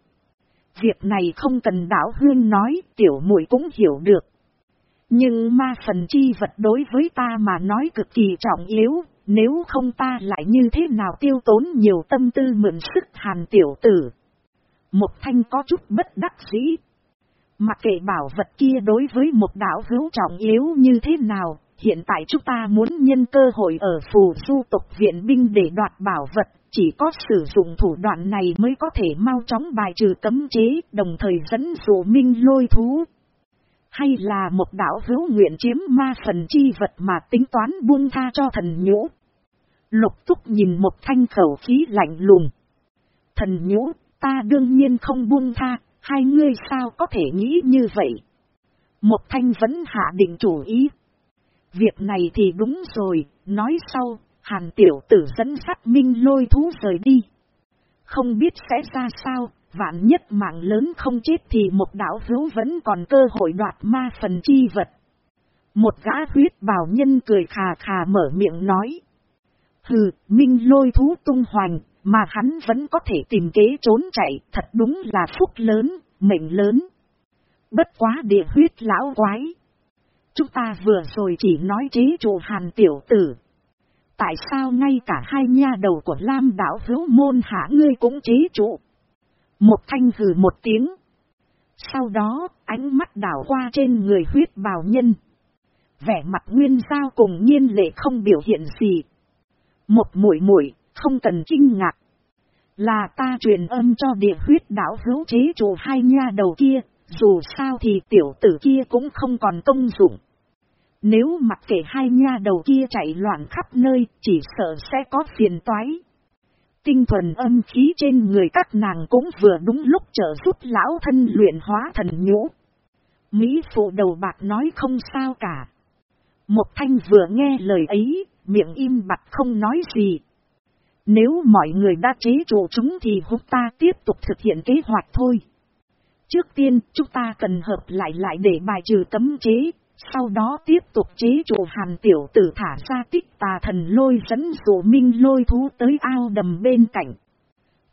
Việc này không cần đảo hương nói, tiểu muội cũng hiểu được. Nhưng ma phần chi vật đối với ta mà nói cực kỳ trọng yếu, nếu không ta lại như thế nào tiêu tốn nhiều tâm tư mượn sức hàn tiểu tử. Một thanh có chút bất đắc dĩ. Mặc kệ bảo vật kia đối với một đảo hữu trọng yếu như thế nào, hiện tại chúng ta muốn nhân cơ hội ở phù du tộc viện binh để đoạt bảo vật, chỉ có sử dụng thủ đoạn này mới có thể mau chóng bài trừ cấm chế, đồng thời dẫn dụ minh lôi thú. Hay là một đạo hữu nguyện chiếm ma phần chi vật mà tính toán buông tha cho thần nhũ. Lục túc nhìn một thanh khẩu khí lạnh lùng. Thần nhũ, ta đương nhiên không buông tha, hai ngươi sao có thể nghĩ như vậy? Một thanh vẫn hạ định chủ ý. Việc này thì đúng rồi, nói sau, hàn tiểu tử dẫn sát minh lôi thú rời đi. Không biết sẽ ra sao, vạn nhất mạng lớn không chết thì một đảo hữu vẫn còn cơ hội đoạt ma phần chi vật. Một gã huyết bào nhân cười khà khà mở miệng nói. Hừ, minh lôi thú tung hoành, mà hắn vẫn có thể tìm kế trốn chạy, thật đúng là phúc lớn, mệnh lớn. Bất quá địa huyết lão quái. Chúng ta vừa rồi chỉ nói chế chủ hàn tiểu tử. Tại sao ngay cả hai nha đầu của Lam đảo hữu môn hạ ngươi cũng chế trụ? Một thanh hừ một tiếng. Sau đó, ánh mắt đảo qua trên người huyết bào nhân. Vẻ mặt nguyên giao cùng nhiên lệ không biểu hiện gì. Một mũi mũi, không cần kinh ngạc. Là ta truyền âm cho địa huyết đảo hữu chế chủ hai nha đầu kia, dù sao thì tiểu tử kia cũng không còn công dụng. Nếu mặc kệ hai nha đầu kia chạy loạn khắp nơi, chỉ sợ sẽ có phiền toái. Tinh thuần âm khí trên người các nàng cũng vừa đúng lúc trợ giúp lão thân luyện hóa thần nhũ. Mỹ phụ đầu bạc nói không sao cả. Một thanh vừa nghe lời ấy, miệng im bặt không nói gì. Nếu mọi người đã chế trụ chúng thì hút ta tiếp tục thực hiện kế hoạch thôi. Trước tiên, chúng ta cần hợp lại lại để bài trừ cấm chế, sau đó tiếp tục chế trụ hàn tiểu tử thả ra tích tà thần lôi dẫn dụ minh lôi thú tới ao đầm bên cạnh.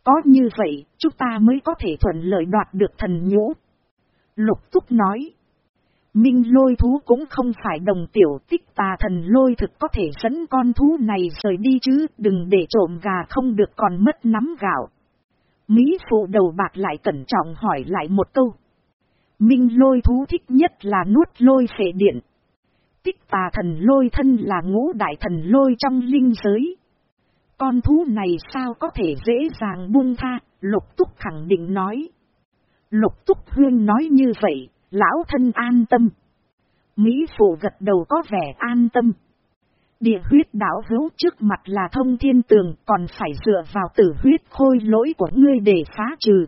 Có như vậy, chúng ta mới có thể thuận lợi đoạt được thần nhũ. Lục túc nói. Minh lôi thú cũng không phải đồng tiểu tích tà thần lôi thực có thể dẫn con thú này rời đi chứ, đừng để trộm gà không được còn mất nắm gạo. Mỹ phụ đầu bạc lại cẩn trọng hỏi lại một câu. Minh lôi thú thích nhất là nuốt lôi phệ điện. Tích tà thần lôi thân là ngũ đại thần lôi trong linh giới. Con thú này sao có thể dễ dàng buông tha, lục túc khẳng định nói. Lục túc huyên nói như vậy, lão thân an tâm. Mỹ phụ gật đầu có vẻ an tâm. Địa huyết đảo hữu trước mặt là thông thiên tường còn phải dựa vào tử huyết khôi lỗi của ngươi để phá trừ.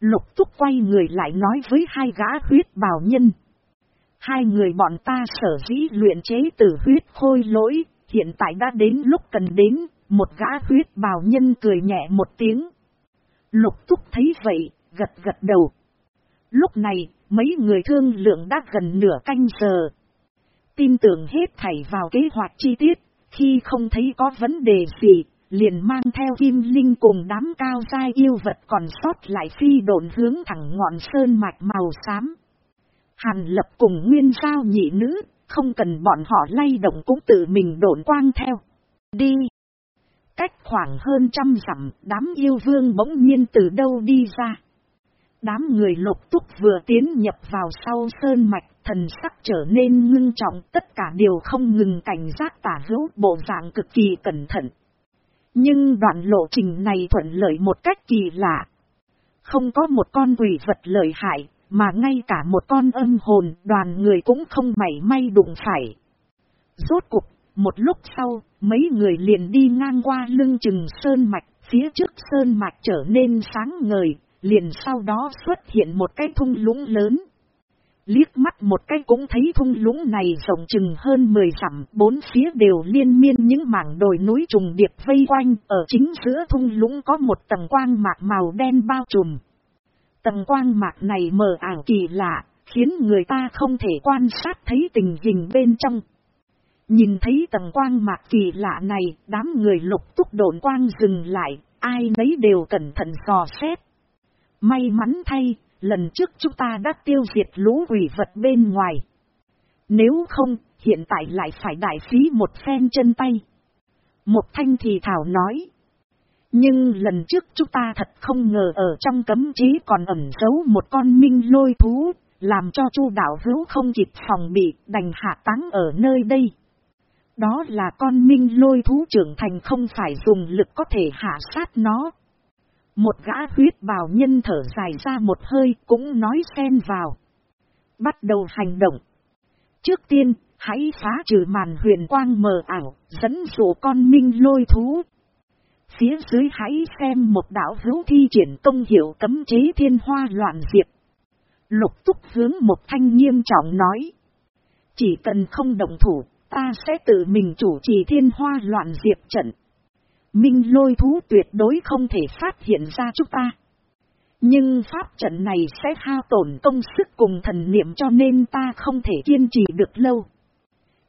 Lục túc quay người lại nói với hai gã huyết bào nhân. Hai người bọn ta sở dĩ luyện chế tử huyết khôi lỗi, hiện tại đã đến lúc cần đến, một gã huyết bào nhân cười nhẹ một tiếng. Lục túc thấy vậy, gật gật đầu. Lúc này, mấy người thương lượng đã gần nửa canh giờ. Tin tưởng hết thảy vào kế hoạch chi tiết, khi không thấy có vấn đề gì, liền mang theo kim linh cùng đám cao dai yêu vật còn sót lại phi độn hướng thẳng ngọn sơn mạch màu xám. Hàn lập cùng nguyên giao nhị nữ, không cần bọn họ lay động cũng tự mình độn quang theo. Đi! Cách khoảng hơn trăm dặm, đám yêu vương bỗng nhiên từ đâu đi ra. Đám người lục túc vừa tiến nhập vào sau sơn mạch, thần sắc trở nên ngưng trọng, tất cả đều không ngừng cảnh giác tả hữu bộ dạng cực kỳ cẩn thận. Nhưng đoạn lộ trình này thuận lợi một cách kỳ lạ. Không có một con quỷ vật lợi hại, mà ngay cả một con âm hồn đoàn người cũng không mảy may đụng phải. Rốt cục, một lúc sau, mấy người liền đi ngang qua lưng chừng sơn mạch, phía trước sơn mạch trở nên sáng ngời, liền sau đó xuất hiện một cái thung lũng lớn. Liếc mắt một cái cũng thấy thung lũng này rộng chừng hơn 10 dặm, bốn phía đều liên miên những mảng đồi núi trùng điệp vây quanh, ở chính giữa thung lũng có một tầng quang mạc màu đen bao trùm. Tầng quang mạc này mờ ảo kỳ lạ, khiến người ta không thể quan sát thấy tình hình bên trong. Nhìn thấy tầng quang mạc kỳ lạ này, đám người lục túc độn quang dừng lại, ai nấy đều cẩn thận dò xét. May mắn thay, lần trước chúng ta đã tiêu diệt lũ quỷ vật bên ngoài. Nếu không, hiện tại lại phải đại phí một phen chân tay. Một thanh thì thảo nói. Nhưng lần trước chúng ta thật không ngờ ở trong cấm chế còn ẩn giấu một con minh lôi thú, làm cho chu đạo hữu không kịp phòng bị, đành hạ táng ở nơi đây. Đó là con minh lôi thú trưởng thành không phải dùng lực có thể hạ sát nó. Một gã huyết bào nhân thở dài ra một hơi cũng nói xen vào. Bắt đầu hành động. Trước tiên, hãy phá trừ màn huyền quang mờ ảo, dẫn dụ con minh lôi thú. Phía dưới hãy xem một đạo hữu thi triển công hiệu cấm chế thiên hoa loạn diệt Lục túc hướng một thanh nghiêm trọng nói. Chỉ cần không động thủ, ta sẽ tự mình chủ trì thiên hoa loạn diệt trận. Minh lôi thú tuyệt đối không thể phát hiện ra chúng ta. Nhưng pháp trận này sẽ hao tổn công sức cùng thần niệm cho nên ta không thể kiên trì được lâu.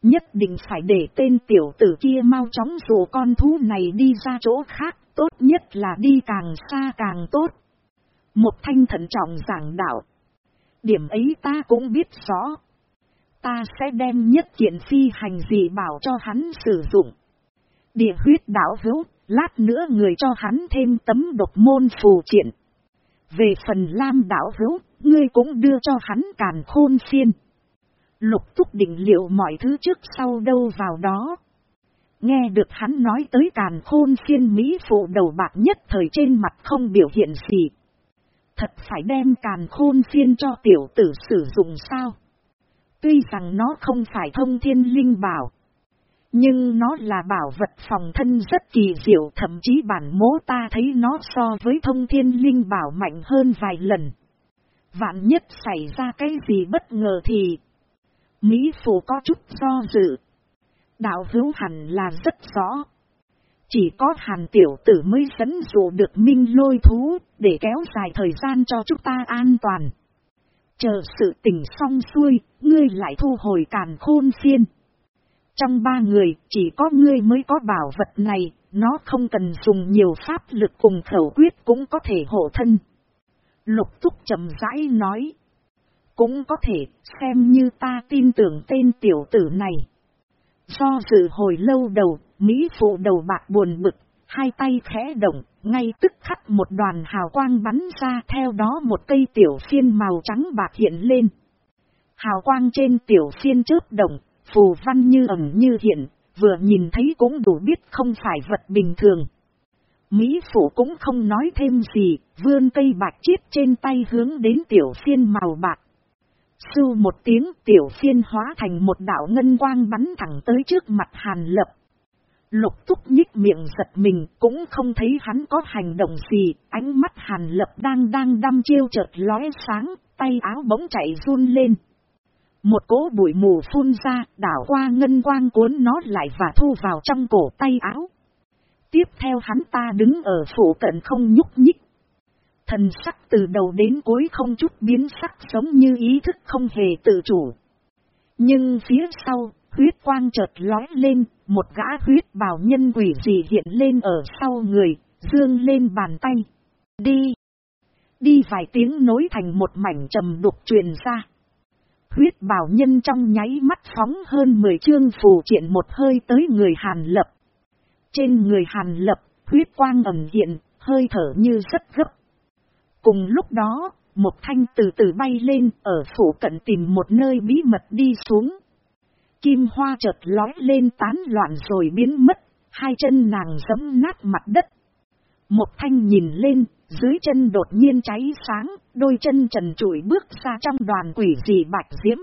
Nhất định phải để tên tiểu tử kia mau chóng dù con thú này đi ra chỗ khác, tốt nhất là đi càng xa càng tốt. Một thanh thận trọng giảng đạo. Điểm ấy ta cũng biết rõ. Ta sẽ đem nhất kiện phi hành gì bảo cho hắn sử dụng. Địa huyết đảo hữu, lát nữa người cho hắn thêm tấm độc môn phù triện. Về phần lam đảo hữu, ngươi cũng đưa cho hắn càn khôn phiên. Lục túc định liệu mọi thứ trước sau đâu vào đó. Nghe được hắn nói tới càn khôn phiên Mỹ phụ đầu bạc nhất thời trên mặt không biểu hiện gì. Thật phải đem càn khôn phiên cho tiểu tử sử dụng sao? Tuy rằng nó không phải thông thiên linh bảo. Nhưng nó là bảo vật phòng thân rất kỳ diệu thậm chí bản mố ta thấy nó so với thông thiên linh bảo mạnh hơn vài lần. Vạn nhất xảy ra cái gì bất ngờ thì Mỹ phủ có chút do dự. Đạo hữu hẳn là rất rõ. Chỉ có hàn tiểu tử mới dẫn dụ được minh lôi thú để kéo dài thời gian cho chúng ta an toàn. Chờ sự tình xong xuôi, ngươi lại thu hồi càn khôn phiên. Trong ba người, chỉ có ngươi mới có bảo vật này, nó không cần dùng nhiều pháp lực cùng khẩu quyết cũng có thể hộ thân. Lục túc chậm rãi nói. Cũng có thể, xem như ta tin tưởng tên tiểu tử này. Do dự hồi lâu đầu, Mỹ phụ đầu bạc buồn bực, hai tay khẽ động, ngay tức khắc một đoàn hào quang bắn ra theo đó một cây tiểu phiên màu trắng bạc hiện lên. Hào quang trên tiểu phiên chớp động, phù văn như ẩn như hiện, vừa nhìn thấy cũng đủ biết không phải vật bình thường. Mỹ phủ cũng không nói thêm gì, vươn cây bạc chiết trên tay hướng đến tiểu phiên màu bạc. Sư một tiếng tiểu phiên hóa thành một đạo ngân quang bắn thẳng tới trước mặt hàn lập. Lục túc nhích miệng giật mình cũng không thấy hắn có hành động gì, ánh mắt hàn lập đang đang đăm chiêu chợt lóe sáng, tay áo bỗng chạy run lên. Một cỗ bụi mù phun ra, đảo qua ngân quang cuốn nó lại và thu vào trong cổ tay áo. Tiếp theo hắn ta đứng ở phủ cận không nhúc nhích. Thần sắc từ đầu đến cuối không chút biến sắc giống như ý thức không hề tự chủ. Nhưng phía sau, huyết quang chợt lói lên, một gã huyết bào nhân quỷ dị hiện lên ở sau người, dương lên bàn tay. Đi! Đi vài tiếng nối thành một mảnh trầm đục truyền ra. Huyết bào nhân trong nháy mắt phóng hơn 10 chương phù triển một hơi tới người Hàn Lập. Trên người Hàn Lập, huyết quang ẩm hiện, hơi thở như rất gấp. Cùng lúc đó, một thanh từ từ bay lên ở phủ cận tìm một nơi bí mật đi xuống. Kim hoa chợt lói lên tán loạn rồi biến mất, hai chân nàng giẫm nát mặt đất. Một thanh nhìn lên, dưới chân đột nhiên cháy sáng, đôi chân trần trụi bước ra trong đoàn quỷ dị bạch diễm.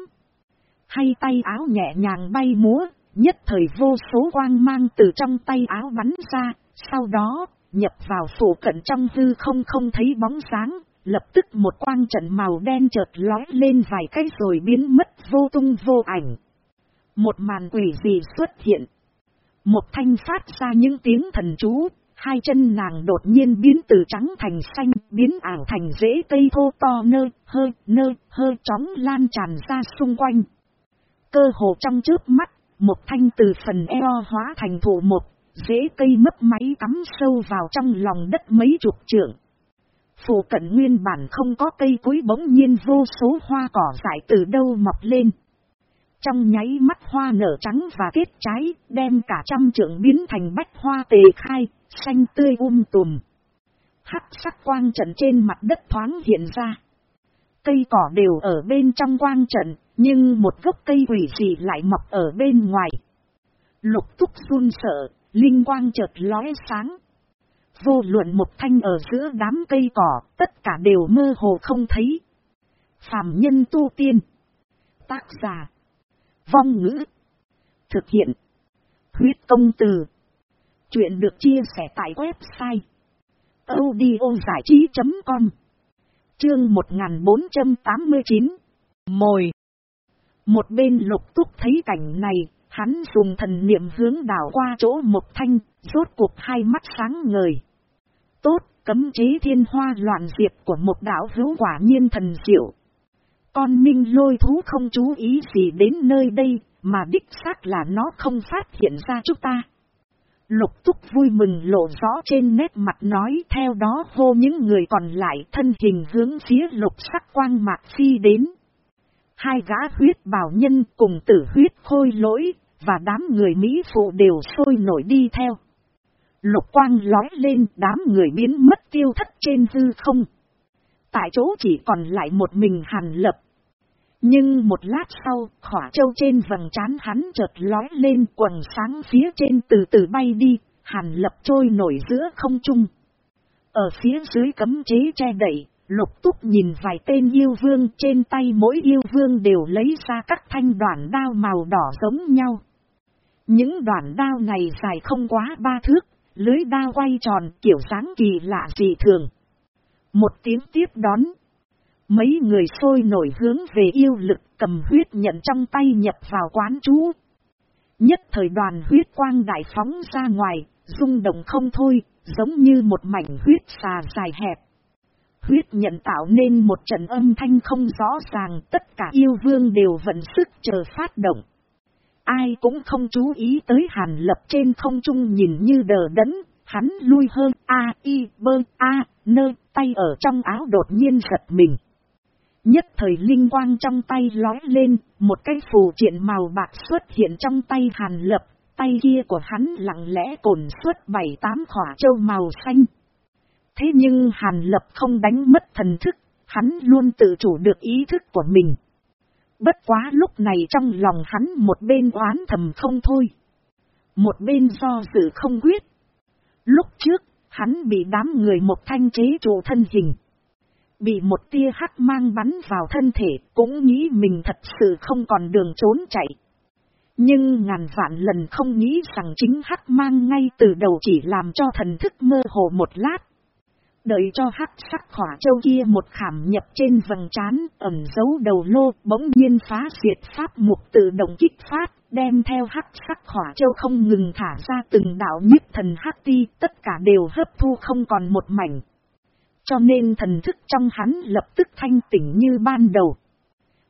Hay tay áo nhẹ nhàng bay múa, nhất thời vô số quang mang từ trong tay áo bắn ra, sau đó, nhập vào phủ cận trong hư không không thấy bóng sáng, lập tức một quang trận màu đen chợt lói lên vài cái rồi biến mất vô tung vô ảnh. Một màn quỷ dị xuất hiện. Một thanh phát ra những tiếng thần chú, hai chân nàng đột nhiên biến từ trắng thành xanh, biến ảo thành rễ cây thô to nơ, hơi, nơ, hơi chóng lan tràn ra xung quanh. Cơ hồ trong trước mắt, một thanh từ phần eo hóa thành thủ một, rễ cây mấp máy cắm sâu vào trong lòng đất mấy chục trượng. Phủ cận nguyên bản không có cây cối bỗng nhiên vô số hoa cỏ dại từ đâu mọc lên. Trong nháy mắt hoa nở trắng và kết trái, đem cả trăm trượng biến thành bách hoa tề khai, xanh tươi um tùm. Hắc sắc quang trận trên mặt đất thoáng hiện ra. Cây cỏ đều ở bên trong quang trận, nhưng một gốc cây quỷ gì lại mọc ở bên ngoài. Lục túc run sợ, linh quang chợt lóe sáng. Vô luận một thanh ở giữa đám cây cỏ, tất cả đều mơ hồ không thấy. Phạm nhân tu tiên. Tác giả. Vong ngữ. Thực hiện. Huyết công từ. Chuyện được chia sẻ tại website. audiozảichí.com Chương 1489 Mồi Một bên lục túc thấy cảnh này, hắn dùng thần niệm hướng đảo qua chỗ một thanh, rốt cuộc hai mắt sáng ngời. Tốt, cấm chế thiên hoa loạn diệt của một đảo hữu quả nhiên thần diệu. Con minh lôi thú không chú ý gì đến nơi đây, mà đích xác là nó không phát hiện ra chúng ta. Lục túc vui mừng lộ rõ trên nét mặt nói theo đó hô những người còn lại thân hình hướng phía lục sắc quang mạc phi đến. Hai gã huyết bảo nhân cùng tử huyết khôi lỗi, và đám người Mỹ phụ đều sôi nổi đi theo. Lục quang lói lên đám người biến mất tiêu thất trên hư không. Tại chỗ chỉ còn lại một mình hàn lập. Nhưng một lát sau, khỏa châu trên vầng trán hắn chợt lói lên quần sáng phía trên từ từ bay đi, hàn lập trôi nổi giữa không trung. Ở phía dưới cấm chế che đậy, lục túc nhìn vài tên yêu vương trên tay mỗi yêu vương đều lấy ra các thanh đoạn đao màu đỏ giống nhau. Những đoạn đao này dài không quá ba thước, lưới đao quay tròn kiểu sáng kỳ lạ dị thường. Một tiếng tiếp đón. Mấy người sôi nổi hướng về yêu lực cầm huyết nhận trong tay nhập vào quán chú. Nhất thời đoàn huyết quang đại phóng ra ngoài, rung động không thôi, giống như một mảnh huyết xà dài hẹp. Huyết nhận tạo nên một trận âm thanh không rõ ràng, tất cả yêu vương đều vận sức chờ phát động. Ai cũng không chú ý tới hàn lập trên không trung nhìn như đờ đẫn, hắn lui hơn a i b a nơi tay ở trong áo đột nhiên giật mình. Nhất thời linh quang trong tay lói lên, một cái phù triện màu bạc xuất hiện trong tay hàn lập, tay kia của hắn lặng lẽ cồn suốt bảy tám khỏa châu màu xanh. Thế nhưng hàn lập không đánh mất thần thức, hắn luôn tự chủ được ý thức của mình. Bất quá lúc này trong lòng hắn một bên oán thầm không thôi. Một bên do dự không quyết. Lúc trước, hắn bị đám người một thanh chế trụ thân hình. Bị một tia hắc mang bắn vào thân thể, cũng nghĩ mình thật sự không còn đường trốn chạy. Nhưng ngàn vạn lần không nghĩ rằng chính hắc mang ngay từ đầu chỉ làm cho thần thức mơ hồ một lát. Đợi cho hắc sắc khỏa châu kia một khảm nhập trên vầng trán, ẩn dấu đầu lô, bỗng nhiên phá diệt pháp mục tự động kích phát, đem theo hắc sắc khỏa châu không ngừng thả ra từng đạo nhất thần hắc ti, tất cả đều hấp thu không còn một mảnh. Cho nên thần thức trong hắn lập tức thanh tỉnh như ban đầu.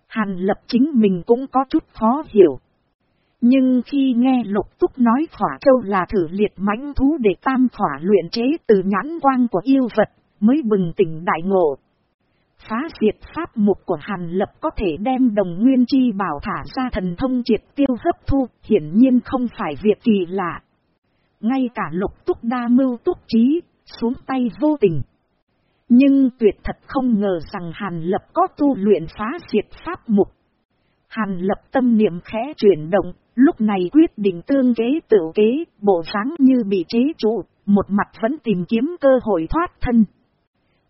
Hàn lập chính mình cũng có chút khó hiểu. Nhưng khi nghe lục túc nói khỏa châu là thử liệt mãnh thú để tam khỏa luyện chế từ nhãn quang của yêu vật, mới bừng tỉnh đại ngộ. Phá diệt pháp mục của Hàn Lập có thể đem đồng nguyên chi bảo thả ra thần thông triệt tiêu hấp thu, hiển nhiên không phải việc kỳ lạ. Ngay cả lục túc đa mưu túc trí, xuống tay vô tình. Nhưng tuyệt thật không ngờ rằng Hàn Lập có tu luyện phá diệt pháp mục. Hàn Lập tâm niệm khẽ chuyển động, lúc này quyết định tương kế tự kế, bộ sáng như bị chế trụ, một mặt vẫn tìm kiếm cơ hội thoát thân.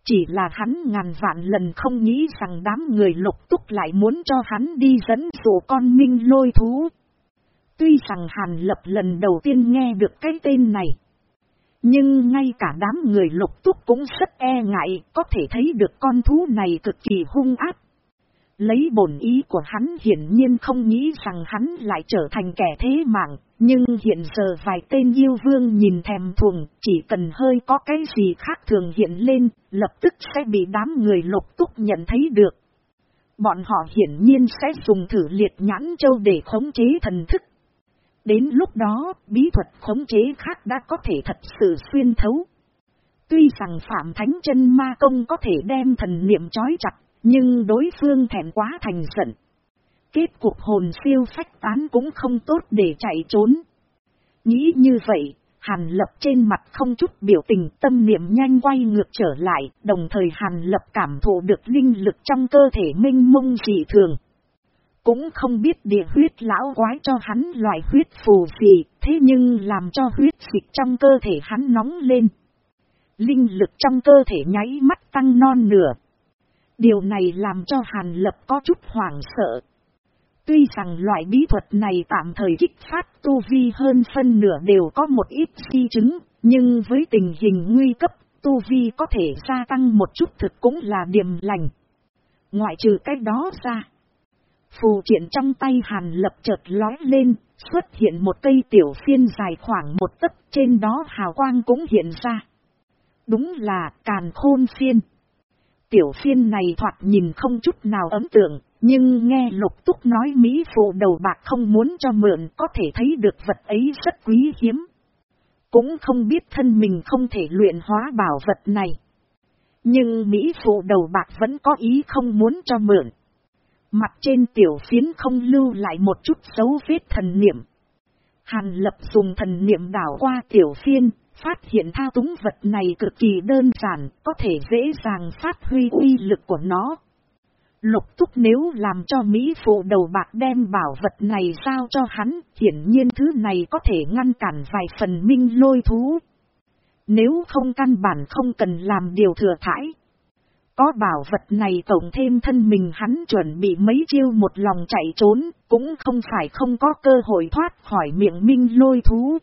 Chỉ là hắn ngàn vạn lần không nghĩ rằng đám người lục túc lại muốn cho hắn đi dẫn dụ con minh lôi thú. Tuy rằng Hàn Lập lần đầu tiên nghe được cái tên này. Nhưng ngay cả đám người lục túc cũng rất e ngại, có thể thấy được con thú này cực kỳ hung áp. Lấy bổn ý của hắn hiển nhiên không nghĩ rằng hắn lại trở thành kẻ thế mạng, nhưng hiện giờ vài tên yêu vương nhìn thèm thuồng, chỉ cần hơi có cái gì khác thường hiện lên, lập tức sẽ bị đám người lục túc nhận thấy được. Bọn họ hiển nhiên sẽ dùng thử liệt nhãn châu để khống chế thần thức. Đến lúc đó, bí thuật khống chế khác đã có thể thật sự xuyên thấu. Tuy rằng Phạm Thánh chân Ma Công có thể đem thần niệm trói chặt, nhưng đối phương thèm quá thành giận. Kết cuộc hồn siêu phách tán cũng không tốt để chạy trốn. Nghĩ như vậy, Hàn Lập trên mặt không chút biểu tình tâm niệm nhanh quay ngược trở lại, đồng thời Hàn Lập cảm thụ được linh lực trong cơ thể minh mông dị thường. Cũng không biết địa huyết lão quái cho hắn loại huyết phù gì, thế nhưng làm cho huyết dịch trong cơ thể hắn nóng lên. Linh lực trong cơ thể nháy mắt tăng non nửa. Điều này làm cho Hàn Lập có chút hoảng sợ. Tuy rằng loại bí thuật này tạm thời kích phát tu vi hơn phân nửa đều có một ít di chứng, nhưng với tình hình nguy cấp, tu vi có thể gia tăng một chút thực cũng là điểm lành. Ngoại trừ cách đó ra. Phù triện trong tay hàn lập chợt lói lên, xuất hiện một cây tiểu phiên dài khoảng một tấc trên đó hào quang cũng hiện ra. Đúng là càn khôn phiên. Tiểu phiên này thoạt nhìn không chút nào ấn tượng, nhưng nghe lục túc nói Mỹ phụ đầu bạc không muốn cho mượn có thể thấy được vật ấy rất quý hiếm. Cũng không biết thân mình không thể luyện hóa bảo vật này. Nhưng Mỹ phụ đầu bạc vẫn có ý không muốn cho mượn. Mặt trên tiểu phiến không lưu lại một chút dấu vết thần niệm. Hàn lập dùng thần niệm đảo qua tiểu phiên, phát hiện thao túng vật này cực kỳ đơn giản, có thể dễ dàng phát huy uy lực của nó. Lục túc nếu làm cho Mỹ phụ đầu bạc đem bảo vật này giao cho hắn, hiển nhiên thứ này có thể ngăn cản vài phần minh lôi thú. Nếu không căn bản không cần làm điều thừa thải. Có bảo vật này tổng thêm thân mình hắn chuẩn bị mấy chiêu một lòng chạy trốn, cũng không phải không có cơ hội thoát khỏi miệng minh lôi thú.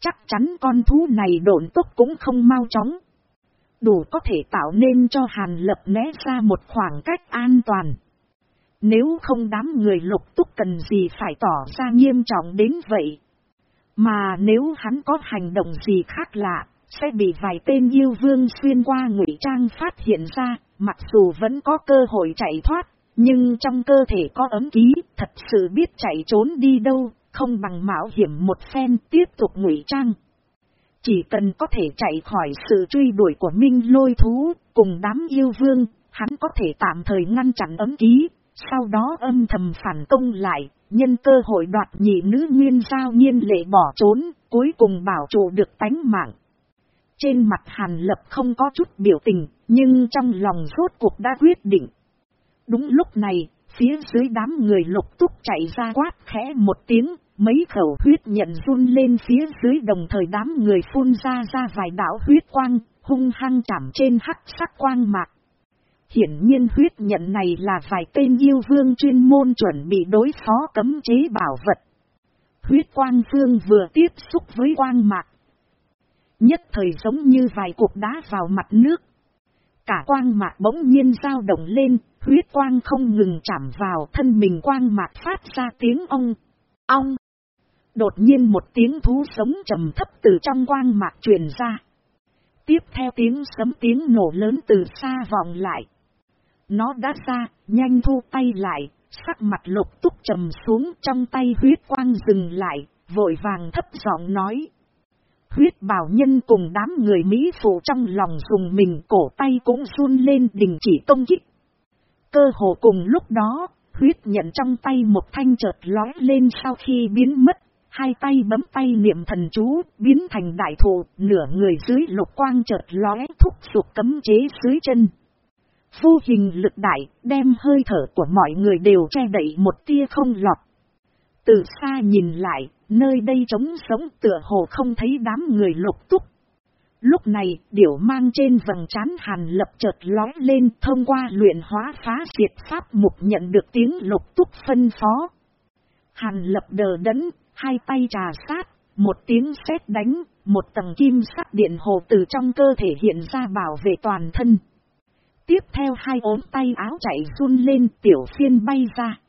Chắc chắn con thú này độn tốc cũng không mau chóng. Đủ có thể tạo nên cho Hàn Lập né ra một khoảng cách an toàn. Nếu không đám người lục túc cần gì phải tỏ ra nghiêm trọng đến vậy. Mà nếu hắn có hành động gì khác lạ, sẽ bị vài tên yêu vương xuyên qua ngụy trang phát hiện ra, mặc dù vẫn có cơ hội chạy thoát, nhưng trong cơ thể có ấm ký, thật sự biết chạy trốn đi đâu, không bằng mạo hiểm một phen tiếp tục ngụy trang. Chỉ cần có thể chạy khỏi sự truy đuổi của Minh lôi thú, cùng đám yêu vương, hắn có thể tạm thời ngăn chặn ấm ký, sau đó âm thầm phản công lại, nhân cơ hội đoạt nhị nữ nguyên giao nhiên lệ bỏ trốn, cuối cùng bảo trụ được tánh mạng. Trên mặt Hàn Lập không có chút biểu tình, nhưng trong lòng rốt cuộc đã quyết định. Đúng lúc này, phía dưới đám người lục túc chạy ra quát khẽ một tiếng, mấy khẩu huyết nhận run lên phía dưới đồng thời đám người phun ra ra vài đảo huyết quang, hung hăng chạm trên hắc sắc quang mạc. Hiển nhiên huyết nhận này là vài tên yêu vương chuyên môn chuẩn bị đối phó cấm chế bảo vật. Huyết quang vương vừa tiếp xúc với quang mạc. Nhất thời giống như vài cục đá vào mặt nước. Cả quang mạc bỗng nhiên dao động lên, huyết quang không ngừng chạm vào thân mình quang mạc phát ra tiếng ong, ong. Đột nhiên một tiếng thú sống trầm thấp từ trong quang mạc truyền ra. Tiếp theo tiếng sấm tiếng nổ lớn từ xa vọng lại. Nó đã ra, nhanh thu tay lại, sắc mặt lục túc trầm xuống trong tay huyết quang dừng lại, vội vàng thấp giọng nói. Huyết bảo nhân cùng đám người Mỹ phụ trong lòng dùng mình cổ tay cũng run lên đình chỉ công kích. Cơ hồ cùng lúc đó, huyết nhận trong tay một thanh chợt lói lên sau khi biến mất, hai tay bấm tay niệm thần chú, biến thành đại thụ, nửa người dưới lục quang chợt lóe thúc sụp cấm chế dưới chân. Vô hình lực đại, đem hơi thở của mọi người đều che đậy một tia không lọt. Từ xa nhìn lại, nơi đây trống sống tựa hồ không thấy đám người lục túc. Lúc này, điểu mang trên vầng trán hàn lập chợt lói lên thông qua luyện hóa phá diệt pháp mục nhận được tiếng lục túc phân phó. Hàn lập đờ đẫn, hai tay trà sát, một tiếng sét đánh, một tầng kim sắc điện hồ từ trong cơ thể hiện ra bảo vệ toàn thân. Tiếp theo hai ốm tay áo chạy run lên tiểu phiên bay ra.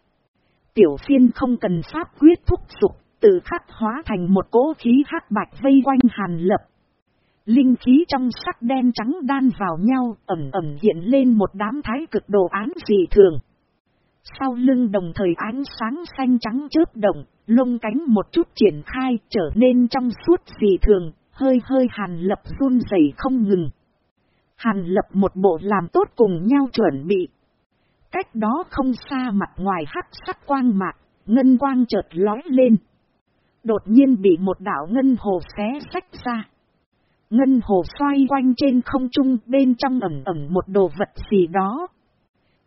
Tiểu phiên không cần pháp quyết thúc dục tự khắc hóa thành một cỗ khí hắc bạch vây quanh hàn lập. Linh khí trong sắc đen trắng đan vào nhau, ẩm ẩm hiện lên một đám thái cực đồ án dị thường. Sau lưng đồng thời ánh sáng xanh trắng chớp động, lông cánh một chút triển khai trở nên trong suốt dị thường, hơi hơi hàn lập run rẩy không ngừng. Hàn lập một bộ làm tốt cùng nhau chuẩn bị. Cách đó không xa mặt ngoài hắc sắc quang mạc, ngân quang chợt lói lên. Đột nhiên bị một đảo ngân hồ xé sách ra. Ngân hồ xoay quanh trên không trung bên trong ẩm ẩm một đồ vật gì đó.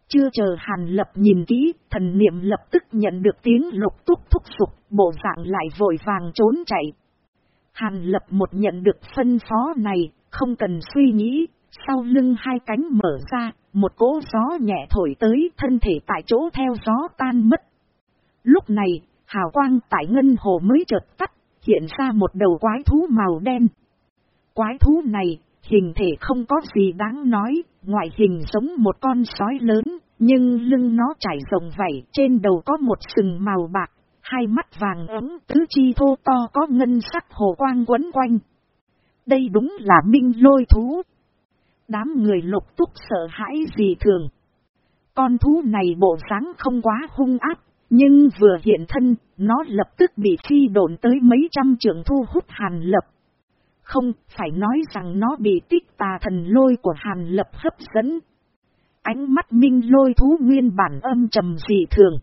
Chưa chờ hàn lập nhìn kỹ, thần niệm lập tức nhận được tiếng lục túc thúc sục, bộ dạng lại vội vàng trốn chạy. Hàn lập một nhận được phân phó này, không cần suy nghĩ, sau lưng hai cánh mở ra, một cỗ gió nhẹ thổi tới thân thể tại chỗ theo gió tan mất. Lúc này, hào quang tại ngân hồ mới chợt tắt, hiện ra một đầu quái thú màu đen. Quái thú này, hình thể không có gì đáng nói, ngoại hình giống một con sói lớn, nhưng lưng nó trải rộng vảy, trên đầu có một sừng màu bạc, hai mắt vàng ấm, tứ chi thô to có ngân sắc hồ quang quấn quanh. Đây đúng là minh lôi thú. Đám người lục túc sợ hãi gì thường. Con thú này bộ dáng không quá hung áp, nhưng vừa hiện thân, nó lập tức bị phi độn tới mấy trăm trường thu hút hàn lập. Không, phải nói rằng nó bị tích tà thần lôi của hàn lập hấp dẫn. Ánh mắt minh lôi thú nguyên bản âm trầm dị thường.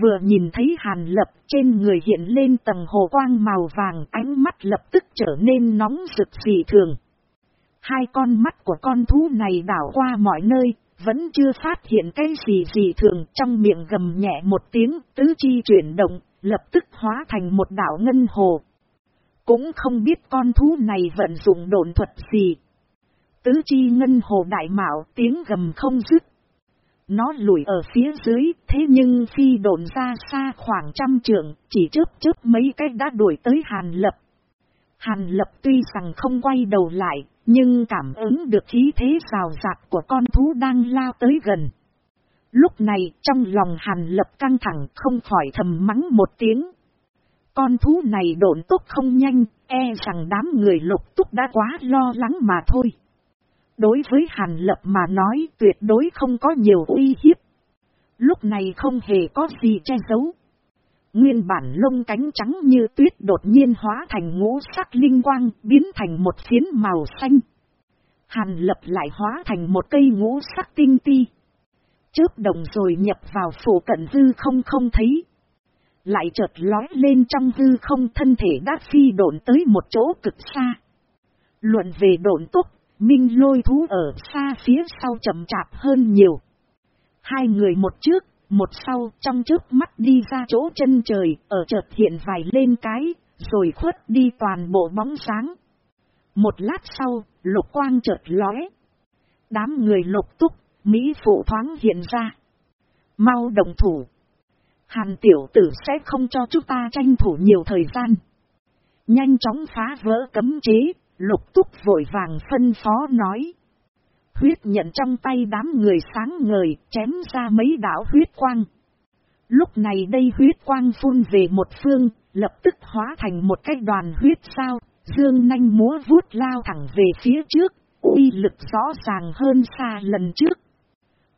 Vừa nhìn thấy hàn lập trên người hiện lên tầng hồ quang màu vàng ánh mắt lập tức trở nên nóng rực dị thường. Hai con mắt của con thú này đảo qua mọi nơi, vẫn chưa phát hiện cái gì gì thường trong miệng gầm nhẹ một tiếng, tứ chi chuyển động, lập tức hóa thành một đảo ngân hồ. Cũng không biết con thú này vận dụng độn thuật gì. Tứ chi ngân hồ đại mạo tiếng gầm không dứt. Nó lùi ở phía dưới, thế nhưng phi độn ra xa khoảng trăm trượng, chỉ chớp chớp mấy cách đã đuổi tới Hàn Lập. Hàn Lập tuy rằng không quay đầu lại, nhưng cảm ứng được khí thế rào rạc của con thú đang lao tới gần. Lúc này trong lòng Hàn Lập căng thẳng không khỏi thầm mắng một tiếng. Con thú này độn tốc không nhanh, e rằng đám người lục túc đã quá lo lắng mà thôi. Đối với Hàn Lập mà nói tuyệt đối không có nhiều uy hiếp. Lúc này không hề có gì che giấu. Nguyên bản lông cánh trắng như tuyết đột nhiên hóa thành ngũ sắc linh quang biến thành một phiến màu xanh. Hàn lập lại hóa thành một cây ngũ sắc tinh ti. Chớp đồng rồi nhập vào phủ cận hư không không thấy. Lại chợt lói lên trong hư không thân thể đã phi độn tới một chỗ cực xa. Luận về độn túc minh lôi thú ở xa phía sau chậm chạp hơn nhiều. Hai người một trước, một sau trong trước mắt đi ra chỗ chân trời, ở chợt hiện vài lên cái, rồi khuất đi toàn bộ bóng sáng. Một lát sau, lục quang chợt lóe. Đám người lục túc, Mỹ phụ thoáng hiện ra. Mau đồng thủ. Hàn tiểu tử sẽ không cho chúng ta tranh thủ nhiều thời gian. Nhanh chóng phá vỡ cấm chế, lục túc vội vàng phân phó nói. Huyết nhận trong tay đám người sáng ngời, chém ra mấy đảo huyết quang. Lúc này đây huyết quang phun về một phương, lập tức hóa thành một cái đoàn huyết sao, dương nanh múa vuốt lao thẳng về phía trước, uy lực rõ ràng hơn xa lần trước.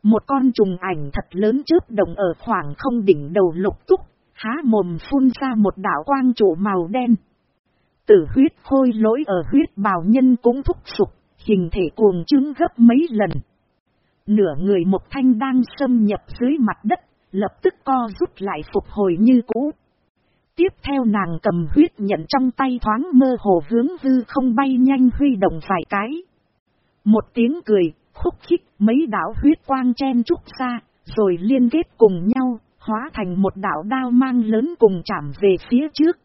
Một con trùng ảnh thật lớn trước đồng ở khoảng không đỉnh đầu lục túc, há mồm phun ra một đảo quang trụ màu đen. Tử huyết khôi lỗi ở huyết bào nhân cũng thúc sụp, hình thể cuồng trứng gấp mấy lần. Nửa người một thanh đang xâm nhập dưới mặt đất, lập tức co rút lại phục hồi như cũ. Tiếp theo nàng cầm huyết nhận trong tay thoáng mơ hồ hướng hư không bay nhanh huy động vài cái. Một tiếng cười, khúc khích mấy đảo huyết quang chen trúc ra, rồi liên kết cùng nhau, hóa thành một đảo đao mang lớn cùng chạm về phía trước.